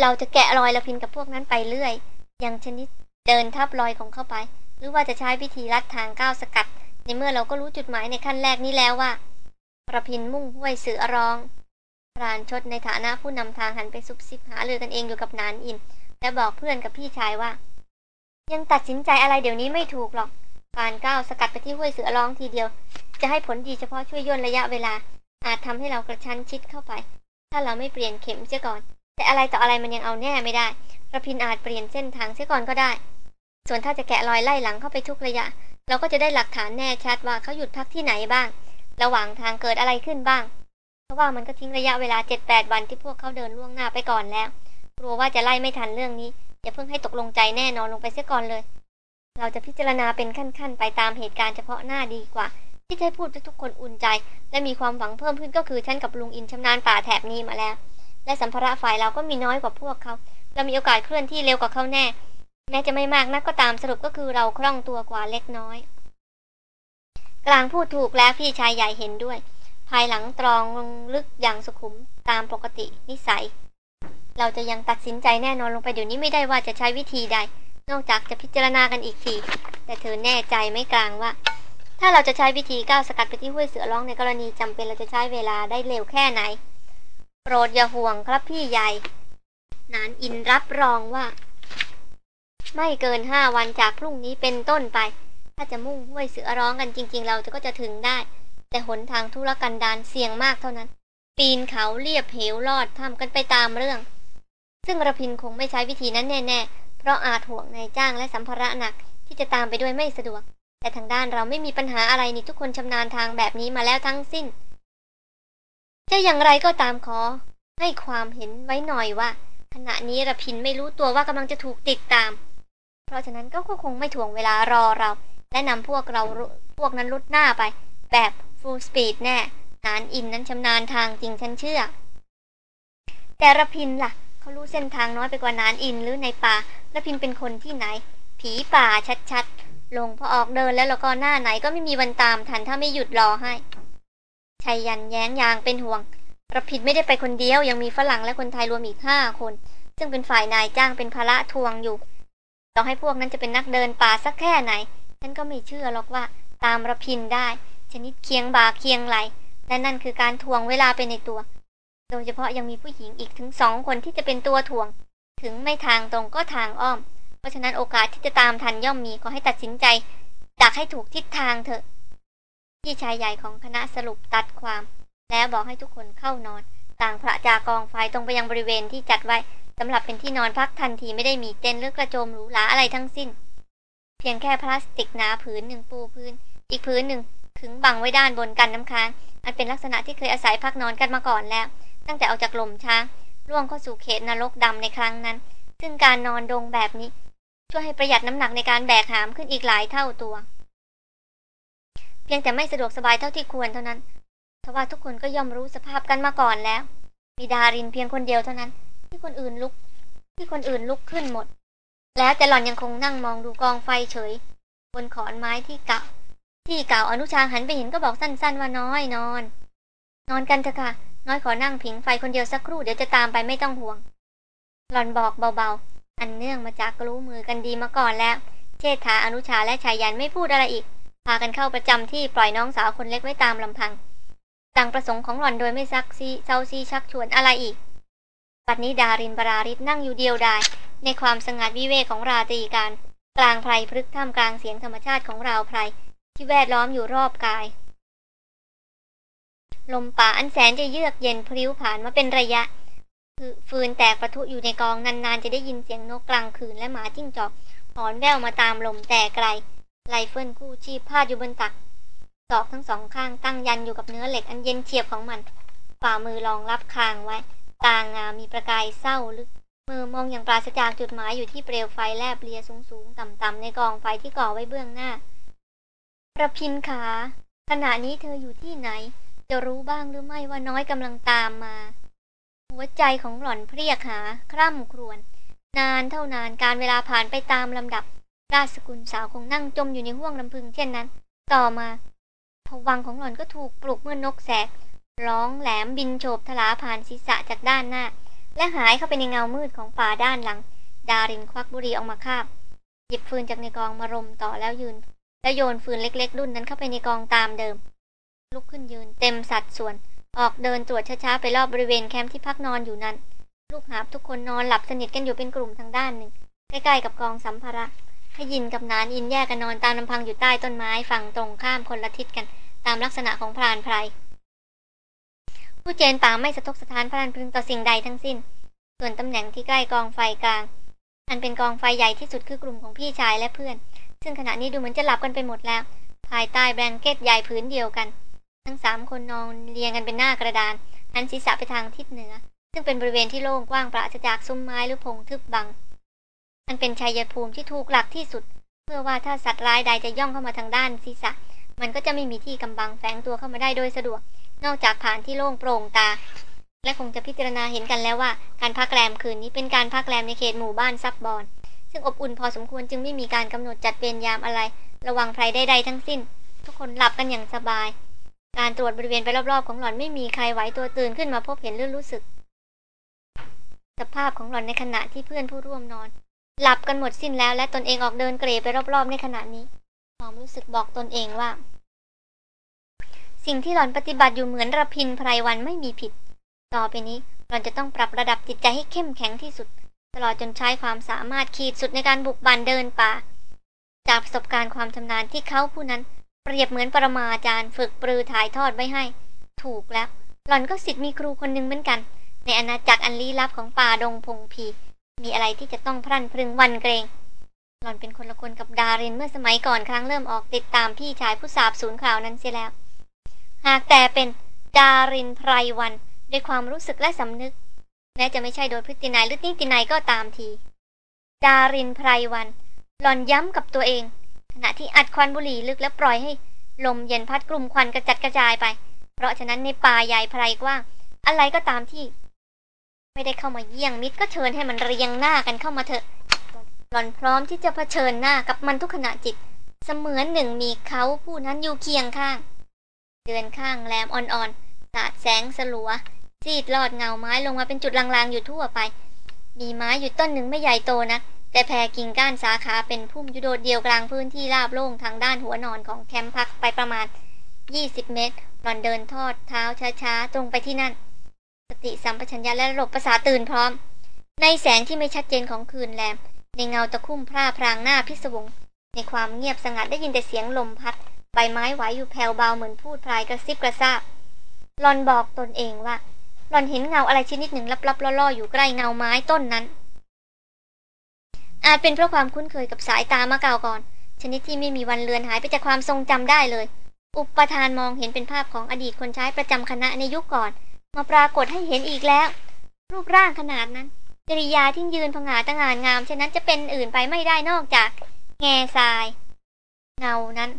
เราจะแกะรอยระพินกับพวกนั้นไปเรื่อย อย่างชนิดเดินทับรอยของเข้าไป หรือว่าจะใช้วิธีลัดทางก้าวสกัด ในเมื่อเราก็รู้จุดหมายในขั้นแรกนี้แล้วว่าระพินมุ่งห้วยเสือร้องพรานชดในฐานะผู้นำทางหันไปซุบซิบหาเรือกันเองอยู่กับนานอิน และบอกเพื่อนกับพี่ชายว่า ยังตัดสินใจอะไรเดี๋ยวนี้ไม่ถูกหรอก การก้าวสกัดไปที่ห้วยเสือร้องทีเดียว จะให้ผลดีเฉพาะช่วยย่นระยะเวลา อาจทำให้เรากระชั้นชิดเข้าไป ถ้าเราไม่เปลี่ยนเข็มเสียก่อน แต่อะไรต่ออะไรมันยังเอาแน่ไม่ได้ระพินอาจเปลี่ยนเส้นทางเสียก่อนก็ได้ ส่วนถ้าจะแกะรอยไล่หลังเข้าไปทุกระยะ เราก็จะได้หลักฐานแน่ชัดว่าเขาหยุดพักที่ไหนบ้าง ระหว่างทางเกิดอะไรขึ้นบ้าง เพราะว่ามันก็ทิ้งระยะเวลาเจ็ดแปดวันที่พวกเขาเดินล่วงหน้าไปก่อนแล้ว กลัวว่าจะไล่ไม่ทันเรื่องนี้ อย่าเพิ่งให้ตกลงใจแน่นอนลงไปเสียก่อนเลย เราจะพิจารณาเป็นขั้นๆ ไปตามเหตุการณ์เฉพาะหน้าดีกว่า ที่จะให้พูดให้ทุกคนอุ่นใจ และมีความหวังเพิ่มขึ้นก็คือฉันกับลุงอินชำนาญป่าแถบนี้มาแล้ว และสัมภาระฝ่ายเราก็มีน้อยกว่าพวกเขา เรามีโอกาสเคลื่อนที่เร็วกว่าเขาแน่ แม้จะไม่มากนักก็ตามสรุปก็คือเราคล่องตัวกว่าเล็กน้อย กลางพูดถูกแล้วพี่ชายใหญ่เห็นด้วย ภายหลังตรองลงลึกอย่างสุขุมตามปกตินิสัย เราจะยังตัดสินใจแน่นอนลงไปเดี๋ยวนี้ไม่ได้ว่าจะใช้วิธีใด นอกจากจะพิจารณากันอีกที แต่เธอแน่ใจไม่กลางว่า ถ้าเราจะใช้วิธีก้าวสกัดไปที่ห้วยเสือร้องในกรณีจำเป็นเราจะใช้เวลาได้เร็วแค่ไหน โปรดอย่าห่วงครับพี่ใหญ่ นานอินรับรองว่า ไม่เกินห้าวันจากพรุ่งนี้เป็นต้นไป ถ้าจะมุ่งห้วยเสือร้องกันจริง ๆ เราจะก็จะถึงได้ แต่หนทางธุรกันดารเสี่ยงมากเท่านั้น ปีนเขาเรียบเหวลอดทำกันไปตามเรื่อง ซึ่งระพินคงไม่ใช้วิธีนั้นแน่ๆ เพราะอาจห่วงนายจ้างและสัมภาระหนักที่จะตามไปด้วยไม่สะดวก แต่ทางด้านเราไม่มีปัญหาอะไรนี่ทุกคนชำนาญทางแบบนี้มาแล้วทั้งสิ้น จะอย่างไรก็ตามขอ ให้ความเห็นไว้หน่อยว่า ขณะนี้ระพินไม่รู้ตัวว่ากำลังจะถูกติดตาม เพราะฉะนั้นก็คงไม่ถ่วงเวลารอเรา และนำพวกเราพวกนั้นลุดหน้าไป แบบฟูลสปีดแน่นานอินนั้นชำนาญทางจริงฉันเชื่อ แต่ระพินล่ะ เขารู้เส้นทางน้อยไปกว่านานอินหรือในป่าระพินเป็นคนที่ไหน ผีป่าชัดๆลงพอออกเดินแล้วแล้วก็หน้าไหนก็ไม่มีวันตามทันถ้าไม่หยุดรอให้ ชัยยันแย้งยางเป็นห่วงประพิดไม่ได้ไปคนเดียวยังมีฝรั่งและคนไทยรวมอีกห้าคน ซึ่งเป็นฝ่ายนายจ้างเป็นภาระทวงอยู่ต่อให้พวกนั้นจะเป็นนักเดินป่าสักแค่ไหน ฉันก็ไม่เชื่อหรอกว่าตามระพินได้ ชนิดเคียงบ่าเคียงไหลและนั่นคือการทวงเวลาไปในตัว โดยเฉพาะยังมีผู้หญิงอีกถึงสองคนที่จะเป็นตัวทวง ถึงไม่ทางตรงก็ทางอ้อม เพราะฉะนั้นโอกาสที่จะตามทันย่อมมีขอให้ตัดสินใจดักให้ถูกทิศทางเถอะ พี่ชายใหญ่ของคณะสรุปตัดความ แล้วบอกให้ทุกคนเข้านอน ต่างพระจากองไฟตรงไปยังบริเวณที่จัดไว้สำหรับเป็นที่นอนพักทันทีไม่ได้มีเต็นท์หรือกระโจมหรูหราอะไรทั้งสิ้น เพียงแค่พลาสติกหนาผืนหนึ่งปูพื้น อีกพื้นหนึ่งขึงบังไว้ด้านบนกันน้ำค้างอันเป็นลักษณะที่เคยอาศัยพักนอนกันมาก่อนแล้ว ตั้งแต่ออกจากลมช้างล่วงเข้าสู่เขตนรกดำในครั้งนั้น ซึ่งการนอนดงแบบนี้ ช่วยให้ประหยัดน้ำหนักในการแบกหามขึ้นอีกหลายเท่าตัว พียงแต่ไม่สะดวกสบายเท่าที่ควรเท่านั้นทว่าทุกคนก็ย่อมรู้สภาพกันมาก่อนแล้ว มีดารินเพียงคนเดียวเท่านั้น ที่คนอื่นลุก ที่คนอื่นลุกขึ้นหมด แล้วแต่หล่อนยังคงนั่งมองดูกองไฟเฉย บนขอนไม้ที่เก่าที่เก่าอนุชาหันไปเห็นก็บอกสั้นๆว่าน้อยนอน นอนกันเถอะค่ะ น้อยขอนั่งผิงไฟคนเดียวสักครู่เดี๋ยวจะตามไปไม่ต้องห่วง หล่อนบอกเบาๆ อันเนื่องมาจากรู้มือกันดีมาก่อนแล้ว เชษฐาอนุชาและชายยันไม่พูดอะไรอีก พากันเข้าประจำที่ปล่อยน้องสาวคนเล็กไว้ตามลำพัง ต่างประสงค์ของหล่อนโดยไม่ซักซีเซาซีชักชวนอะไรอีกปัดนี้ดารินบราริศนั่งอยู่เดียวดาย ในความสงัดวิเวกของราตรีการ กลางไพรพฤกษ์ท่ามกลางเสียงธรรมชาติของราวไพรที่แวดล้อมอยู่รอบกาย ลมป่าอันแสนจะเยือกเย็นพลิ้วผ่านมาเป็นระยะ คือฟืนแตกประทุอยู่ในกองนานๆ จะได้ยินเสียงนกกลางคืนและหมาจิ้งจอกหอนแววมาตามลมแต่ไกล ไรเฟิลคู่ชีพพาดอยู่บนตักศอกทั้งสองข้างตั้งยันอยู่กับเนื้อเหล็กอันเย็นเฉียบของมัน ฝ่ามือรองรับคางไว้ ตางามมีประกายเศร้าลึก เหม่อมองอย่างปราศจากจุดหมายอยู่ที่เปลวไฟแลบเลียสูงๆต่ำๆในกองไฟที่ก่อไว้เบื้องหน้า รพินทร์ขา ขณะนี้เธออยู่ที่ไหน จะรู้บ้างหรือไม่ว่าน้อยกำลังตามมา หัวใจของหล่อนเพรียกหา คร่ำครวญนานเท่านานการเวลาผ่านไปตามลำดับ ราชสกุลสาวคงนั่งจมอยู่ในห้วงลำพึงเช่นนั้น ต่อมาผวังของหล่อนก็ถูกปลุกเมื่อนกแสก ร้องแหลมบินโฉบทลาผ่านศีรษะจากด้านหน้า และหายเข้าไปในเงามืดของป่าด้านหลัง ดารินควักบุหรี่ออกมาคาบ หยิบฟืนจากในกองมารมต่อแล้วยืน แล้วโยนฟืนเล็กๆ รุ่นนั้นเข้าไปในกองตามเดิม ลุกขึ้นยืนเต็มสัดส่วน ออกเดินตรวจช้าๆไปรอบบริเวณแคมป์ที่พักนอนอยู่นั้น ลูกหาบทุกคนนอนหลับสนิทกันอยู่เป็นกลุ่มทางด้านหนึ่ง ใกล้ๆกับกองสัมภาระ ขยินกับนานอินแยกกันนอนตามลำพังอยู่ใต้ต้นไม้ฝั่งตรงข้ามคนละทิศกัน ตามลักษณะของพรานไพรผู้เจนป่าไม่สะทกสถานพรานพึงต่อสิ่งใดทั้งสิ้น ส่วนตำแหน่งที่ใกล้กองไฟกลาง อันเป็นกองไฟใหญ่ที่สุดคือกลุ่มของพี่ชายและเพื่อน ซึ่งขณะนี้ดูเหมือนจะหลับกันไปหมดแล้ว ภายใต้แบงเก็ตใหญ่ผืนเดียวกัน ทั้งสามคนนอนเรียงกันเป็นหน้ากระดานหันศีรษะไปทางทิศเหนือ ซึ่งเป็นบริเวณที่โล่งกว้างปราศจากซุ้มไม้หรือพงทึบบัง มันเป็นชัยภูมิที่ถูกหลักที่สุด เพื่อว่าถ้าสัตว์ร้ายใดจะย่องเข้ามาทางด้านศีรษะ มันก็จะไม่มีที่กำบังแฝงตัวเข้ามาได้โดยสะดวก นอกจากผ่านที่โล่งโปร่งตา และคงจะพิจารณาเห็นกันแล้วว่า การพักแรมคืนนี้เป็นการพักแรมในเขตหมู่บ้านซับบอน ซึ่งอบอุ่นพอสมควรจึงไม่มีการกำหนดจัดเวรยามอะไร ระวังใครใดๆทั้งสิ้น ทุกคนหลับกันอย่างสบาย การตรวจบริเวณไปรอบๆ ของหล่อนไม่มีใครไหวตัวตื่นขึ้นมาพบเห็นหรือรู้สึก สภาพของหล่อนในขณะที่เพื่อนผู้ร่วมนอน หลับกันหมดสิ้นแล้วและตนเองออกเดินเกรไปรอบๆในขณะนี้ความรู้สึกบอกตนเองว่า สิ่งที่หล่อนปฏิบัติอยู่เหมือนระพินไพรวันไม่มีผิด ต่อไปนี้หล่อนจะต้องปรับระดับจิตใจให้เข้มแข็งที่สุด ตลอดจนใช้ความสามารถขีดสุดในการบุกบันเดินป่า จากประสบการณ์ความชำนาญที่เขาผู้นั้น เปรียบเหมือนปรมาจารย์ฝึกปรือถ่ายทอดไว้ให้ ถูกแล้ว หล่อนก็สิทธิ์มีครูคนหนึ่งเหมือนกัน ในอาณาจักรอันลี้ลับของป่าดงพงพี มีอะไรที่จะต้องพรั่นพรึงวันเกรง หล่อนเป็นคนละคนกับดารินเมื่อสมัยก่อนครั้งเริ่มออกติดตามพี่ชายผู้สาบสูญข่าวนั้นเสียแล้ว หากแต่เป็นดารินไพรวันด้วยความรู้สึกและสำนึก แม้จะไม่ใช่โดยพฤตินัยหรือนิตินัยก็ตามที ดารินไพรวัน หล่อนย้ำกับตัวเอง ขณะที่อัดควันบุหรี่ลึกและปล่อยให้ ลมเย็นพัดกลุ่มควันกระจัดกระจายไป เพราะฉะนั้นในป่าใหญ่ไพรกว้าง อะไรก็ตามที่ ไม่ได้เข้ามาเยี่ยงมิตรก็เชิญให้มันเรียงหน้ากันเข้ามาเถอะ หล่อนพร้อมที่จะเผชิญหน้ากับมันทุกขณะจิต เสมือนหนึ่งมีเขาผู้นั้นอยู่เคียงข้าง เดือนข้างแรมอ่อนๆสาดแสงสลัวซีดลอดเงาไม้ลงมาเป็นจุดลางๆอยู่ทั่วไป มีไม้อยู่ต้นหนึ่งไม่ใหญ่โตนะแต่แผ่กิ่งก้านสาขาเป็นพุ่มยุโดดเดียวกลางพื้นที่ราบโล่งทางด้านหัวนอนของแคมป์พักไปประมาณ 20 เมตร หล่อนเดินทอดเท้าช้าๆ ตรงไปที่นั่น สติสัมปชัญญะและระบบประสาทตื่นพร้อม ในแสงที่ไม่ชัดเจนของคืนแรมในเงาตะคุ่มพร่าพรางหน้าพิศวง ในความเงียบสงัดได้ยินแต่เสียงลมพัด ใบไม้ไหวอยู่แผ่วเบาเหมือนพูดพลายกระซิบกระซาบหลอนบอกตนเองว่าหลอนเห็นเงาอะไรชนิดหนึ่งลับๆล่อๆอยู่ใกล้เงาไม้ต้นนั้น อาจเป็นเพราะความคุ้นเคยกับสายตามาเก่าก่อน ชนิดที่ไม่มีวันเลือนหายไปจากความทรงจำได้เลย อุปทานมองเห็นเป็นภาพของอดีตคนใช้ประจำคณะในยุคก่อน มาปรากฏให้เห็นอีกแล้ว รูปร่างขนาดนั้นจริยาที่ยืนผงาตงานงามฉะนั้นจะเป็นอื่นไปไม่ได้นอกจาก แง่ทราย เงานั้น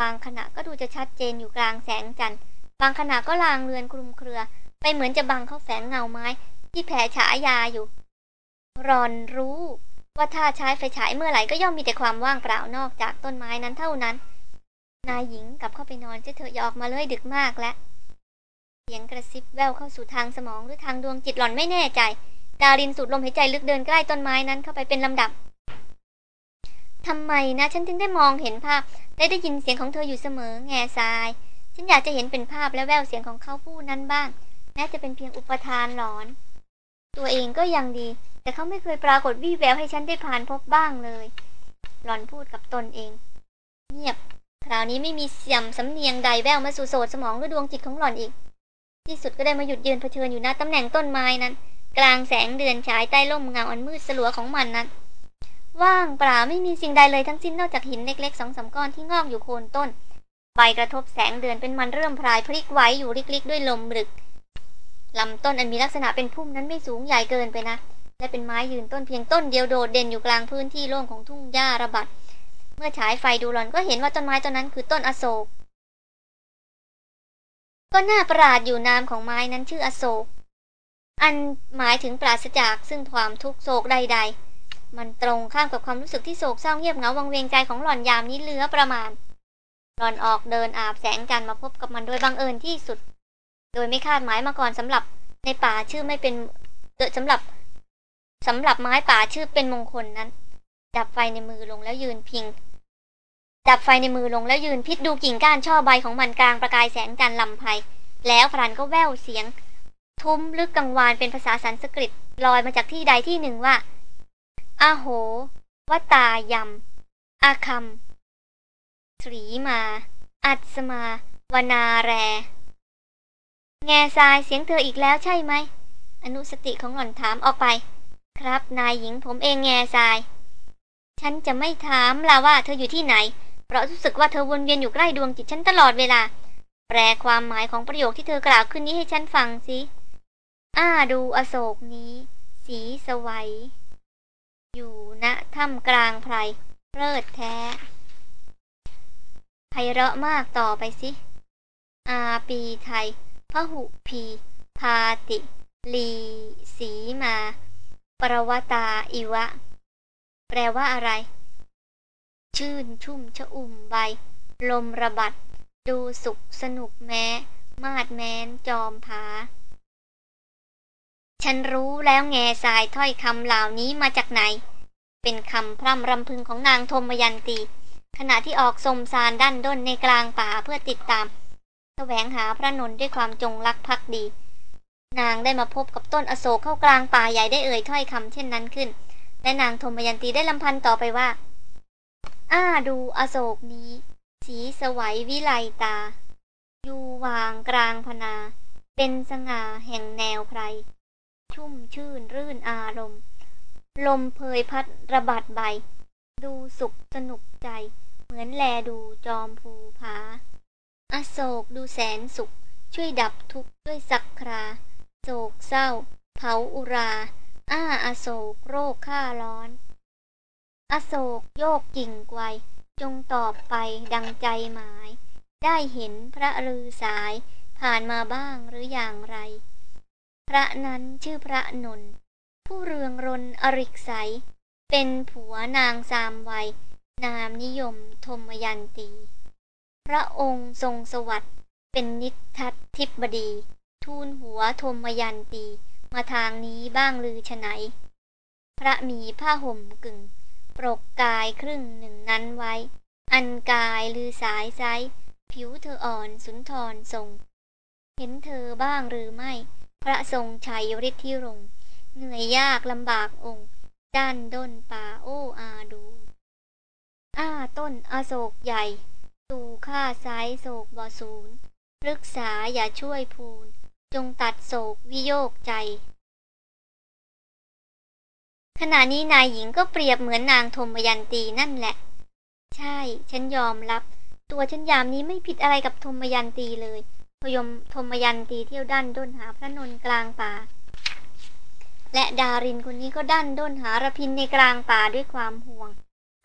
บางขณะก็ดูจะชัดเจนอยู่กลางแสงจันทร์บางขณะก็ลางเลือนคลุมเครือ ไปเหมือนจะบังเข้าแฝงเงาไม้ ที่แผ่ฉายาอยู่ รอนรู้ ว่าถ้าใช้ไฟฉายเมื่อไหร่ก็ย่อมมีแต่ความว่างเปล่านอกจากต้นไม้นั้นเท่านั้น นายหญิงกลับเข้าไปนอนเจะเถอะอย่าออกมาเลยดึกมากแล้ว สียงกระซิบแววเข้าสู่ทางสมองหรือทางดวงจิตหล่อนไม่แน่ใจ ดารินสูดลมหายใจลึกเดินใกล้ต้นไม้นั้นเข้าไปเป็นลำดับทำไมนะ ฉันถึงได้มองเห็นภาพและได้ยินเสียงของเธออยู่เสมอ แง่ทราย ฉันอยากจะเห็นเป็นภาพและแววเสียงของเขาผู้นั้นบ้างแม้จะเป็นเพียงอุปทานหลอน ตัวเองก็ยังดี แต่เขาไม่เคยปรากฏวี่แววให้ฉันได้ผ่านพบบ้างเลย หลอนพูดกับตนเอง เงียบ คราวนี้ไม่มีเสียมสำเนียงใดแววมาสู่โสดสมองหรือดวงจิตของหล่อนอีก ที่สุดก็ได้มาหยุดยืนเผชิญอยู่หน้าตำแหน่งต้นไม้นั้น กลางแสงเดือนฉายใต้ร่มเงาอันมืดสลัวของมันนั้น ว่างเปล่าไม่มีสิ่งใดเลยทั้งสิ้นนอกจากหินเล็กๆสองสามก้อนที่งอกอยู่โคนต้น ใบกระทบแสงเดือนเป็นมันเริ่มพลายพลิกไหวอยู่ลิกๆ ด้วยลมรึกลำต้นอันมีลักษณะเป็นพุ่มนั้นไม่สูงใหญ่เกินไปนะ และเป็นไม้ยืนต้นเพียงต้นเดียวโดดเด่นอยู่กลางพื้นที่โล่งของทุ่งหญ้าระบัด เมื่อฉายไฟดูหลอนก็เห็นว่าต้นไม้ต้นนั้นคือต้นอโศก ก็น่าประหลาดอยู่นามของไม้นั้นชื่ออโศก อันหมายถึงปราศจากซึ่งความทุกโศกใด ๆ มันตรงข้ามกับความรู้สึกที่โศกเศร้าเงียบเหงาวังเวงใจของหล่อนยามนี้เหลือประมาณ หล่อนออกเดินอาบแสงจันทร์มาพบกับมันโดยบังเอิญที่สุด โดยไม่คาดหมายมาก่อนสำหรับในป่าชื่อไม่เป็นเดสำหรับสำหรับไม้ป่าชื่อเป็นมงคลนั้น ดับไฟในมือลงแล้วยืนพิง ดับไฟในมือลงแล้วยืนพิษดูกิ่งก้านช่อใบของมันกลางประกายแสงจันทร์ลำไพแล้วพรันก็แว่วเสียง ทุ้มลึกกังวานเป็นภาษาสันสกฤตลอยมาจากที่ใดที่หนึ่งว่าอาโหวตายำอาคัมสรีมา อัศมาวนาแร แง่ทรายเสียงเธออีกแล้วใช่ไหม อนุสติของหล่อนถามออกไป ครับนายหญิงผมเองแง่ทราย ฉันจะไม่ถามล่ะว่าเธออยู่ที่ไหน เพราะรู้สึกว่าเธอวนเวียนอยู่ใกล้ดวงจิตฉันตลอดเวลา แปลความหมายของประโยคที่เธอกล่าวขึ้นนี้ให้ฉันฟังสิอ้าดูอโศกนี้ สีสวัย อยู่ณถ้ำกลางไพรเลิศแท้ไพเราะมากต่อไปสิอาปีไทยพหุพี พาติ ลี สีมา ปรวตาอิวะ แปลว่าอะไร ชื่นชุ่มชะอุ่มใบ ลมระบัด ดูสุขสนุกแม้ มาดแม้นจอมผา ฉันรู้แล้วแง่สายถ้อยคำเหล่านี้มาจากไหน เป็นคำพร่ำรำพึงของนางธมยันตี ขณะที่ออกสมสารด้านด้นในกลางป่าเพื่อติดตามแสวงหาพระนนท์ด้วยความจงรักภักดี นางได้มาพบกับต้นอโศกเข้ากลางป่าใหญ่ได้เอ่ยถ้อยคำเช่นนั้นขึ้น และนางธมยันตีได้ลำพันต่อไปว่า อ้าดูอโศกนี้ สีสวัยวิไลตา อยู่วางกลางพนา เป็นสง่าแห่งแนวไพร ชุ่มชื่นรื่นอารมณ์ ลมเพยพัดระบาดใบ ดูสุขสนุกใจ เหมือนแลดูจอมภูผา อโศกดูแสนสุข ช่วยดับทุกข์ด้วยสักครา โศกเศร้า เผาอุรา อ้าอโศกโรคฆ่าร้อน อโศกโยกกิ่งไกวจงตอบไปดังใจหมาย ได้เห็นพระลือสายผ่านมาบ้างหรืออย่างไร พระนั้นชื่อพระนนทผู้เรืองรนอริกใส เป็นผัวนางสามวัย นามนิยมธมยันตี พระองค์ทรงสวัสดิ์เป็นนิทัศทิบดี ทูลหัวทมยันตี มาทางนี้บ้างลือฉไหน พระมีผ้าห่มกึ่ง ปรกกายครึ่งหนึ่งนั้นไว้ อันกายลือสายไซผิวเธออ่อนสุนทรทรง เห็นเธอบ้างหรือไม่ พระทรงชัยฤทธิรงเหนื่อยยากลำบากองค์ ด้านด้นป่าโอ้อาดูอ้าต้นอโศกใหญ่ ตูข้าซ้ายโศกบอศูนย์รึกษาอย่าช่วยพูน จงตัดโศกวิโยกใจ ขณะนี้นายหญิงก็เปรียบเหมือนนางธมยันตีนั่นแหละ ใช่ ฉันยอมรับ ตัวฉันยามนี้ไม่ผิดอะไรกับธมยันตีเลยพยมธมยันตีเที่ยวด้านด้นหาพระนนกลางป่า และดารินคนนี้ก็ด้านด้นหาระพินในกลางป่าด้วยความห่วง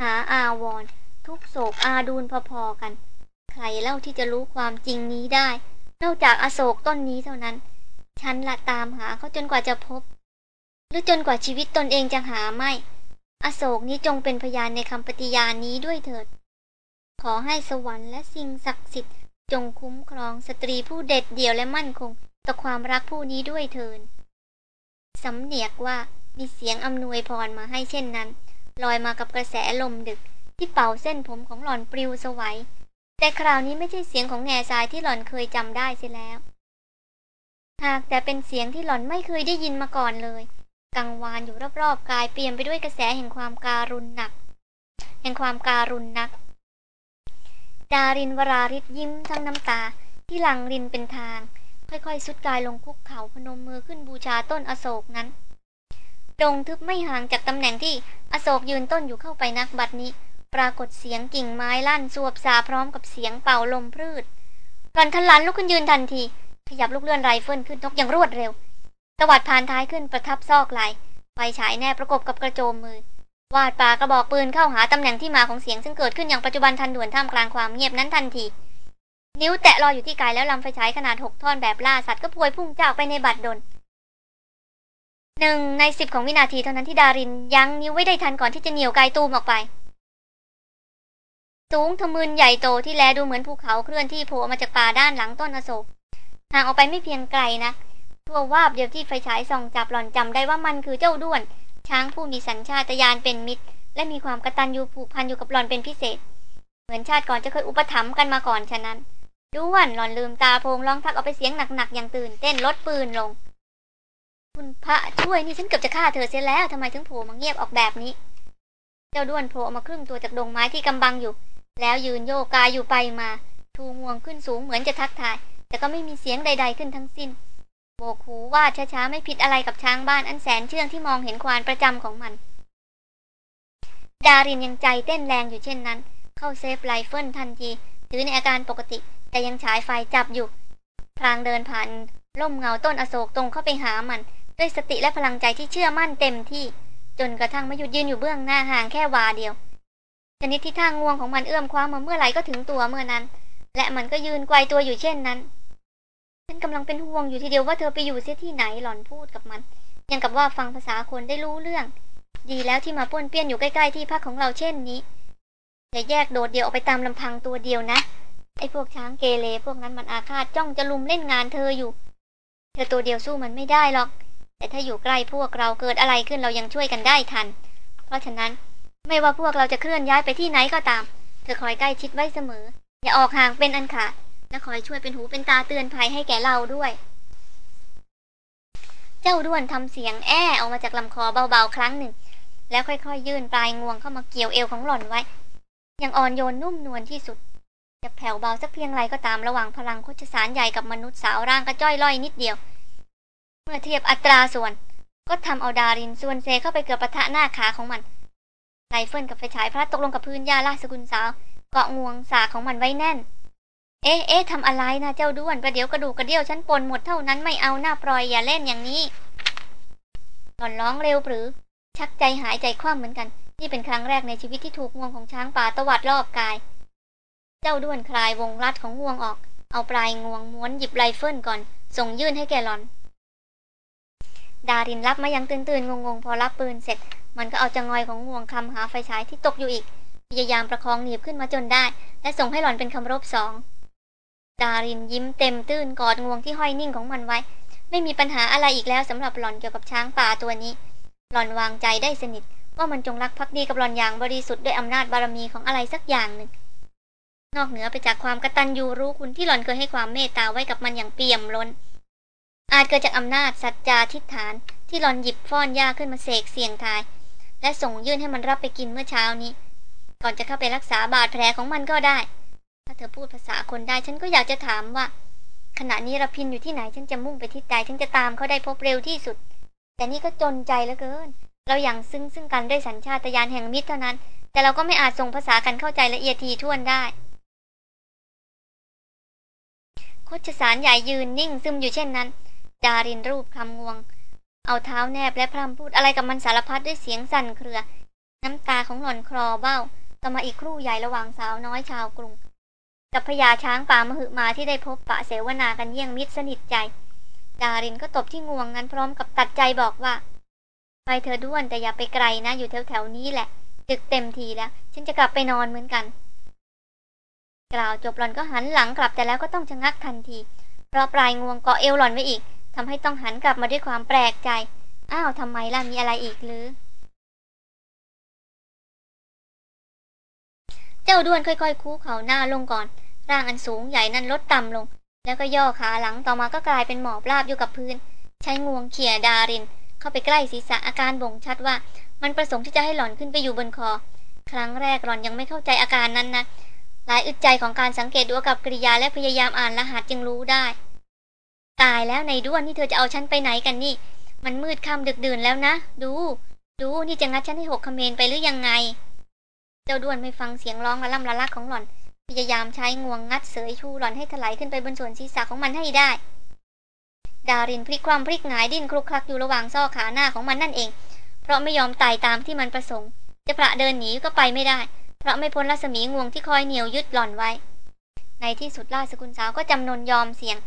หาอาวร ทุกโศกอาดูนพอๆกัน ใครเล่าที่จะรู้ความจริงนี้ได้ นอกจากอโศกต้นนี้เท่านั้น ฉันละตามหาเขาจนกว่าจะพบ รือจนกว่าชีวิตตนเองจะหาไม่ อโศกนี้จงเป็นพยานในคำปฏิญาณนี้ด้วยเถิด ขอให้สวรรค์และสิ่งศักดิ์สิทธิ์ จงคุ้มครองสตรีผู้เด็ดเดี่ยวและมั่นคง ต่อความรักผู้นี้ด้วยเถินสำเนียกว่ามีเสียงอำนวยพรมาให้เช่นนั้น ลอยมากับกระแสลมดึกที่เป่าเส้นผมของหล่อนปลิวสวัย แต่คราวนี้ไม่ใช่เสียงของแง่ทรายที่หล่อนเคยจำได้เสียแล้ว หากแต่เป็นเสียงที่หล่อนไม่เคยได้ยินมาก่อนเลย กังวานอยู่รอบๆกายเปลี่ยนไปด้วยกระแสแห่งความการุณหนัก แห่งความการุณนัก ดารินวราฤทธิ์ยิ้มทั้งน้ำตาที่หลั่งรินเป็นทาง ค่อยๆทรุดกายลงคุกเข่าพนมมือขึ้นบูชาต้นอโศกนั้นดงทึบไม่ห่างจากตำแหน่งที่อโศกยืนต้นอยู่เข้าไปนักบัดนี้ ปรากฏเสียงกิ่งไม้ลั่นสวบสาบพร้อมกับเสียงเป่าลมพรืดหล่อนทันลันลุกขึ้นยืนทันที ขยับลูกเลื่อนไรเฟิลขึ้นนกอย่างรวดเร็ว ตวัดพานท้ายขึ้นประทับซอกไหล่ไฟฉายแนบประกบกับกระโจมมือ วาดปากระบอกปืนเข้าหาตำแหน่งที่มาของเสียงซึ่งเกิดขึ้นอย่างปัจจุบันทันด่วนท่ามกลางความเงียบนั้นทันที นิ้วแตะรออยู่ที่กายแล้วลำไฟฉายขนาดหกท่อนแบบล่าสัตว์ก็พวยพุ่งเจ้าไปในบัดดลหนึ่งในสิบของวินาทีเท่านั้นที่ดารินยั้งนิ้วไว้ได้ทันก่อนที่จะเหนี่ยวกายตูมออกไป สูงทะมึนใหญ่โตที่แลดูเหมือนภูเขาเคลื่อนที่โผล่มาจากป่าด้านหลังต้นอโศกห่างออกไปไม่เพียงไกลนะ ทั่ววาบเดียวที่ไฟฉายส่องจับหล่อนจำได้ว่ามันคือเจ้าด้วน ช้างผู้มีสัญชาตญาณเป็นมิตร และมีความกระตันยูผูกพันอยู่กับหล่อนเป็นพิเศษ เหมือนชาติก่อนจะเคยอุปถัมภ์กันมาก่อนฉะนั้นด้วนหล่อนลืมตาโพงร้องทักออกไปเสียงหนักๆอย่างตื่นเต้นลดปืนลง คุณพระช่วยนี่ฉันเกือบจะฆ่าเธอเสียแล้วทำไมถึงโผล่มาเงียบออกแบบนี้ เจ้าด้วนโผล่ออกมาครึ่งตัวจากดงไม้ที่กำบังอยู่ แล้วยืนโยกกายอยู่ไปมา ทูงวงขึ้นสูงเหมือนจะทักทาย แต่ก็ไม่มีเสียงใด ๆขึ้นทั้งสิ้น โบกหูว่าช้าๆไม่ผิดอะไรกับช้างบ้านอันแสนเชื่องที่มองเห็นควาญประจำของมัน ดารินยังใจเต้นแรงอยู่เช่นนั้น เข้า safe ไรเฟิลทันทีถือในอาการปกติ แต่ยังฉายไฟจับอยู่พลางเดินผ่านล่มเงาต้นอโศกตรงเข้าไปหามัน ด้วยสติและพลังใจที่เชื่อมั่นเต็มที่ จนกระทั่งมาหยุดยืนอยู่เบื้องหน้าห่างแค่วาเดียวชนิดที่ปลายงวงของมันเอื้อมคว้ามาเมื่อไหร่ก็ถึงตัวเมื่อนั้น และมันก็ยืนไกวตัวอยู่เช่นนั้น ฉันกำลังเป็นห่วงอยู่ทีเดียวว่าเธอไปอยู่เสียที่ไหนหล่อนพูดกับมัน ยังกับว่าฟังภาษาคนได้รู้เรื่อง ดีแล้วที่มาป้วนเปี้ยนอยู่ใกล้ๆที่พักของเราเช่นนี้อย่าแยกโดดเดียวออกไปตามลำพังตัวเดียวนะไอ้พวกช้างเกเรพวกนั้นมันอาฆาตจ้องจะลุมเล่นงานเธออยู่ เธอตัวเดียวสู้มันไม่ได้หรอก แต่ถ้าอยู่ใกล้พวกเราเกิดอะไรขึ้นเรายังช่วยกันได้ทัน เพราะฉะนั้นไม่ว่าพวกเราจะเคลื่อนย้ายไปที่ไหนก็ตาม เธอคอยใกล้ชิดไว้เสมอ อย่าออกห่างเป็นอันขาด และคอยช่วยเป็นหูเป็นตาเตือนภัยให้แก่เราด้วย เจ้าด้วนทำเสียงแอ้ออกมาจากลำคอเบาๆครั้งหนึ่ง แล้วค่อยๆยื่นปลายงวงเข้ามาเกี่ยวเอวของหล่อนไว้อย่างอ่อนโยนนุ่มนวลที่สุด จะแผ่วเบาสักเพียงไรก็ตามระหว่างพลังโคชสารใหญ่กับมนุษย์สาวร่างกระจ้อยล่อยนิดเดียว เมื่อเทียบอัตราส่วน ก็ทำเอาดารินซวนเซเข้าไปเกือบปะทะหน้าขาของมันไรเฟิลกับไฟฉายพลัดตกลงกับพื้นหญ้าราชสกุลสาวเกาะงวงสาของมันไว้แน่น เอ๊ะเอ๊ะทำอะไรนะเจ้าด้วนประเดี๋ยวกระดูกกระเดี้ยวฉันป่นหมดเท่านั้นไม่เอาน่าปล่อยอย่าเล่นอย่างนี้หล่อนร้องเร็วปรื๋อ ชักใจหายใจคว่ำเหมือนกัน นี่เป็นครั้งแรกในชีวิตที่ถูกงวงของช้างป่าตวัดรอบกาย เจ้าด้วนคลายวงรัดของงวงออก เอาปลายงวงม้วนหยิบไรเฟิลก่อน ส่งยื่นให้แกหลอน ดารินรับมายังตื่นตื่นงงๆพอรับปืนเสร็จ มันก็เอาจงอยของงวงคำหาไฟฉายที่ตกอยู่อีก พยายามประคองหนีบขึ้นมาจนได้ และส่งให้หลอนเป็นคำรบสอง ดารินยิ้มเต็มตื้นกอดงวงที่ห้อยนิ่งของมันไว้ ไม่มีปัญหาอะไรอีกแล้วสำหรับหล่อนเกี่ยวกับช้างป่าตัวนี้ หล่อนวางใจได้สนิท ว่ามันจงรักภักดีกับหล่อนอย่างบริสุทธิ์ด้วยอำนาจบารมีของอะไรสักอย่างหนึ่ง นอกเหนือไปจากความกตัญญูรู้คุณที่หล่อนเคยให้ความเมตตาไว้กับมันอย่างเปี่ยมล้น อาจเกิดจากอำนาจสัจจาทิฏฐาน ที่หล่อนหยิบฟ้อนหญ้าขึ้นมาเสกเสียงทาย และส่งยื่นให้มันรับไปกินเมื่อเช้านี้ ก่อนจะเข้าไปรักษาบาดแผลของมันก็ได้ ถ้าเธอพูดภาษาคนได้ฉันก็อยากจะถามว่า ขณะนี้ระพินอยู่ที่ไหนฉันจะมุ่งไปที่ใดฉันจะตามเขาได้พบเร็วที่สุด แต่นี่ก็จนใจเหลือเกิน เราอย่างซึ่งซึ่งกันด้วยสัญชาตญาณแห่งมิตรเท่านั้น แต่เราก็ไม่อาจส่งภาษากันเข้าใจละเอียดทีท่วนได้โคชสารใหญ่ยืนนิ่งซึมอยู่เช่นนั้นจารินรูปคำงวง เอาเท้าแนบและพรำพูดอะไรกับมันสารพัดด้วยเสียงสั่นเครือ น้ำตาของหล่อนคลอเบ้าต่อมาอีกครู่ใหญ่ระหว่างสาวน้อยชาวกรุง กับพญาช้างป่ามหึมาที่ได้พบปะเสวนากันเยี่ยงมิตรสนิทใจ ดารินก็ตบที่งวงนั้นพร้อมกับตัดใจบอกว่า ไปเธอด้วนแต่อย่าไปไกลนะอยู่แถวแถวนี้แหละ ดึกเต็มทีแล้ว ฉันจะกลับไปนอนเหมือนกัน กล่าวจบหล่อนก็หันหลังกลับแต่แล้วก็ต้องชะงักทันที เพราะปลายงวงเกาะเอวหล่อนไว้อีกทำให้ต้องหันกลับมาด้วยความแปลกใจ อ้าวทำไมล่ะมีอะไรอีกหรือเจ้าด้วนค่อยๆ คู่เขาหน้าลงก่อน ร่างอันสูงใหญ่นั้นลดต่ำลง แล้วก็ย่อขาหลังต่อมาก็กลายเป็นหมอบราบอยู่กับพื้น ใช้งวงเขี่ยดาริน เข้าไปใกล้ศีรษะอาการบ่งชัดว่า มันประสงค์ที่จะให้หล่อนขึ้นไปอยู่บนคอ ครั้งแรกหล่อนยังไม่เข้าใจอาการนั้นนะหลายอึดใจของการสังเกตดูกับกริยาและพยายามอ่านรหัสจึงรู้ได้ ตายแล้วในด้วนนี่เธอจะเอาฉันไปไหนกันนี่ มันมืดค่ำดึกดื่นแล้วนะ ดู ดูนี่จะงัดฉันให้หกคเมนไปหรือยังไง เจ้าด้วนไม่ฟังเสียงร้องระล่ำระลักของหล่อน พยายามใช้งวงงัดเสยชูหล่อนให้ถลายขึ้นไปบนส่วนศีรษะของมันให้ได้ ดารินพลิกความพลิกหงายดิ้นคลุกคลักอยู่ระหว่างซอกขาหน้าของมันนั่นเอง เพราะไม่ยอมไต่ตามที่มันประสงค์ จะพระเดินหนีก็ไปไม่ได้ เพราะไม่พ้นรัศมีงวงที่คอยเหนียวยึดหล่อนไว้ ในที่สุดราชสกุลสาวก็จำนนยอมเสี่ยง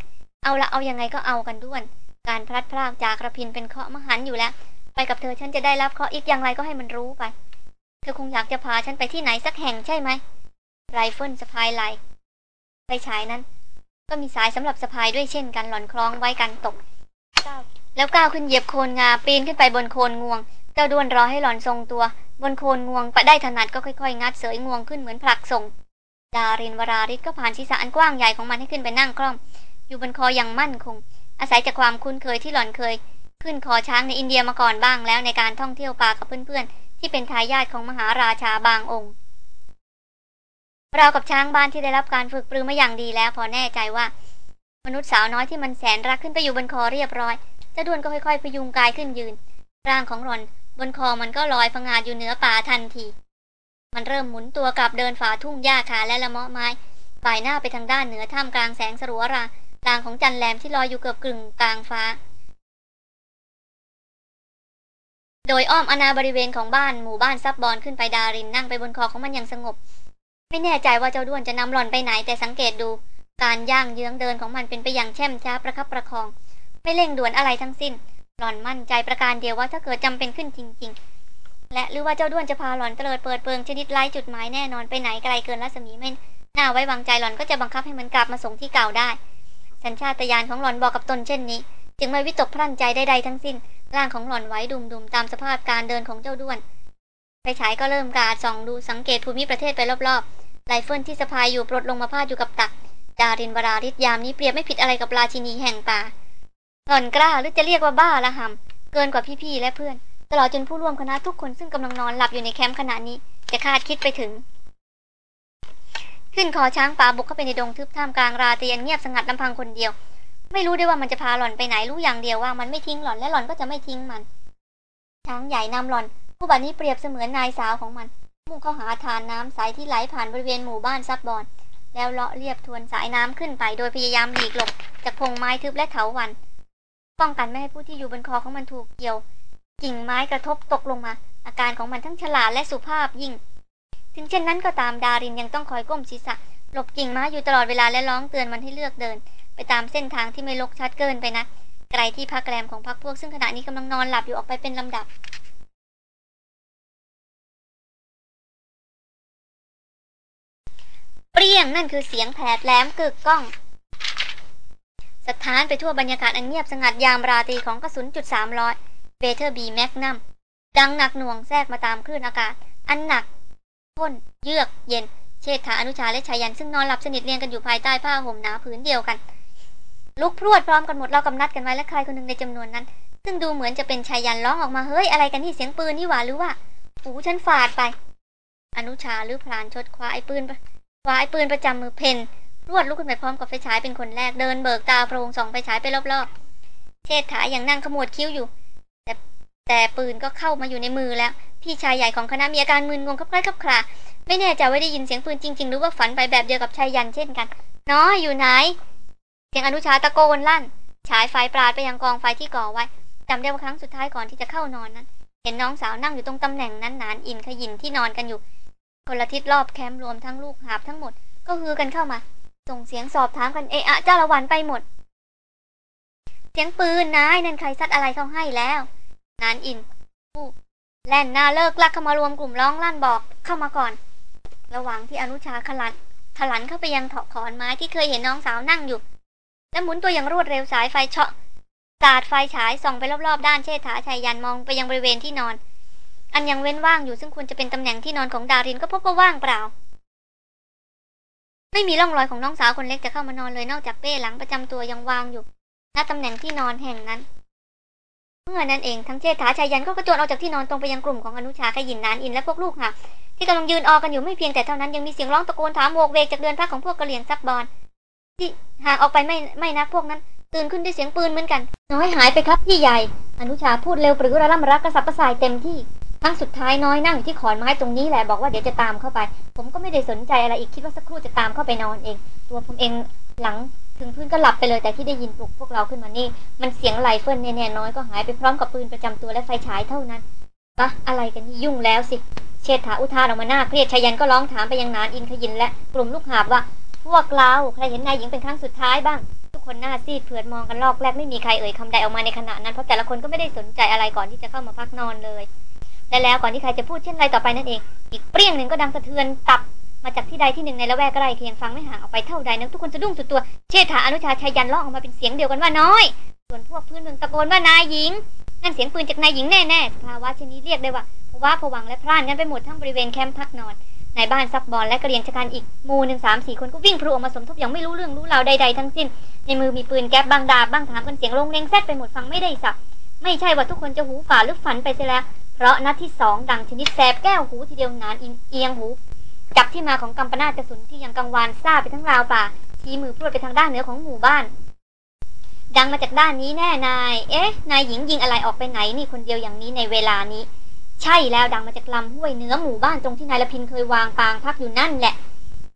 เอาละเอายังไงก็เอากันด้วน การพลัดพรากจากกระพินเป็นเคราะห์มหันอยู่แล้ว ไปกับเธอฉันจะได้รับเคราะห์อีกอย่างไรก็ให้มันรู้ไป เธอคงอยากจะพาฉันไปที่ไหนสักแห่งใช่ไหม ไรเฟิลสะพายไหลไปฉายนั้น ก็มีสายสำหรับสะพายด้วยเช่นกันหล่อนคล้องไว้กันตก แล้วก้าวขึ้นเหยียบโคนงาปีนขึ้นไปบนโคนงวง เจ้าด้วนรอให้หล่อนทรงตัว บนโคนงวงปะได้ถนัดก็ค่อยๆ งัดเสยงวงขึ้นเหมือนผลักส่ง ดารินวราริศก็ผ่านศีรษะอันกว้างใหญ่ของมันให้ขึ้นไปนั่งคล่อม อยู่บนคออย่างมั่นคง อาศัยจากความคุ้นเคยที่หล่อนเคย ขึ้นคอช้างในอินเดียมาก่อนบ้างแล้วในการท่องเที่ยวป่ากับเพื่อนๆที่เป็นทายาทของมหาราชาบางองค์ เรากับช้างบ้านที่ได้รับการฝึกปรือมาอย่างดีแล้วพอแน่ใจว่า มนุษย์สาวน้อยที่มันแสนรักขึ้นไปอยู่บนคอเรียบร้อยเจ้าด้วนก็ค่อยๆพยุงกายขึ้นยืน ร่างของหล่อนบนคอมันก็ลอยพงาดอยู่เหนือป่าทันที มันเริ่มหมุนตัวกลับเดินฝ่าทุ่งหญ้าคาและละเมาะไม้ฝ่ายหน้าไปทางด้านเหนือท่ามกลางแสงสรัวราลางของจันแรมที่ลอยอยู่เกือบกึ่งกลางฟ้า โดยอ้อมอนาบริเวณของบ้านหมู่บ้านซับบอลขึ้นไปดารินนั่งไปบนคอของมันอย่างสงบ ไม่แน่ใจว่าเจ้าด้วนจะนำหล่อนไปไหนแต่สังเกตดู การย่างเยื้องเดินของมันเป็นไปอย่างแช่มช้าประคับประคอง ไม่เร่งด่วนอะไรทั้งสิ้น หล่อนมั่นใจประการเดียวว่าถ้าเกิดจำเป็นขึ้นจริง ๆ และหรือว่าเจ้าด้วนจะพาหล่อนเตลิดเปิดเปิงชนิดไร้จุดหมายแน่นอนไปไหนไกลเกินรัศมีไม่น่าไว้วางใจหล่อนก็จะบังคับให้มันกลับมาส่งที่เก่าได้ สัญชาตญาณของหล่อนบอกกับตนเช่นนี้ จึงไม่วิตกพรั่นใจใดๆทั้งสิ้น ร่างของหล่อนไว้ดุมๆตามสภาพการเดินของเจ้าด้วนไฟฉายก็เริ่มกราดส่องดูสังเกตภูมิประเทศไปรอบๆ ไรเฟิลที่สะพายอยู่ปลดลงมาพาดอยู่กับตัก ดารินวราฤทธิ์ยามนี้เปรียบไม่ผิดอะไรกับราชินีแห่งป่าหล่อนกล้าหรือจะเรียกว่าบ้าระห่ำเกินกว่าพี่ๆและเพื่อน ตลอดจนผู้ร่วมคณะทุกคนซึ่งกำลังนอนหลับอยู่ในแคมป์ขณะนี้ จะคาดคิดไปถึง ขึ้นคอช้างป่าบุกเข้าไปในดงทึบท่ามกลางราตรีอันเงียบสงัดลำพังคนเดียว ไม่รู้ได้ว่ามันจะพาหล่อนไปไหนรู้อย่างเดียวว่ามันไม่ทิ้งหล่อนและหล่อนก็จะไม่ทิ้งมันช้างใหญ่นำหล่อน ผู้บัดนี้เปรียบเสมือนนายสาวของมัน มุ่งเข้าหาทานน้ำใสที่ไหลผ่านบริเวณหมู่บ้านซับบอน แล้วเลาะเรียบทวนสายน้ำขึ้นไป โดยพยายามหลีกหลบจากพงไม้ทึบและเถาวัน ป้องกันไม่ให้ผู้ที่อยู่บนคอของมันถูกเกี่ยว กิ่งไม้กระทบตกลงมา อาการของมันทั้งฉลาดและสุภาพยิ่ง ถึงเช่นนั้นก็ตามดารินยังต้องคอยก้มศีรษะหลบกิ่งไม้อยู่ตลอดเวลาและร้องเตือนมันให้เลือกเดิน ไปตามเส้นทางที่ไม่ลกชัดเกินไปนะไกลที่พักแรมของพักพวกซึ่งขณะนี้กำลังนอนหลับอยู่ออกไปเป็นลำดับ รี้ยงนั่นคือเสียงแผดแหลมกึกก้อง สถานไปทั่วบรรยากาศอันเงียบสงัดยามราตรีของกระสุนจุดสามร้อยเบเทอร์บีแมกนัมดังหนักหน่วงแทรกมาตามคลื่นอากาศ อันหนักพ่นเยือกเย็น เชษฐาอนุชาและชายันซึ่งนอนหลับสนิทเรียงกันอยู่ภายใต้ผ้าห่มหนาผืนเดียวกัน ลุกพรวดพร้อมกันหมดเรากำนัดกันไว้และใครคนหนึ่งในจำนวนนั้น ซึ่งดูเหมือนจะเป็นชายันร้องออกมาเฮ้ยอะไรกันนี่เสียงปืนนี่หว่าหรือว่าหูฉันฝาดไป อนุชาหรือพลานชดคว้าไอ้ปืน คว้าปืนประจำมือเพนรวดลุกขึ้นไปพร้อมกับไฟฉายเป็นคนแรกเดินเบิกตาโพรงส่องไฟฉายไปรอบๆ เชษฐาอย่างนั่งขมวดคิ้วอยู่ แต่แต่ปืนก็เข้ามาอยู่ในมือแล้ว พี่ชายใหญ่ของคณะมีอาการมึนงงคับคล้ายคับคลาไม่แน่ใจว่าได้ยินเสียงปืนจริง ๆ หรือว่าฝันไปแบบเดียวกับชายยันเช่นกัน น้อยอยู่ไหน เสียงอนุชาตะโกนลั่น ฉายไฟปราดไปยังกองไฟที่ก่อไว้จำได้ว่าครั้งสุดท้ายก่อนที่จะเข้านอนนั้น เห็นน้องสาวนั่งอยู่ตรงตำแหน่งนั้นนานอินขยินที่นอนกันอยู่ คนละทิศรอบแคมป์รวมทั้งลูกหาบทั้งหมด ก็ฮือกันเข้ามา ส่งเสียงสอบถามกันเอะอะจ้าละวันไปหมด เสียงปืนนายนั่นใครซัดอะไรเข้าให้แล้ว นานอินผู้แล่นหน้าเลิกลักเข้ามารวมกลุ่มร้องลั่นบอกเข้ามาก่อน ระหว่างที่อนุชาขลันขลันเข้าไปยังเถาะขอนไม้ที่เคยเห็นน้องสาวนั่งอยู่ และหมุนตัวอย่างรวดเร็วสายไฟเฉาะสาดไฟฉายส่องไปรอบๆด้านเชษฐาชายยันมองไปยังบริเวณที่นอน อันยังเว้นว่างอยู่ซึ่งควรจะเป็นตำแหน่งที่นอนของดารินก็พบว่าว่างเปล่า ไม่มีร่องรอยของน้องสาวคนเล็กจะเข้ามานอนเลยนอกจากเป้หลังประจำตัวยังวางอยู่ณตำแหน่งที่นอนแห่งนั้น เมื่อนั้นเองทั้งเชษฐาชายยันก็กระโจนออกจากที่นอนตรงไปยังกลุ่มของอนุชาขยินนานอินและพวกลูกค่ะที่กำลังยืนออกันอยู่ไม่เพียงแต่เท่านั้นยังมีเสียงร้องตะโกนถามโวกเวกจากเรือนพักของพวกกะเหรี่ยงสับบอนที่ห่างออกไปไม่ไกลนักพวกนั้นตื่นขึ้นด้วยเสียงปืนเหมือนกัน น้อยหายไปครับพี่ใหญ่ อนุชาพูดเร็วปรื๋อระล่ำระลักกระสับกระส่ายเต็มที่ ครั้งสุดท้ายน้อยนั่งอยู่ที่ขอนไม้ตรงนี้แหละบอกว่าเดี๋ยวจะตามเข้าไป ผมก็ไม่ได้สนใจอะไรอีกคิดว่าสักครู่จะตามเข้าไปนอนเอง ตัวผมเองหลังถึงพื้นก็หลับไปเลยแต่ที่ได้ยินปลุกพวกเราขึ้นมานี่ มันเสียงไรเฟิลแน่ๆน้อยก็หายไปพร้อมกับปืนประจำตัวและไฟฉายเท่านั้นปะอะไรกันนี่ยุ่งแล้วสิ เชษฐาอุทานออกมาหน้าเครียดชายันก็ร้องถามไปยังนานอินขยินและกลุ่มลูกหาบว่าพวกเราใครเห็นนายหญิงเป็นครั้งสุดท้ายบ้าง ทุกคนหน้าซีดเผือดมองกันลอกแรกไม่มีใครเอ่ยคำใดออกมาในขณะนั้นเพราะแต่ละคนก็ไม่ได้สนใจอะไรก่อนที่จะเข้ามาพักนอนเลย และแล้วก่อนที่ใครจะพูดเช่นไรต่อไปนั่นเอง อีกเปรี้ยงหนึ่งก็ดังสะเทือนตับมาจากที่ใดที่หนึ่งในละแวกใกล้เคียงฟังไม่ห่างออกไปเท่าใดนักทุกคนจะดุ้งสุดตัว เชษฐาอนุชาชายันร้องออกมาเป็นเสียงเดียวกันว่าน้อย ส่วนพวกพื้นเมืองตะโกนว่านายหญิง นั่นเสียงปืนจากนายหญิงแน่ๆสภาวะเช่นนี้เรียกได้ว่าภาวะผวังและพร่านกันไปหมดทั้งบริเวณแคมป์พักนอนในบ้านซับบอลและกระเรียงชะกันอีกมูหนึ่งสามสี่คนก็วิ่งพลูออกมาสมทบอย่างไม่รู้เรื่องรู้ราวใดๆทั้งสิ้น ในมือมีปืนแก๊ปบางดาบบ้างถามกันเสียงลงเลงแซดไปหมดฟังไม่ได้สับไม่ใช่ว่าทุกคนจะหูฝ่าหรือฝันไปเสียแล้ว เพราะนัดที่สองดังชนิดแสบแก้วหูทีเดียวนานเอียงหู จับที่มาของกำปนาตกระสุนที่ยังกังวานซาไปทั้งราวป่าชี้มือพรวดไปทางด้านเหนือของหมู่บ้าน ดังมาจากด้านนี้แน่นาย เอ๊ะ นายหญิงยิงอะไรออกไปไหนนี่คนเดียวอย่างนี้ในเวลานี้ ใช่แล้วดังมาจากลำห้วยเนื้อหมู่บ้านตรงที่นายละพินเคยวางปางพักอยู่นั่นแหละ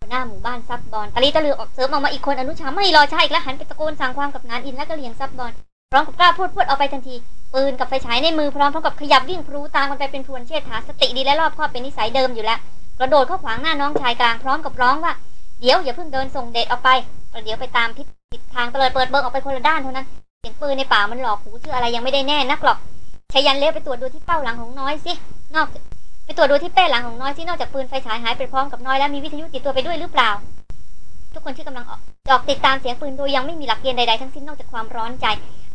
หน้าหมู่บ้านซับบอลตะลีตะลือออกเสริมออกมาอีกคนอนุชาไม่รอช้าอีกแล้วหันไปตะโกนสั่งความกับนานอินและกะเหลี่ยงซับบอล ร้อมกับกล้าพูดพูดออกไปทันที ปืนกับไฟฉายในมือพร้อมพร้อมกับขยับวิ่งพลูตามกันไปเป็นพรวนเชิดฐาสติดีและรอบคอบเป็นนิสัยเดิมอยู่แล้วกระโดดเข้าขวางหน้าน้องชายกลางพร้อมกับร้องว่าเดี๋ยวอย่าเพิ่งเดินส่งเดชออกไปประเดี๋ยวไปตามทิศทางเปิดเปิดเบิกออกไปคนละด้านเท่านั้นเสียงปืนในป่ามันหลอกหูเชื่ออะไรยังไม่ได้แน่นักหรอกชายันเลี้ยวไปตรวจดูที่เป้าหลังของน้อยสินอกไปตรวจดูที่เป้หลังของน้อยสินอกจากปืนไฟฉายหายไปพร้อมกับน้อยแล้วมีวิทยุติดตัวไปด้วยหรือเปล่า ทุกคนที่กำลังออกติดตามเสียงปืนโดยยังไม่มีหลักเกณฑ์ใดๆทั้งสิ้นนอกจากความร้อนใจ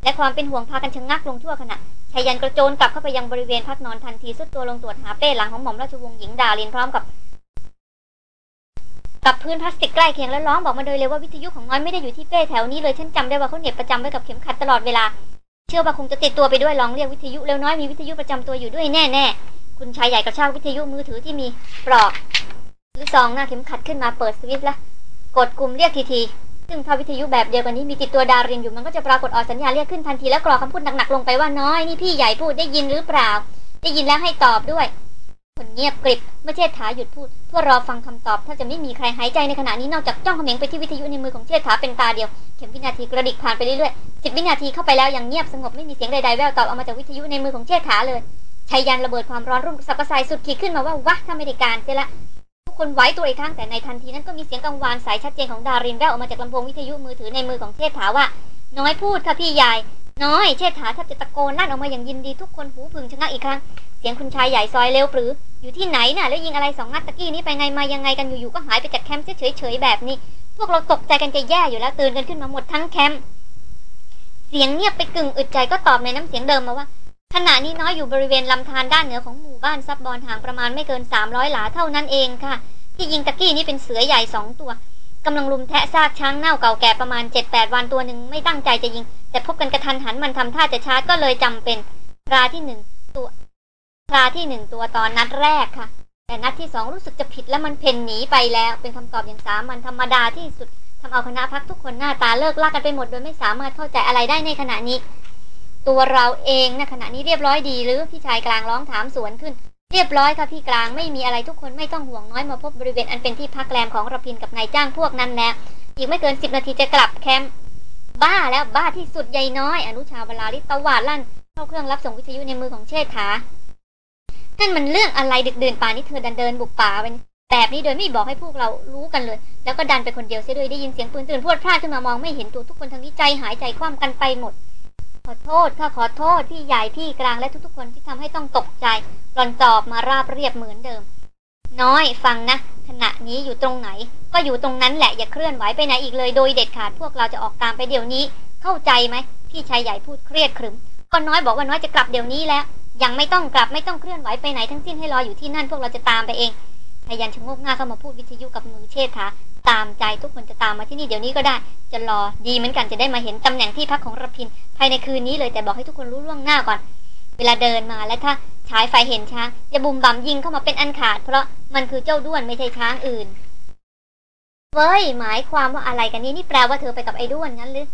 และความเป็นห่วงพากันชะงักลงชั่วขณะชายันกระโจนกลับเข้าไปยังบริเวณพักนอนทันทีสุดตัวลงตรวจหาเป้หลังของหม่อมราชวงศ์หญิงดาลินพร้อมกับ กับพื้นพลาสติกใกล้เคียงแล้วร้องบอกมาโดยเลยว่าวิทยุของน้อยไม่ได้อยู่ที่เป้แถวนี้เลยฉันจำได้ว่าเขาเหน็บประจำไว้กับเข็มขัดตลอดเวลา เชื่อว่าคงจะติดตัวไปด้วยลองเรียกวิทยุแล้วน้อยมีวิทยุประจำตัวอยู่ด้วยแน่ๆคุณชายใหญ่กระชากวิทยุมือถือที่มีปลอกหรือซองหน้าเข็มขัดขึ้นมาเปิดสวิตช์ละกดปุ่มเรียกทีที ซึ่งถ้าวิทยุแบบเดียวกันนี้มีติดตัวดารินอยู่มันก็จะปรากฏออกสัญญาเรียกขึ้นทันทีแล้วกรอคำพูดหนักๆลงไปว่าน้อยนี่พี่ใหญ่พูดได้ยินหรือเปล่า ได้ยินแล้วให้ตอบด้วยคนเงียบกริบเมื่อเชษฐาหยุดพูดเพื่อรอฟังคำตอบถ้าจะไม่มีใครหายใจในขณะนี้นอกจากจ้องเขม็งไปที่วิทยุในมือของเชษฐาเป็นตาเดียว เข็มวินาทีกระดิกผ่านไปเรื่อยๆสิบวินาทีเข้าไปแล้วอย่างเงียบสงบไม่มีเสียงใดๆแววตอบออกมาจากวิทยุในมือของเชษฐาเลยชายันระเบิดความร้อนรุ่มสับกระสายสุดขีดขึ้นมาว่า วะถ้าไม่ได้การเสียละ คนไว้ตัวอีกครั้งแต่ในทันทีนั้นก็มีเสียงกังวานสายชัดเจนของดารินแว่วออกมาจากลำโพงวิทยุมือถือในมือของเชษฐาว่า น้อยพูดค่ะพี่ใหญ่น้อยเชษฐาแทบจะตะโกนลั่นออกมาอย่างยินดีทุกคนหูพึงชะงักอีกครั้ง เสียงคุณชายใหญ่ซอยเร็วปรือ อยู่ที่ไหนน่ะ แล้วยิงอะไรสองนัดตะกี้นี้ไปไงมายังไงกันอยู่ๆก็หายไปจากแคมป์เฉยๆแบบนี้ พวกเราตกใจกันจะแย่อยู่แล้วตื่นกันขึ้นมาหมดทั้งแคมป์เสียงเงียบไปกึ่งอึดใจก็ตอบในน้ำเสียงเดิมมาว่า ขณะนี้น้อยอยู่บริเวณลำธารด้านเหนือของหมู่บ้านซับบอลห่างประมาณไม่เกิน 300 หลาเท่านั้นเองค่ะ ที่ยิงตะกี้นี่เป็นเสือใหญ่สองตัวกำลังลุมแทะซากช้างเน่าเก่าแก่ประมาณ 7-8 วันตัวหนึ่งไม่ตั้งใจจะยิง แต่พบกันกระทันหันมันทำท่าจะชาร์จก็เลยจำเป็นคราที่หนึ่งตัวคราที่หนึ่งตัวตอนนัดแรกค่ะ แต่นัดที่สองรู้สึกจะผิดแล้วมันเพ่นหนีไปแล้ว เป็นคำตอบอย่างสามัญธรรมดาที่สุดทำเอาคณะพักทุกคนหน้าตาเลิกลากกันไปหมดโดยไม่สามารถเข้าใจอะไรได้ในขณะนี้ ตัวเราเองนะขณะนี้เรียบร้อยดีหรือพี่ชายกลางร้องถามสวนขึ้น เรียบร้อยค่ะพี่กลางไม่มีอะไรทุกคนไม่ต้องห่วงน้อยมาพบบริเวณอันเป็นที่พักแรมของระพินกับนายจ้างพวกนั้นแล้วอีกไม่เกินสิบนาทีจะกลับแคมป์บ้าแล้วบ้าที่สุดใหญ่น้อย อนุชาวลาลิตตวาดลั่นเข้าเครื่องรับส่งวิทยุในมือของเชษฐานั่นมันเรื่องอะไรดึกเดินป่านี้เธอดันเดินบุกป่าไปแบบนี้โดยไม่บอกให้พวกเรารู้กันเลย แล้วก็ดันไปคนเดียวเสียด้วยได้ยินเสียงปืนตื่นพรวดพลาดขึ้นมามองไม่เห็นตัวทุกคนทั้งนี้ใจหายใจคว่ำกันไปหมด อโทษค่ะขอโทษพี่ใหญ่พี่กลางและทุกๆคนที่ทำให้ต้องตกใจรอนตอบมาราบเรียบเหมือนเดิม น้อยฟังนะ ขณะนี้อยู่ตรงไหน ก็อยู่ตรงนั้นแหละอย่าเคลื่อนไหวไปไหนอีกเลยโดยเด็ดขาดพวกเราจะออกตามไปเดี๋ยวนี้ เข้าใจไหมพี่ชายใหญ่พูดเครียดขรึมก็น้อยบอกว่าน้อยจะกลับเดี๋ยวนี้แล้วยังไม่ต้องกลับไม่ต้องเคลื่อนไหวไปไหนทั้งสิ้นให้รออยู่ที่นั่นพวกเราจะตามไปเองชายันชะงกหน้าเข้ามาพูดวิทยุกับมือเชษฐา ตามใจทุกคนจะตามมาที่นี่เดี๋ยวนี้ก็ได้ จะรอดีเหมือนกันจะได้มาเห็นตำแหน่งที่พักของรพิน ภายในคืนนี้เลยแต่บอกให้ทุกคนรู้ล่วงหน้าก่อน เวลาเดินมาและถ้าฉายไฟเห็นช้างอย่าบุมบ่มยิงเข้ามาเป็นอันขาด เพราะมันคือเจ้าด้วนไม่ใช่ช้างอื่นเว้ยหมายความว่าอะไรกันนี่นี่แปลว่าเธอไปกับไอ้ด้วนงั้นหรือ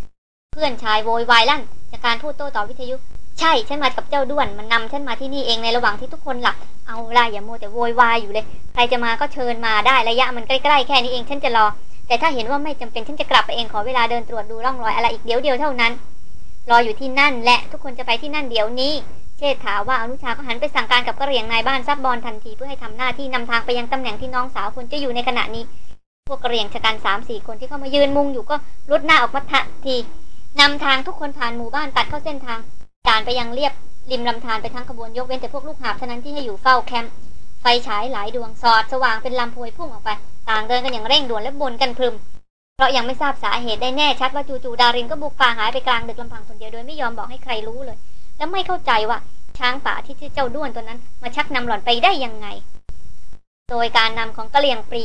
เพื่อนชายโวยวายลั่น จากการพูดโต้ตอบวิทยุ ใช่ฉันมากับเจ้าด้วนมันนำฉันมาที่นี่เองในระหว่างที่ทุกคนหลับเอาละอย่าโมแต่โวยวายอยู่เลย ใครจะมาก็เชิญมาได้ระยะมันใกล้ๆแค่นี้เองฉันจะรอ แต่ถ้าเห็นว่าไม่จำเป็นฉันจะกลับไปเองขอเวลาเดินตรวจดูร่องรอยอะไรอีกเดี๋ยวเดียวเท่านั้น รออยู่ที่นั่นแหละทุกคนจะไปที่นั่นเดี๋ยวนี้ เชษฐาว่าอนุชาก็หันไปสั่งการกับกระเรียงนายบ้านซับบอลทันทีเพื่อให้ทำหน้าที่นำทางไปยังตำแหน่งที่น้องสาวควรจะอยู่ในขณะนี้ พวกกระเรียงชะกันสามสี่คนที่เข้ามายืนมุงอยู่ก็รุดหน้าออกมาทันทีนำทางทุกคนผ่านหมู่บ้านตัดเข้าเส้นทาง การไปยังเรียบริมลำธารไปทั้งขบวนยกเว้นแต่พวกลูกหาบเท่านั้นที่ให้อยู่เฝ้าแคมป์ไฟฉายหลายดวงสอดสว่างเป็นลำพวยพุ่งออกไป ต่างเดินกันอย่างเร่งด่วนและบนกันพรึม เพราะยังไม่ทราบสาเหตุได้แน่ชัดว่าจู่ๆดารินก็บุกป่าหายไปกลางดึกลำพังคนเดียวโดยไม่ยอมบอกให้ใครรู้เลย และไม่เข้าใจว่าช้างป่าที่ชื่อเจ้าด้วนตัวนั้น มาชักนำหล่อนไปได้ยังไง โดยการนำของกะเหลี่ยงปรี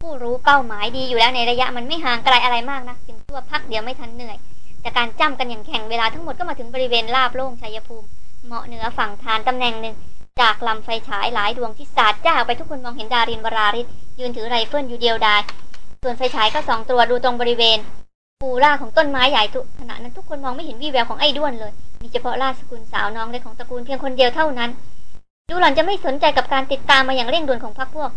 ผู้รู้เป้าหมายดีอยู่แล้วในระยะมันไม่ห่างไกลอะไรมากนะจึงชั่วพักเดียวไม่ทันเหนื่อย จากการจ้ำกันอย่างแข่งเวลาทั้งหมดก็มาถึงบริเวณราบโล่งชัยภูมิ เหมาะเหนือฝั่งทานตำแหน่งหนึ่ง จากลำไฟฉายหลายดวงที่สาดจ้าไปทุกคนมองเห็นดารินวราริศยืนถือไรเฟิลอยู่เดียวดายส่วนไฟฉายก็ส่องตรวจดูตรงบริเวณพูรากของต้นไม้ใหญ่ทุกขณะนั้นทุกคนมองไม่เห็นวี่แววของไอ้ด้วนเลย มีเฉพาะราชสกุลสาวน้องเล็กของตระกูลเพียงคนเดียวเท่านั้น ดูหล่อนจะไม่สนใจกับการติดตามมาอย่างเร่งด่วนของพรรคพวก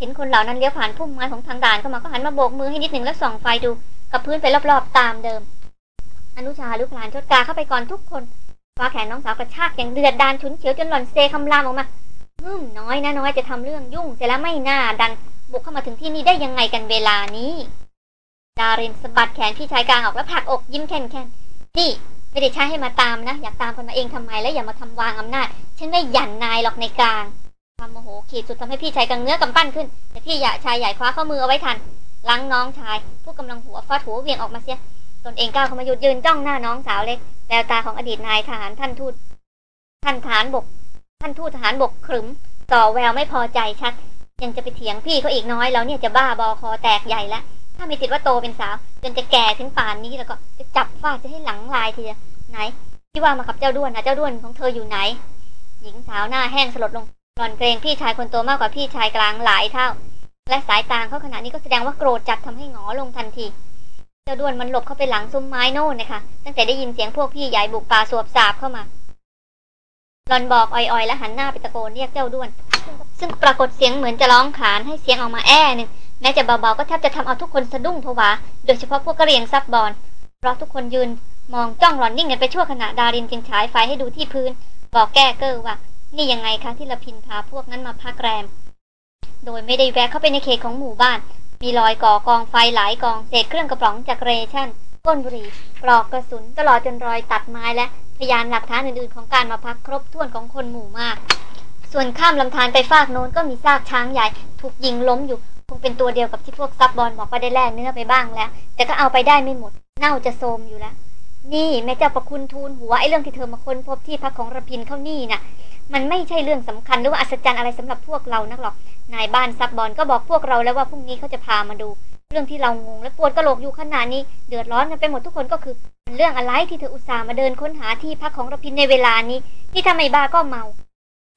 เห็นคนเหล่านั้นเลี้ยวผ่านพุ่มไม้ของทางด่านเข้ามาก็หันมาโบกมือให้นิดหนึ่งแล้วส่องไฟดู กับพื้นไปรอบๆตามเดิม อนุชาลุกหลานชดกาเข้าไปก่อนทุกคนคว้าแขนน้องสาวกระชากอย่างเดือดดาลฉุนเฉียวจนหล่อนเซคำรามออกมางืมน้อยนะน้อยจะทำเรื่องยุ่งเสร็จแล้วไม่น่าดัน บุกเข้ามาถึงที่นี่ได้ยังไงกันเวลานี้ ดารินสะบัดแขนพี่ชายกลางออกแล้วผลักอกยิ้มแค่นแค่นนี่ไม่ได้ใช้ให้มาตามนะ อยากตามคนมาเองทำไมแล้วอย่ามาทำวางอำนาจ ฉันไม่หยั่นนายหรอกในกลางความโมโหขีดสุดทำให้พี่ชายกลางเนื้อกำปั้นขึ้น แต่พี่ใหญ่ชายใหญ่คว้าข้อมือเอาไว้ทันล้างน้องชาย ผู้กำลังหัวฟาดหัวเวียงออกมาเสีย นเองก้าวเข้ามาหยุดยืนจ้องหน้าน้องสาวเล็กแววตาของอดีตนายทหารท่านทูตท่านทหารบก ท่านทูตทหารบกขรึมต่อแววไม่พอใจชัด ยังจะไปเถียงพี่เขาอีกน้อยแล้วเนี่ยจะบ้าบอคอแตกใหญ่แล้วถ้าไม่ติดว่าโตเป็นสาว จนจะแก่ถึงป่านนี้แล้วก็จะจับฟาดจะให้หลังลายทีเดียวไหนที่ว่ามากับเจ้าด้วนนะเจ้าด้วนของเธออยู่ไหน หญิงสาวหน้าแห้งสลดลงหล่อนเกรงพี่ชายคนโตมากกว่าพี่ชายกลางหลายเท่า และสายตาเขาขณะนี้ก็แสดงว่าโกรธจัดทำให้หงอลงทันที จ้าด้วนมันหลบเข้าไปหลังซุ้มไม้โน่นนะคะตั้งแต่ได้ยินเสียงพวกพี่ใหญ่บุกป่าสวบสาบเข้ามาหลอนบอกอ่อยๆ แล้วหันหน้าไปตะโกนเรียกเจ้าด้วน ซึ่งปรากฏเสียงเหมือนจะร้องขานให้เสียงออกมาแอ้หนึ่งแม้จะเบาๆก็แทบจะทำเอาทุกคนสะดุ้งผวา โดยเฉพาะพวกกระเรียงซับบอลเพราะทุกคนยืนมองจ้องหลอนนิ่งกันไปชั่วขณะดารินจึงฉายไฟให้ดูที่พื้น บอกแก้เกอร์ว่า นี่ยังไงคะที่ละพินพาพวกนั้นมาพักแรม โดยไม่ได้แวะเข้าไปในเขตของหมู่บ้าน มีรอยก่อกองไฟหลายกองเศษเครื่องกระป๋องจากเรชั่นก้นบุหรี่ปลอกกระสุนตลอดจนรอยตัดไม้และพยานหลักฐานอื่นๆ ของการมาพักครบถ้วนของคนหมู่มาก ส่วนข้ามลำธารไปฟากโน้นก็มีซากช้างใหญ่ ถูกยิงล้มอยู่คงเป็นตัวเดียวกับที่พวกซับบอลบอกว่าได้แลกเนื้อไปบ้างแล้ว แต่ก็เอาไปได้ไม่หมด เน่าจะโทมอยู่แล้ว นี่แม่เจ้าประคุณทูลหัวไอ้เรื่องที่เธอมาค้นพบที่พักของระพินเข้านี่น่ะ มันไม่ใช่เรื่องสำคัญหรือว่าอัศจรรย์อะไรสำหรับพวกเรานักหรอก นายบ้านซับบอลก็บอกพวกเราแล้วว่าพรุ่งนี้เขาจะพามาดู เรื่องที่เรางงและปวดกระโหลกอยู่ขนาดนี้ เดือดร้อนกันไปหมดทุกคนก็คือเรื่องอะไรที่เธออุตส่าห์มาเดินค้นหาที่พักของรพินในเวลานี้ ที่ทำไมบ้าก็เมา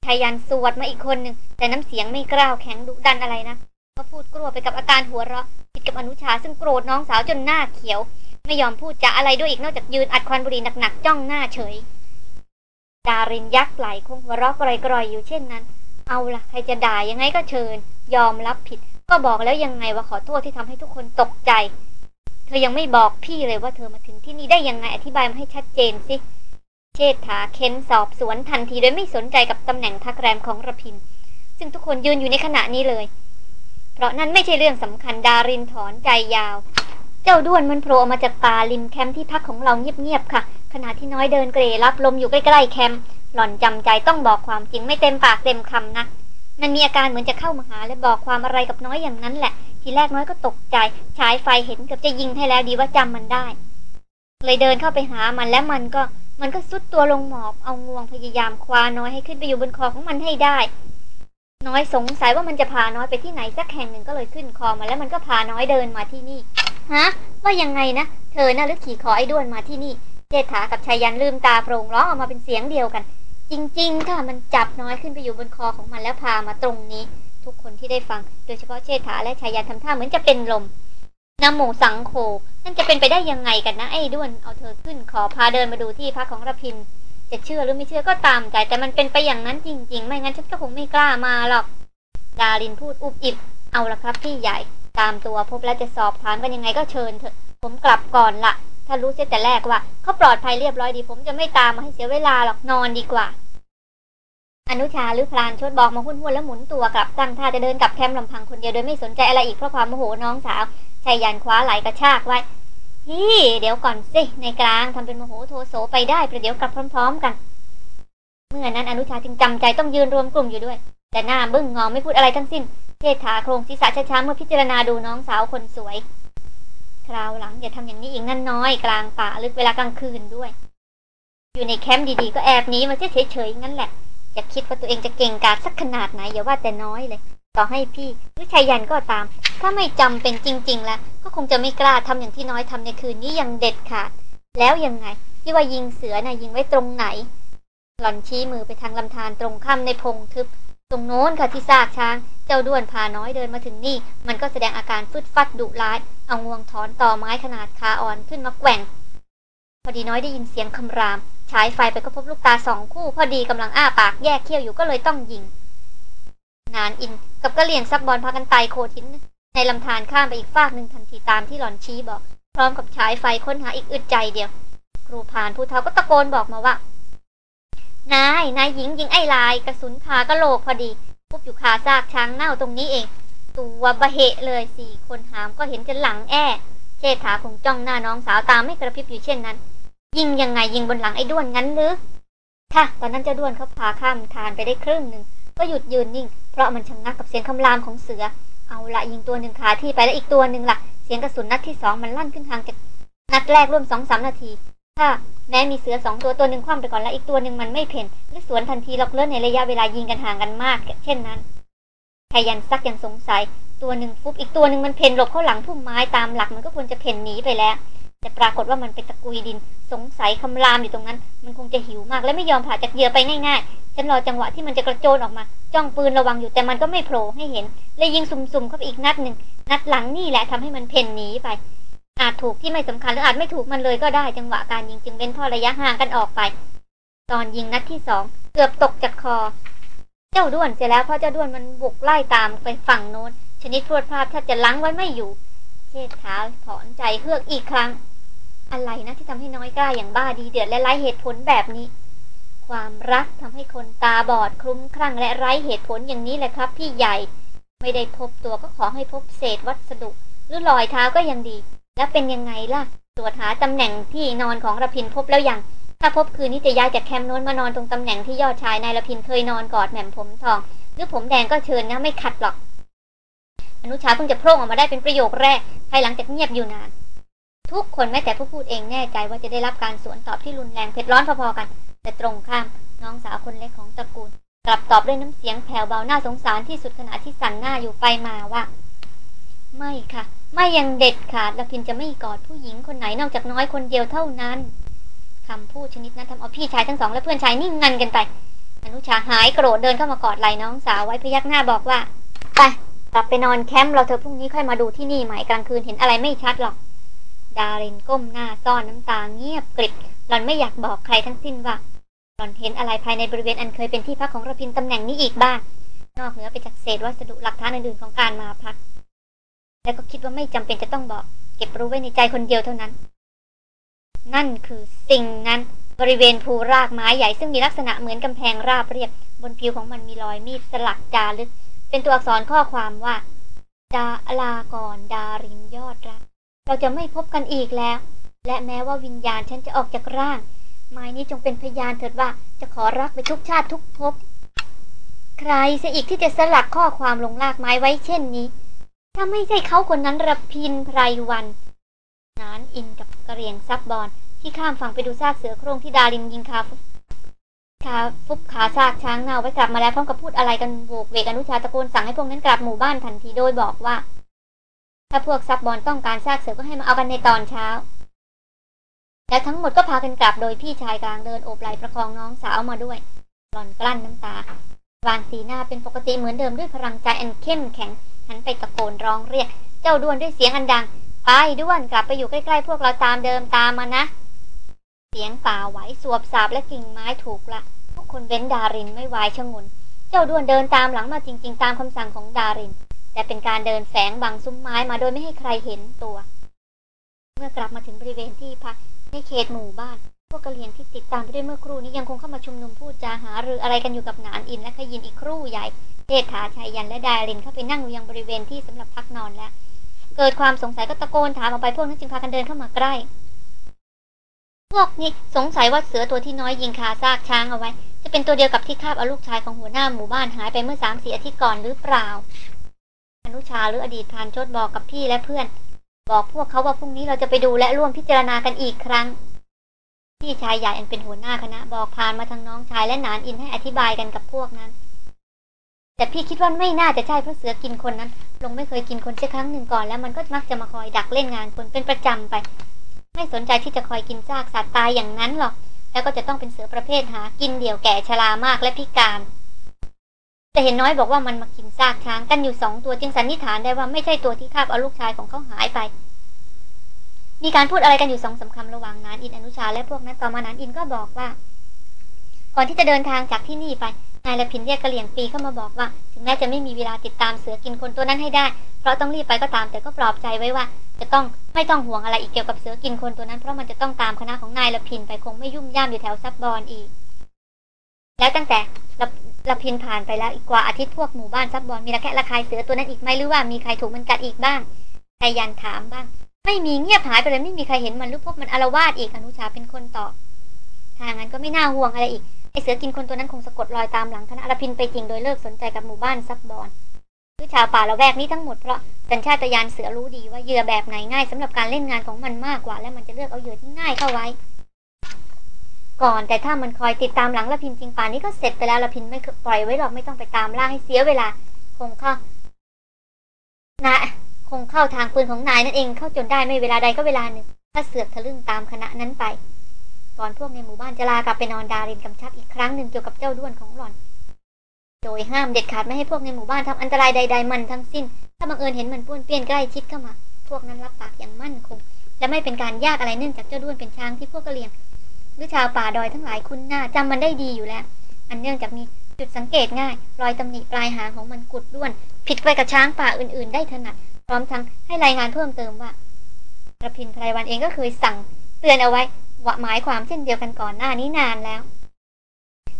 ชายันสวดมาอีกคนหนึ่งแต่น้ำเสียงไม่กล้าวแข็งดุดันอะไรนะก็พูดกลัวไปกับอาการหัวเราะผิดกับอนุชาซึ่งโกรธน้องสาวจนหน้าเขียว ไม่ยอมพูดจาอะไรด้วยอีกนอกจากยืนอัดควันบุหรี่หนักๆจ้องหน้าเฉย ดารินยักไหลคงหัวเราะกร่อยๆอยู่เช่นนั้น เอาล่ะใครจะด่ายังไงก็เชิญ ยอมรับผิด ก็บอกแล้วยังไงว่าขอโทษที่ทำให้ทุกคนตกใจ เธอยังไม่บอกพี่เลยว่าเธอมาถึงที่นี่ได้ยังไงอธิบายมาให้ชัดเจนสิ เชษฐาเค้นสอบสวนทันทีโดยไม่สนใจกับตำแหน่งพักแรมของระพิน ซึ่งทุกคนยืนอยู่ในขณะนี้เลย เพราะนั้นไม่ใช่เรื่องสำคัญดารินถอนใจยาว เจ้าด้วนมันโผล่ออกมาจากป่าริมแคมป์ที่พักของเราเงียบๆค่ะ ขณะที่น้อยเดินเกรรับลมอยู่ใกล้ๆแคมป์หล่อนจำใจต้องบอกความจริงไม่เต็มปากเต็มคำนะมันมีอาการเหมือนจะเข้ามาหาและบอกความอะไรกับน้อยอย่างนั้นแหละ ทีแรกน้อยก็ตกใจฉายไฟเห็นเกือบจะยิงให้แล้วดีว่าจำมันได้ เลยเดินเข้าไปหามันและมันก็มันก็ซุดตัวลงหมอบเอางวงพยายามคว้าน้อยให้ขึ้นไปอยู่บนคอของมันให้ได้ น้อยสงสัยว่ามันจะพาน้อยไปที่ไหนสักแห่งหนึ่งก็เลยขึ้นคอมาแล้วมันก็พาน้อยเดินมาที่นี่ ฮะ ว่ายังไงนะ เธอน่ะหรือขี่คอไอ้ด้วนมาที่นี่ เจษฐากับชายันลืมตาโปร่งร้องออกมาเป็นเสียงเดียวกัน จริง ๆ ค่ะ มันจับน้อยขึ้นไปอยู่บนคอของมันแล้วพามาตรงนี้ ทุกคนที่ได้ฟัง โดยเฉพาะเชษฐาและชายันทำท่าเหมือนจะเป็นลมนำหมูสังโคนั่นจะเป็นไปได้ยังไงกันนะไอ้ด้วนเอาเธอขึ้นขอพาเดินมาดูที่พักของระพิน จะเชื่อหรือไม่เชื่อก็ตามใจ แต่มันเป็นไปอย่างนั้นจริง ๆ ไม่งั้นฉันก็คงไม่กล้ามาหรอก ดารินพูดอุบอิบ เอาละครับพี่ใหญ่ตามตัวพบแล้วจะสอบถามกันยังไงก็เชิญเถอะ ผมกลับก่อนละถ้ารู้เสียแต่แรกว่าเขาปลอดภัยเรียบร้อยดี ผมจะไม่ตามมาให้เสียเวลาหรอกนอนดีกว่า อนุชาหรือพลานชดบอกมาหุ้นห้วนแล้วหมุนตัวกลับตั้งท่าจะเดินกลับแคมป์ลำพังคนเดียวโดยไม่สนใจอะไรอีกเพราะความโมโหน้องสาวชายยันคว้าไหลกระชากไว้ ฮี่เดี๋ยวก่อนสิในกลางทำเป็นโมโหโทโสไปได้ประเดี๋ยวกลับพร้อม ๆ กัน เมื่อนั้นอนุชาจึงจำใจต้องยืนรวมกลุ่มอยู่ด้วย แต่หน้าบึ้งงอไม่พูดอะไรทั้งสิ้นเทษฐาโครงศีรษะช้าๆเมื่อพิจารณาดูน้องสาวคนสวย คราวหลังอย่าทำอย่างนี้อีกนั่นน้อย กลางป่าลึกเวลากลางคืนด้วย อยู่ในแคมป์ดีๆก็แอบหนีมาเฉยๆงั้นแหละอย่าคิดว่าตัวเองจะเก่งกาจสักขนาดไหนอย่าว่าแต่น้อยเลย ต่อให้พี่หรือชายยันก็ตาม ถ้าไม่จำเป็นจริง ๆ แล้ว ก็คงจะไม่กล้าทำอย่างที่น้อยทำในคืนนี้อย่างเด็ดขาด แล้วยังไงที่ว่ายิงเสือนะ่ะยิงไว้ตรงไหน หล่อนชี้มือไปทางลำธารตรงข้ามในพงทึบ ตรงโน้นค่ะที่ซากช้าง เจ้าด้วนพาน้อยเดินมาถึงนี่ มันก็แสดงอาการฟึดฟัดดุร้าย เอางวงถอนต่อไม้ขนาดขาอ่อนขึ้นมาแกว่ง พอดีน้อยได้ยินเสียงคำรามฉายไฟไปก็พบลูกตาสองคู่ พอดีกำลังอ้าปากแยกเขี้ยวอยู่ก็เลยต้องยิง นานอิน กับกระเหลี่ยงซับบอลพากันไตโคทินในลำธารข้ามไปอีกฟากหนึ่งทันทีตามที่หล่อนชี้บอก พร้อมกับฉายไฟค้นหาอีกอึดใจเดียว ครูพานผู้เฒ่าก็ตะโกนบอกมาว่า นาย นายหญิงยิงไอ้ลาย กระสุนคากระโหลกพอดีปุ๊บอยู่คาซากช้างเน่าตรงนี้เอง ตัวบะเหะเลยสี่คนหามก็เห็นจะหลังแอ้เชษฐาคงจ้องหน้าน้องสาวตามไม่กระพริบอยู่เช่นนั้น ยิงยังไงยิงบนหลังไอ้ด้วนงั้นหรือค่ะตอนนั้นเจ้าด้วนเขาพาข้ามทานไปได้ครึ่งหนึ่งก็หยุดยืนนิ่ง เพราะมันชะงงักกับเสียงคำรามของเสือ เอาละยิงตัวหนึ่งขาที่ไปแล้วอีกตัวหนึ่งละ่ะ เสียงกระสุนนัดที่สองมันลั่นขึ้นทางจากนัดแรกร่วมสองสามนาที ถ้าแม้มีเสือสองตัวตัวหนึ่งคว่ำไปก่อนแล้วอีกตัวหนึ่งมันไม่เพ่นและสวนทันทีล็อกเลื่อนในระยะเวลายิงกันห่างกันมาก เช่นนั้นชายันซักยังสงสัย ตัวหนึ่งฟุบอีกตัวหนึ่งมันเพ่นหลบเข้าหลังพุ่มไม้ตามหลักมันก็ควรจะเพ่นหนีไปแล้ว แต่ปรากฏว่ามันไปตะกุยดิน สงสัยคำรามอยู่ตรงนั้น มันคงจะหิวมาก และไม่ยอมผ่าจากเหยื่อไปง่ายๆ ฉันรอจังหวะที่มันจะกระโจนออกมา จ้องปืนระวังอยู่แต่มันก็ไม่โผล่ให้เห็นเลยยิงสุ่มๆเข้าไปอีกนัดหนึ่ง นัดหลังนี่แหละทำให้มันเพ่นหนีไป อาจถูกที่ไม่สำคัญหรืออาจไม่ถูกมันเลยก็ได้ จังหวะการยิงจึงเป็นทอดระยะห่างกันออกไป ตอนยิงนัดที่สองเกือบตกจากคอ เจ้าด้วนเสร็จแล้วเพราะเจ้าด้วนมันบุกไล่ตามไปฝั่งโน้น ชนิดพรวดพลาดแทบจะล้างไว้ไม่อยู่ เชิดเท้าถอนใจเฮือกอีกครั้ง อะไรนะที่ทำให้น้อยกล้าอย่างบ้าดีเดือดและไร้เหตุผลแบบนี้ ความรักทำให้คนตาบอดคลุ้มคลั่งและไร้เหตุผลอย่างนี้แหละครับ พี่ใหญ่ ไม่ได้พบตัวก็ขอให้พบเศษวัสดุ หรือรอยเท้าก็ยังดี แล้วเป็นยังไงล่ะ ตรวจหาตำแหน่งที่นอนของระพินพบแล้วยัง ถ้าพบคืนนี้จะย้ายจากแคมป์โน้นมานอนตรงตำแหน่งที่ยอดชายนายระพินเคยนอนกอดแหม่มผมทอง หรือผมแดงก็เชิญนะไม่ขัดหรอก อนุชาเพิ่งจะโพร่งออกมาได้เป็นประโยคแรกภายหลังจากเงียบอยู่นาน ทุกคนแม้แต่ผู้พูดเองแน่ใจว่าจะได้รับการสวนตอบที่รุนแรงเผ็ดร้อนพอๆกัน แต่ตรงข้ามน้องสาวคนเล็กของตระกูล กลับตอบด้วยน้ำเสียงแผ่วเบาหน้าสงสารที่สุดขณะที่สั่นหน้าอยู่ไปมาว่า ไม่ค่ะ ไม่ยังเด็ดขาดละพินจะไม่กอดผู้หญิงคนไหนนอกจากน้อยคนเดียวเท่านั้นคำพูดชนิดนั้นทำเอาพี่ชายทั้งสองและเพื่อนชายนิ่งงันกันไปอนุชาหายโกรธเดินเข้ามากอดไหล่น้องสาวไว้พยักหน้าบอกว่าไปกลับไปนอนแคมป์เราเธอพรุ่งนี้ค่อยมาดูที่นี่ใหม่กลางคืนเห็นอะไรไม่ชัดหรอก ดารินก้มหน้าซ่อนน้ำตาเงียบกริบหล่อนไม่อยากบอกใครทั้งสิ้นว่าหล่อนเห็นอะไรภายในบริเวณอันเคยเป็นที่พักของระพินตำแหน่งนี้อีกบ้าง นอกเหนือไปจากเศษวัสดุหลักฐานอื่นๆของการมาพัก และก็คิดว่าไม่จำเป็นจะต้องบอก เก็บรู้ไว้ในใจคนเดียวเท่านั้น นั่นคือสิ่งนั้นบริเวณภูรากไม้ใหญ่ซึ่งมีลักษณะเหมือนกำแพงราบเรียบบนผิวของมันมีรอยมีดสลักจารึก เป็นตัวอักษรข้อความว่า ดาลากรดารินยอดรัก เราจะไม่พบกันอีกแล้ว และแม้ว่าวิญญาณฉันจะออกจากร่าง ไม้นี้จงเป็นพยานเถิดว่าจะขอรักไปทุกชาติทุกภพ ใครเสียอีกที่จะสลักข้อความลงลากไม้ไว้เช่นนี้ ถ้าไม่ใช่เขาคนนั้นระพินไพรวัน นานอินกับกระเรียงซับบอลที่ข้ามฝั่งไปดูซากเสือโครงที่ดารินยิงคาฟุบขาฟุบขาซากช้างเน่าไว้กลับมาแล้วพร้อมกับพูดอะไรกันโวกเวกอนุชาตะโกนสั่งให้พวกนั้นกลับหมู่บ้านทันทีโดยบอกว่า ถ้าพวกซับบอลต้องการซากเสือก็ให้มาเอากันในตอนเช้า และทั้งหมดก็พากันกลับโดยพี่ชายกลางเดินโอบไหล่ประคองน้องสาวมาด้วย หล่อนกลั้นน้ำตาวางสีหน้าเป็นปกติเหมือนเดิมด้วยพลังใจอันเข้มแข็ง หันไปตะโกนร้องเรียก เจ้าด้วนด้วยเสียงอันดัง ไปด้วนกลับไปอยู่ใกล้ๆพวกเราตามเดิมตามมานะ เสียงป่าไหวสวบสาบและกิ่งไม้ถูกละทุกคนเว้นดารินไม่วายชะงน เจ้าด้วนเดินตามหลังมาจริง ๆ ตามคำสั่งของดาริน แต่เป็นการเดินแฝงบังซุ้มไม้มาโดยไม่ให้ใครเห็นตัว เมื่อกลับมาถึงบริเวณที่พักในเขตหมู่บ้าน พวกกะเหรี่ยงที่ติดตามไปด้วยเมื่อครู่นี้ยังคงเข้ามาชุมนุมพูดจาหาหรืออะไรกันอยู่กับหนานอินและขยินอีกครู่ใหญ่เทษฐาชายยันและดารินเข้าไปนั่งอยู่ยังบริเวณที่สำหรับพักนอนแล้ว เกิดความสงสัยก็ตะโกนถามออกไปพวกนั้นจึงพากันเดินเข้ามาใกล้ พวกนี้สงสัยว่าเสือตัวที่น้อยยิงคาซากช้างเอาไว้ จะเป็นตัวเดียวกับที่คาบเอาลูกชายของหัวหน้าหมู่บ้านหายไปเมื่อสามสี่อาทิตย์ก่อนหรือเปล่า อนุชาหรืออดีตพานโจดบอกกับพี่และเพื่อน บอกพวกเขาว่าพรุ่งนี้เราจะไปดูและร่วมพิจารณากันอีกครั้ง พี่ชายใหญ่อันเป็นหัวหน้าคณะบอกพานมาทางน้องชายและนานอินให้อธิบายกันกับพวกนั้น แต่พี่คิดว่าไม่น่าจะใช่เพราะเสือกินคนนั้น ลงไม่เคยกินคนเสียครั้งหนึ่งก่อนแล้วมันก็มักจะมาคอยดักเล่นงานคนเป็นประจำไป ไม่สนใจที่จะคอยกินซากสัตว์ตายอย่างนั้นหรอก แล้วก็จะต้องเป็นเสือประเภทหา กินเดี่ยวแก่ชรามากและพิการ แต่เห็นน้อยบอกว่ามันมากินซากช้างกันอยู่สองตัวจึงสันนิษฐานได้ว่าไม่ใช่ตัวที่คาบเอาลูกชายของเขาหายไป มีการพูดอะไรกันอยู่สองสาคำระหว่างนานอินอนุชาและพวกนั้นต่อมานานอินก็บอกว่า ก่อนที่จะเดินทางจากที่นี่ไปนายละพินเรียกกระเหลี่ยงปีเข้ามาบอกว่า ถึงแม้จะไม่มีเวลาติดตามเสือกินคนตัวนั้นให้ได้ เพราะต้องรีบไปก็ตามแต่ก็ปลอบใจไว้ว่า จะต้องไม่ต้องห่วงอะไรอีกเกี่ยวกับเสือกินคนตัวนั้นเพราะมันจะต้องตามคณะของนายละพินไปคงไม่ยุ่มย่ามอยู่แถวซับบอนอีก แล้วตั้งแต่ ละพินผ่านไปแล้วอีกกว่าอาทิตย์พวกหมู่บ้านซับบอนมีระแคะระคายเสือตัวนั้นอีกไหมหรือว่ามีใครถูกมันกัดอีกบ้างชายันถามบ้าง ไม่มีเงียบหายไปเลยไม่มีใครเห็นมันหรือพบมันอารวาสอีกอนุชาเป็นคนตอบถ้างนั้นก็ไม่น่าห่วงอะไรอีกไอเสือกินคนตัวนั้นคงสะกดรอยตามหลังคณะละพินไปจริงโดยเลิกสนใจกับหมู่บ้านซับบอนคือชาวป่าละแวกนี้ทั้งหมดเพราะสัญชาตญาณเสือรู้ดีว่าเหยื่อแบบไหนง่ายสำหรับการเล่นงานของมันมากกว่า และมันจะเลือกเอาเหยื่อที่ง่ายเข้าไว้ ก่อน แต่ถ้ามันคอยติดตามหลังละพินจริงป่านนี้ก็เสร็จไปแล้วละพินไม่ปล่อยไว้หรอกไม่ต้องไปตามล่าให้เสียเวลา คงเข้านะคงเข้าทางปืนของนายนั่นเองเข้าจนได้ไม่เวลาใดก็เวลาหนึ่งถ้าเสือกทะลึ่งตามคณะนั้นไป ก่อนพวกในหมู่บ้านจะลากลับไปนอนดารินกำชับอีกครั้งหนึ่งเกี่ยวกับเจ้าด้วนของหล่อน โดยห้ามเด็ดขาดไม่ให้พวกในหมู่บ้านทำอันตรายใด ๆ มันทั้งสิ้น ถ้าบังเอิญเห็นมันป้วนเปี้ยนใกล้ชิดเข้ามา พวกนั้นรับปากอย่างมั่นคง และไม่เป็นการยากอะไรเนื่องจากเจ้าด้วนเป็นช้างที่พวกกะเหรี่ยง หรือชาวป่าดอยทั้งหลายคุ้นหน้าจำมันได้ดีอยู่แล้ว อันเนื่องจากมีจุดสังเกตง่าย รอยตำหนิปลายหางของมันกุดด้วน ผิดไปกับช้างป่าอื่นๆ ได้ถนัด พร้อมทั้งให้รายงานเพิ่มเติมว่าระพินไพรวันเองก็เคยสั่งเตือนเอาไว้ว่าหมายความเช่นเดียวกันก่อนหน้านี้นานแล้ว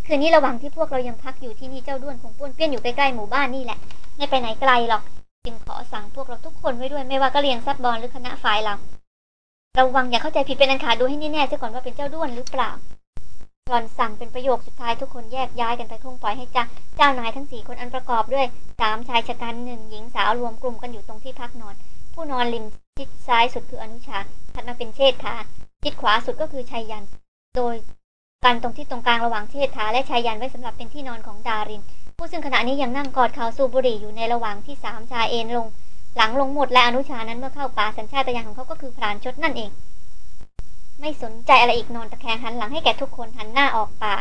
คืนนี้ระหว่างที่พวกเรายังพักอยู่ที่นี่เจ้าด้วนคงป้วนเปี้ยนอยู่ใกล้ๆหมู่บ้านนี่แหละ ไม่ไปไหนไกลหรอก จึงขอสั่งพวกเราทุกคนไว้ด้วย ไม่ว่ากะเหรียงซับบอลหรือคณะฝ่ายเรา ระวังอย่าเข้าใจผิดเป็นอันขาดดูให้แน่ๆซะก่อนว่าเป็นเจ้าด้วนหรือเปล่าหลอนสั่งเป็นประโยคสุดท้ายทุกคนแยกย้ายกันไปคงปล่อยให้จ้าเจ้านายทั้งสี่คนอันประกอบด้วยสามชายชะกันหนึ่งหญิงสาวรวมกลุ่มกันอยู่ตรงที่พักนอน ผู้นอนริมชิดซ้ายสุดคืออนุชาถัดมาเป็นเชษฐาชิดขวาสุดก็คือชัยยัน โดยกันตรงที่ตรงกลางระหว่างเชษฐาและชัยยันไว้สำหรับเป็นที่นอนของดาริน ผู้ซึ่งขณะนี้ยังนั่งกอดเขาสูบบุหรี่อยู่ในระหว่างที่สามชายเอนลง หลังลงหมดและอนุชานั้นเมื่อเข้าป่าสัญชาตญาณของเขาก็คือพรานชดนั่นเอง ไม่สนใจอะไรอีกนอนตะแคงหันหลังให้แก่ทุกคนหันหน้าออกป่า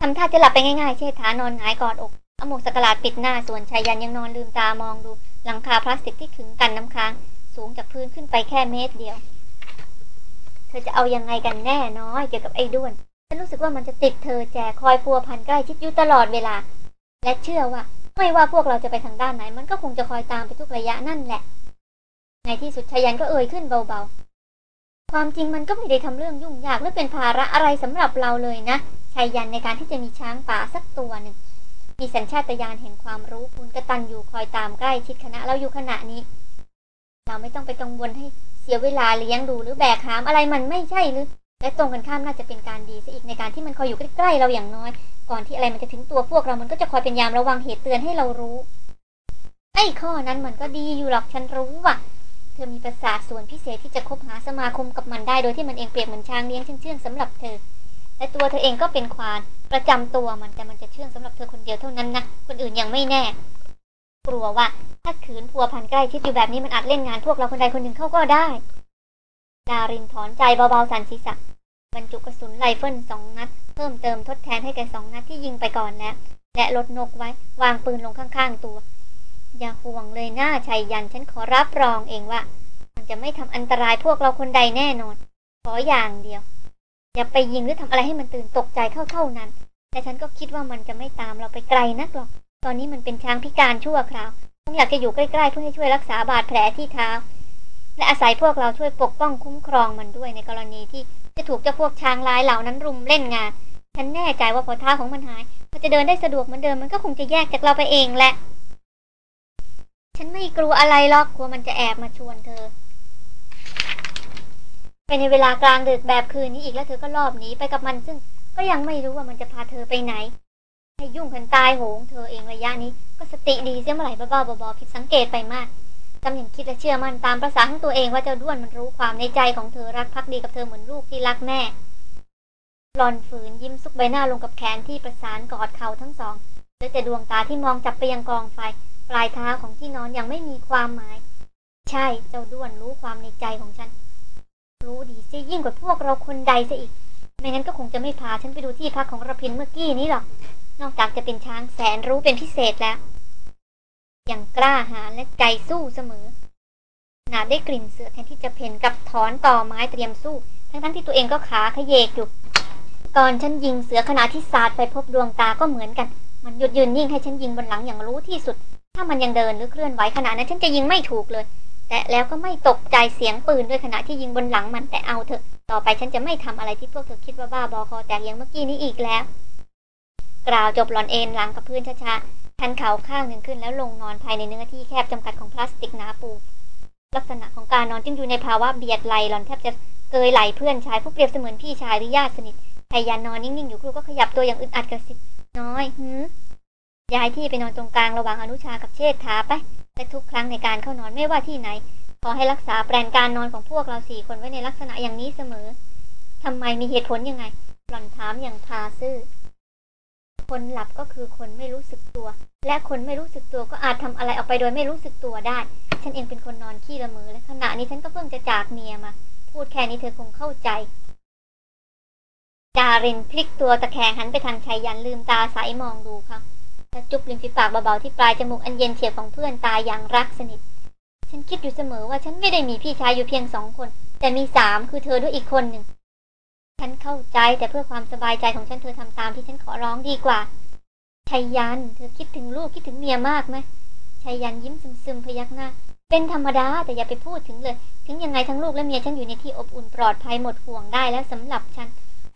ทำท่าจะหลับไปง่ายๆ เชษฐานอนหงายกอดอกอาหมกสกลาดปิดหน้าส่วนชายยันยังนอนลืมตามองดูหลังคาพลาสติกที่ขึงกันน้ำค้าง สูงจากพื้นขึ้นไปแค่เมตรเดียว เธอจะเอายังไงกันแน่น้อยเกี่ยวกับไอ้ด้วนฉันรู้สึกว่ามันจะติดเธอแจคอยพัวพันใกล้ชิดอยู่ตลอดเวลา และเชื่อว่า ไม่ว่าพวกเราจะไปทางด้านไหน มันก็คงจะคอยตามไปทุกระยะนั่นแหละ ในที่สุดชายันก็เอ่ยขึ้นเบาๆ ความจริงมันก็ไม่ได้ทำเรื่องยุ่งยากหรือเป็นภาระอะไรสำหรับเราเลยนะชายันในการที่จะมีช้างป่าสักตัวหนึ่งมีสัญชาตญาณเห็นความรู้คุณกระตันอยู่คอยตามใกล้ชิดคณะเราอยู่ขณะนี้ เราไม่ต้องไปกังวลให้เสียเวลาเลี้ยงดูหรือแบกหามอะไรมันไม่ใช่หรือและตรงกันข้ามน่าจะเป็นการดีซะอีกในการที่มันคอยอยู่ใกล้ๆเราอย่างน้อย ก่อนที่อะไรมันจะถึงตัวพวกเรามันก็จะคอยเป็นยามระวังเหตุเตือนให้เรารู้ ไอ้ข้อนั้นมันก็ดีอยู่หรอกฉันรู้ว่าเธอมีประสาทส่วนพิเศษที่จะคบหาสมาคมกับมันได้โดยที่มันเองเปรียบเหมือนช้างเลี้ยงเชื่องๆสำหรับเธอและตัวเธอเองก็เป็นควานประจำตัวมันแต่มันจะเชื่องสำหรับเธอคนเดียวเท่านั้นนะคนอื่นยังไม่แน่ กลัวว่า ถ้าขืนพัวพันใกล้ชิดอยู่แบบนี้มันอาจเล่นงานพวกเราคนใดคนหนึ่งเข้าก็ได้ ดารินถอนใจเบาๆสันศีรษะบรรจุกระสุนไรเฟิลสองนัด เพิ่มเติมทดแทนให้แก่สองนัดที่ยิงไปก่อนแล้ว และลดนกไว้ วางปืนลงข้างๆตัว อย่าห่วงเลยหน้าชัยยันฉันขอรับรองเองว่า มันจะไม่ทำอันตรายพวกเราคนใดแน่นอน ขออย่างเดียว อย่าไปยิงหรือทำอะไรให้มันตื่นตกใจเข้าเท่านั้น แต่ฉันก็คิดว่ามันจะไม่ตามเราไปไกลนักหรอก ตอนนี้มันเป็นช้างพิการชั่วคราวคงอยากจะอยู่ใกล้ๆเพื่อให้ช่วยรักษาบาดแผลที่เท้า และอาศัยพวกเราช่วยปกป้องคุ้มครองมันด้วยในกรณีที่ จะถูกเจ้าพวกช้างลายเหล่านั้นรุมเล่นงาน ฉันแน่ใจว่าพอเท้าของมันหายมันจะเดินได้สะดวกเหมือนเดิมมันก็คงจะแยกจากเราไปเองแหละ ฉันไม่กลัวอะไรหรอกกลัวมันจะแอบมาชวนเธอไปในเวลากลางดึกแบบคืนนี้อีกแล้วเธอก็รอบหนีไปกับมันซึ่ง ก็ยังไม่รู้ว่ามันจะพาเธอไปไหน ให้ยุ่งกันตายโหง เธอเองระยะนี้ก็สติดีเสียเมื่อไหร่บ้าๆบอๆผิดสังเกตไปมาก จำอย่างคิดและเชื่อมันตามประษาของตัวเองว่าเจ้าด้วนมันรู้ความในใจของเธอรักพักดีกับเธอเหมือนลูกที่รักแม่หลอนฝืนยิ้มซุกใบหน้าลงกับแขนที่ประสานกอดเข่าทั้งสองเหลือแต่ดวงตาที่มองจับไปยังกองไฟ ปลายเท้าของที่นอนยังไม่มีความหมาย ใช่เจ้าด้วนรู้ความในใจของฉัน รู้ดีซิยิ่งกว่าพวกเราคนใดซะอีก ไม่งั้นก็คงจะไม่พาฉันไปดูที่พักของระพินเมื่อกี้นี้หรอก นอกจากจะเป็นช้างแสนรู้เป็นพิเศษแล้ว อย่างกล้าหาญและใจสู้เสมอ นาได้กลิ่นเสือแทนที่จะเพ่นกับถอนต่อไม้เตรียมสู้ ทั้งทั้งที่ตัวเองก็ขาขยเยกอยู่ก่อนฉันยิงเสือขณะที่สาดไปพบดวงตาก็เหมือนกัน มันหยุดยืนนิ่งให้ฉันยิงบนหลังอย่างรู้ที่สุด ถ้ามันยังเดินหรือเคลื่อนไหวขณะนั้นฉันจะยิงไม่ถูกเลย แต่แล้วก็ไม่ตกใจเสียงปืนด้วยขณะที่ยิงบนหลังมันแต่เอาเถอะ ต่อไปฉันจะไม่ทำอะไรที่พวกเธอคิดว่าบ้าบอคอแตกอย่างเมื่อกี้นี้อีกแล้ว กล่าวจบหลอนเอ็นหลังกับพื้นช้าๆ ทันเข่าข้างหนึ่งขึ้นแล้วลงนอนภายในเนื้อที่แคบจำกัดของพลาสติกหนาปู ลักษณะของการนอนจึงอยู่ในภาวะเบียดไหลหลอนแทบจะเกยไหลเพื่อนชายผู้เปรียบเสมือนพี่ชายหรือญาติสนิทชายยันอนนิ่งๆอยู่ครูก็ขยับตัวอย่างอึดอัดกระสิบน้อยหืมย้ายที่ไปนอนตรงกลางระหว่างอนุชากับเชษฐาไปและทุกครั้งในการเข้านอนไม่ว่าที่ไหน ขอให้รักษาแปลนการนอนของพวกเราสี่คนไว้ในลักษณะอย่างนี้เสมอทำไมมีเหตุผลยังไงหล่อนถามอย่างพาซื่อคนหลับก็คือคนไม่รู้สึกตัว และคนไม่รู้สึกตัวก็อาจทำอะไรออกไปโดยไม่รู้สึกตัวได้ ฉันเองเป็นคนนอนขี้ละเมอและขณะนี้ฉันก็เพิ่งจะจากเมียมา พูดแค่นี้เธอคงเข้าใจ ดารินพลิกตัวตะแคงหันไปทางชายยันลืมตาใสมองดูเขาและจุบริมฝีปากเบาๆที่ปลายจมูกอันเย็นเฉียบของเพื่อนตายอย่างรักสนิท ฉันคิดอยู่เสมอว่าฉันไม่ได้มีพี่ชายอยู่เพียงสองคน แต่มีสามคือเธอด้วยอีกคนหนึ่ง ฉันเข้าใจแต่เพื่อความสบายใจของฉันเธอทำตามที่ฉันขอร้องดีกว่า ชัยยัน เธอคิดถึงลูกคิดถึงเมียมากไหมชัยยันยิ้มซึมๆพยักหน้า เป็นธรรมดาแต่อย่าไปพูดถึงเลย ถึงยังไงทั้งลูกและเมียฉันอยู่ในที่อบอุ่นปลอดภัยหมดห่วงได้แล้วสำหรับฉัน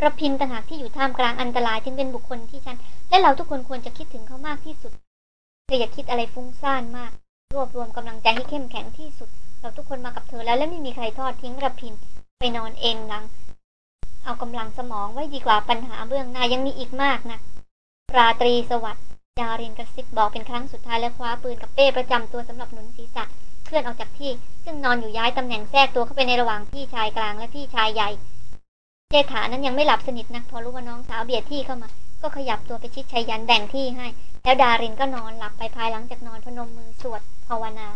ระพินต่างหากที่อยู่ท่ามกลางอันตรายจึงเป็นบุคคลที่ฉัน และเราทุกคนควรจะคิดถึงเขามากที่สุดเธออย่าคิดอะไรฟุ้งซ่านมาก รวบรวมกำลังใจให้เข้มแข็งที่สุด เราทุกคนมากับเธอแล้วและไม่มีใครทอดทิ้งระพิน ไปนอนเองหลัง เอากำลังสมองไว้ดีกว่าปัญหาเบื้องหน้ายังมีอีกมากนะ ราตรีสวัสดิ์ยารียนกระซิบบอกเป็นครั้งสุดท้ายและคว้าปืนกับเป้ประจำตัวสำหรับหนุนศีรษะขึ้นลื่อนออกจากที่ ซึ่งนอนอยู่ย้ายตำแหน่งแทรกตัวเข้าไปในระหว่างพี่ชายกลางและพี่ชายใหญ่เชษฐานั้นยังไม่หลับสนิทนะพอรู้ว่าน้องสาวเบียดที่เข้ามา ก็ขยับตัวไปชิดชัยยันแบ่งที่ให้ แล้วดารินก็นอนหลับไปภายหลังจากนอนพนมมือสวดภาวนา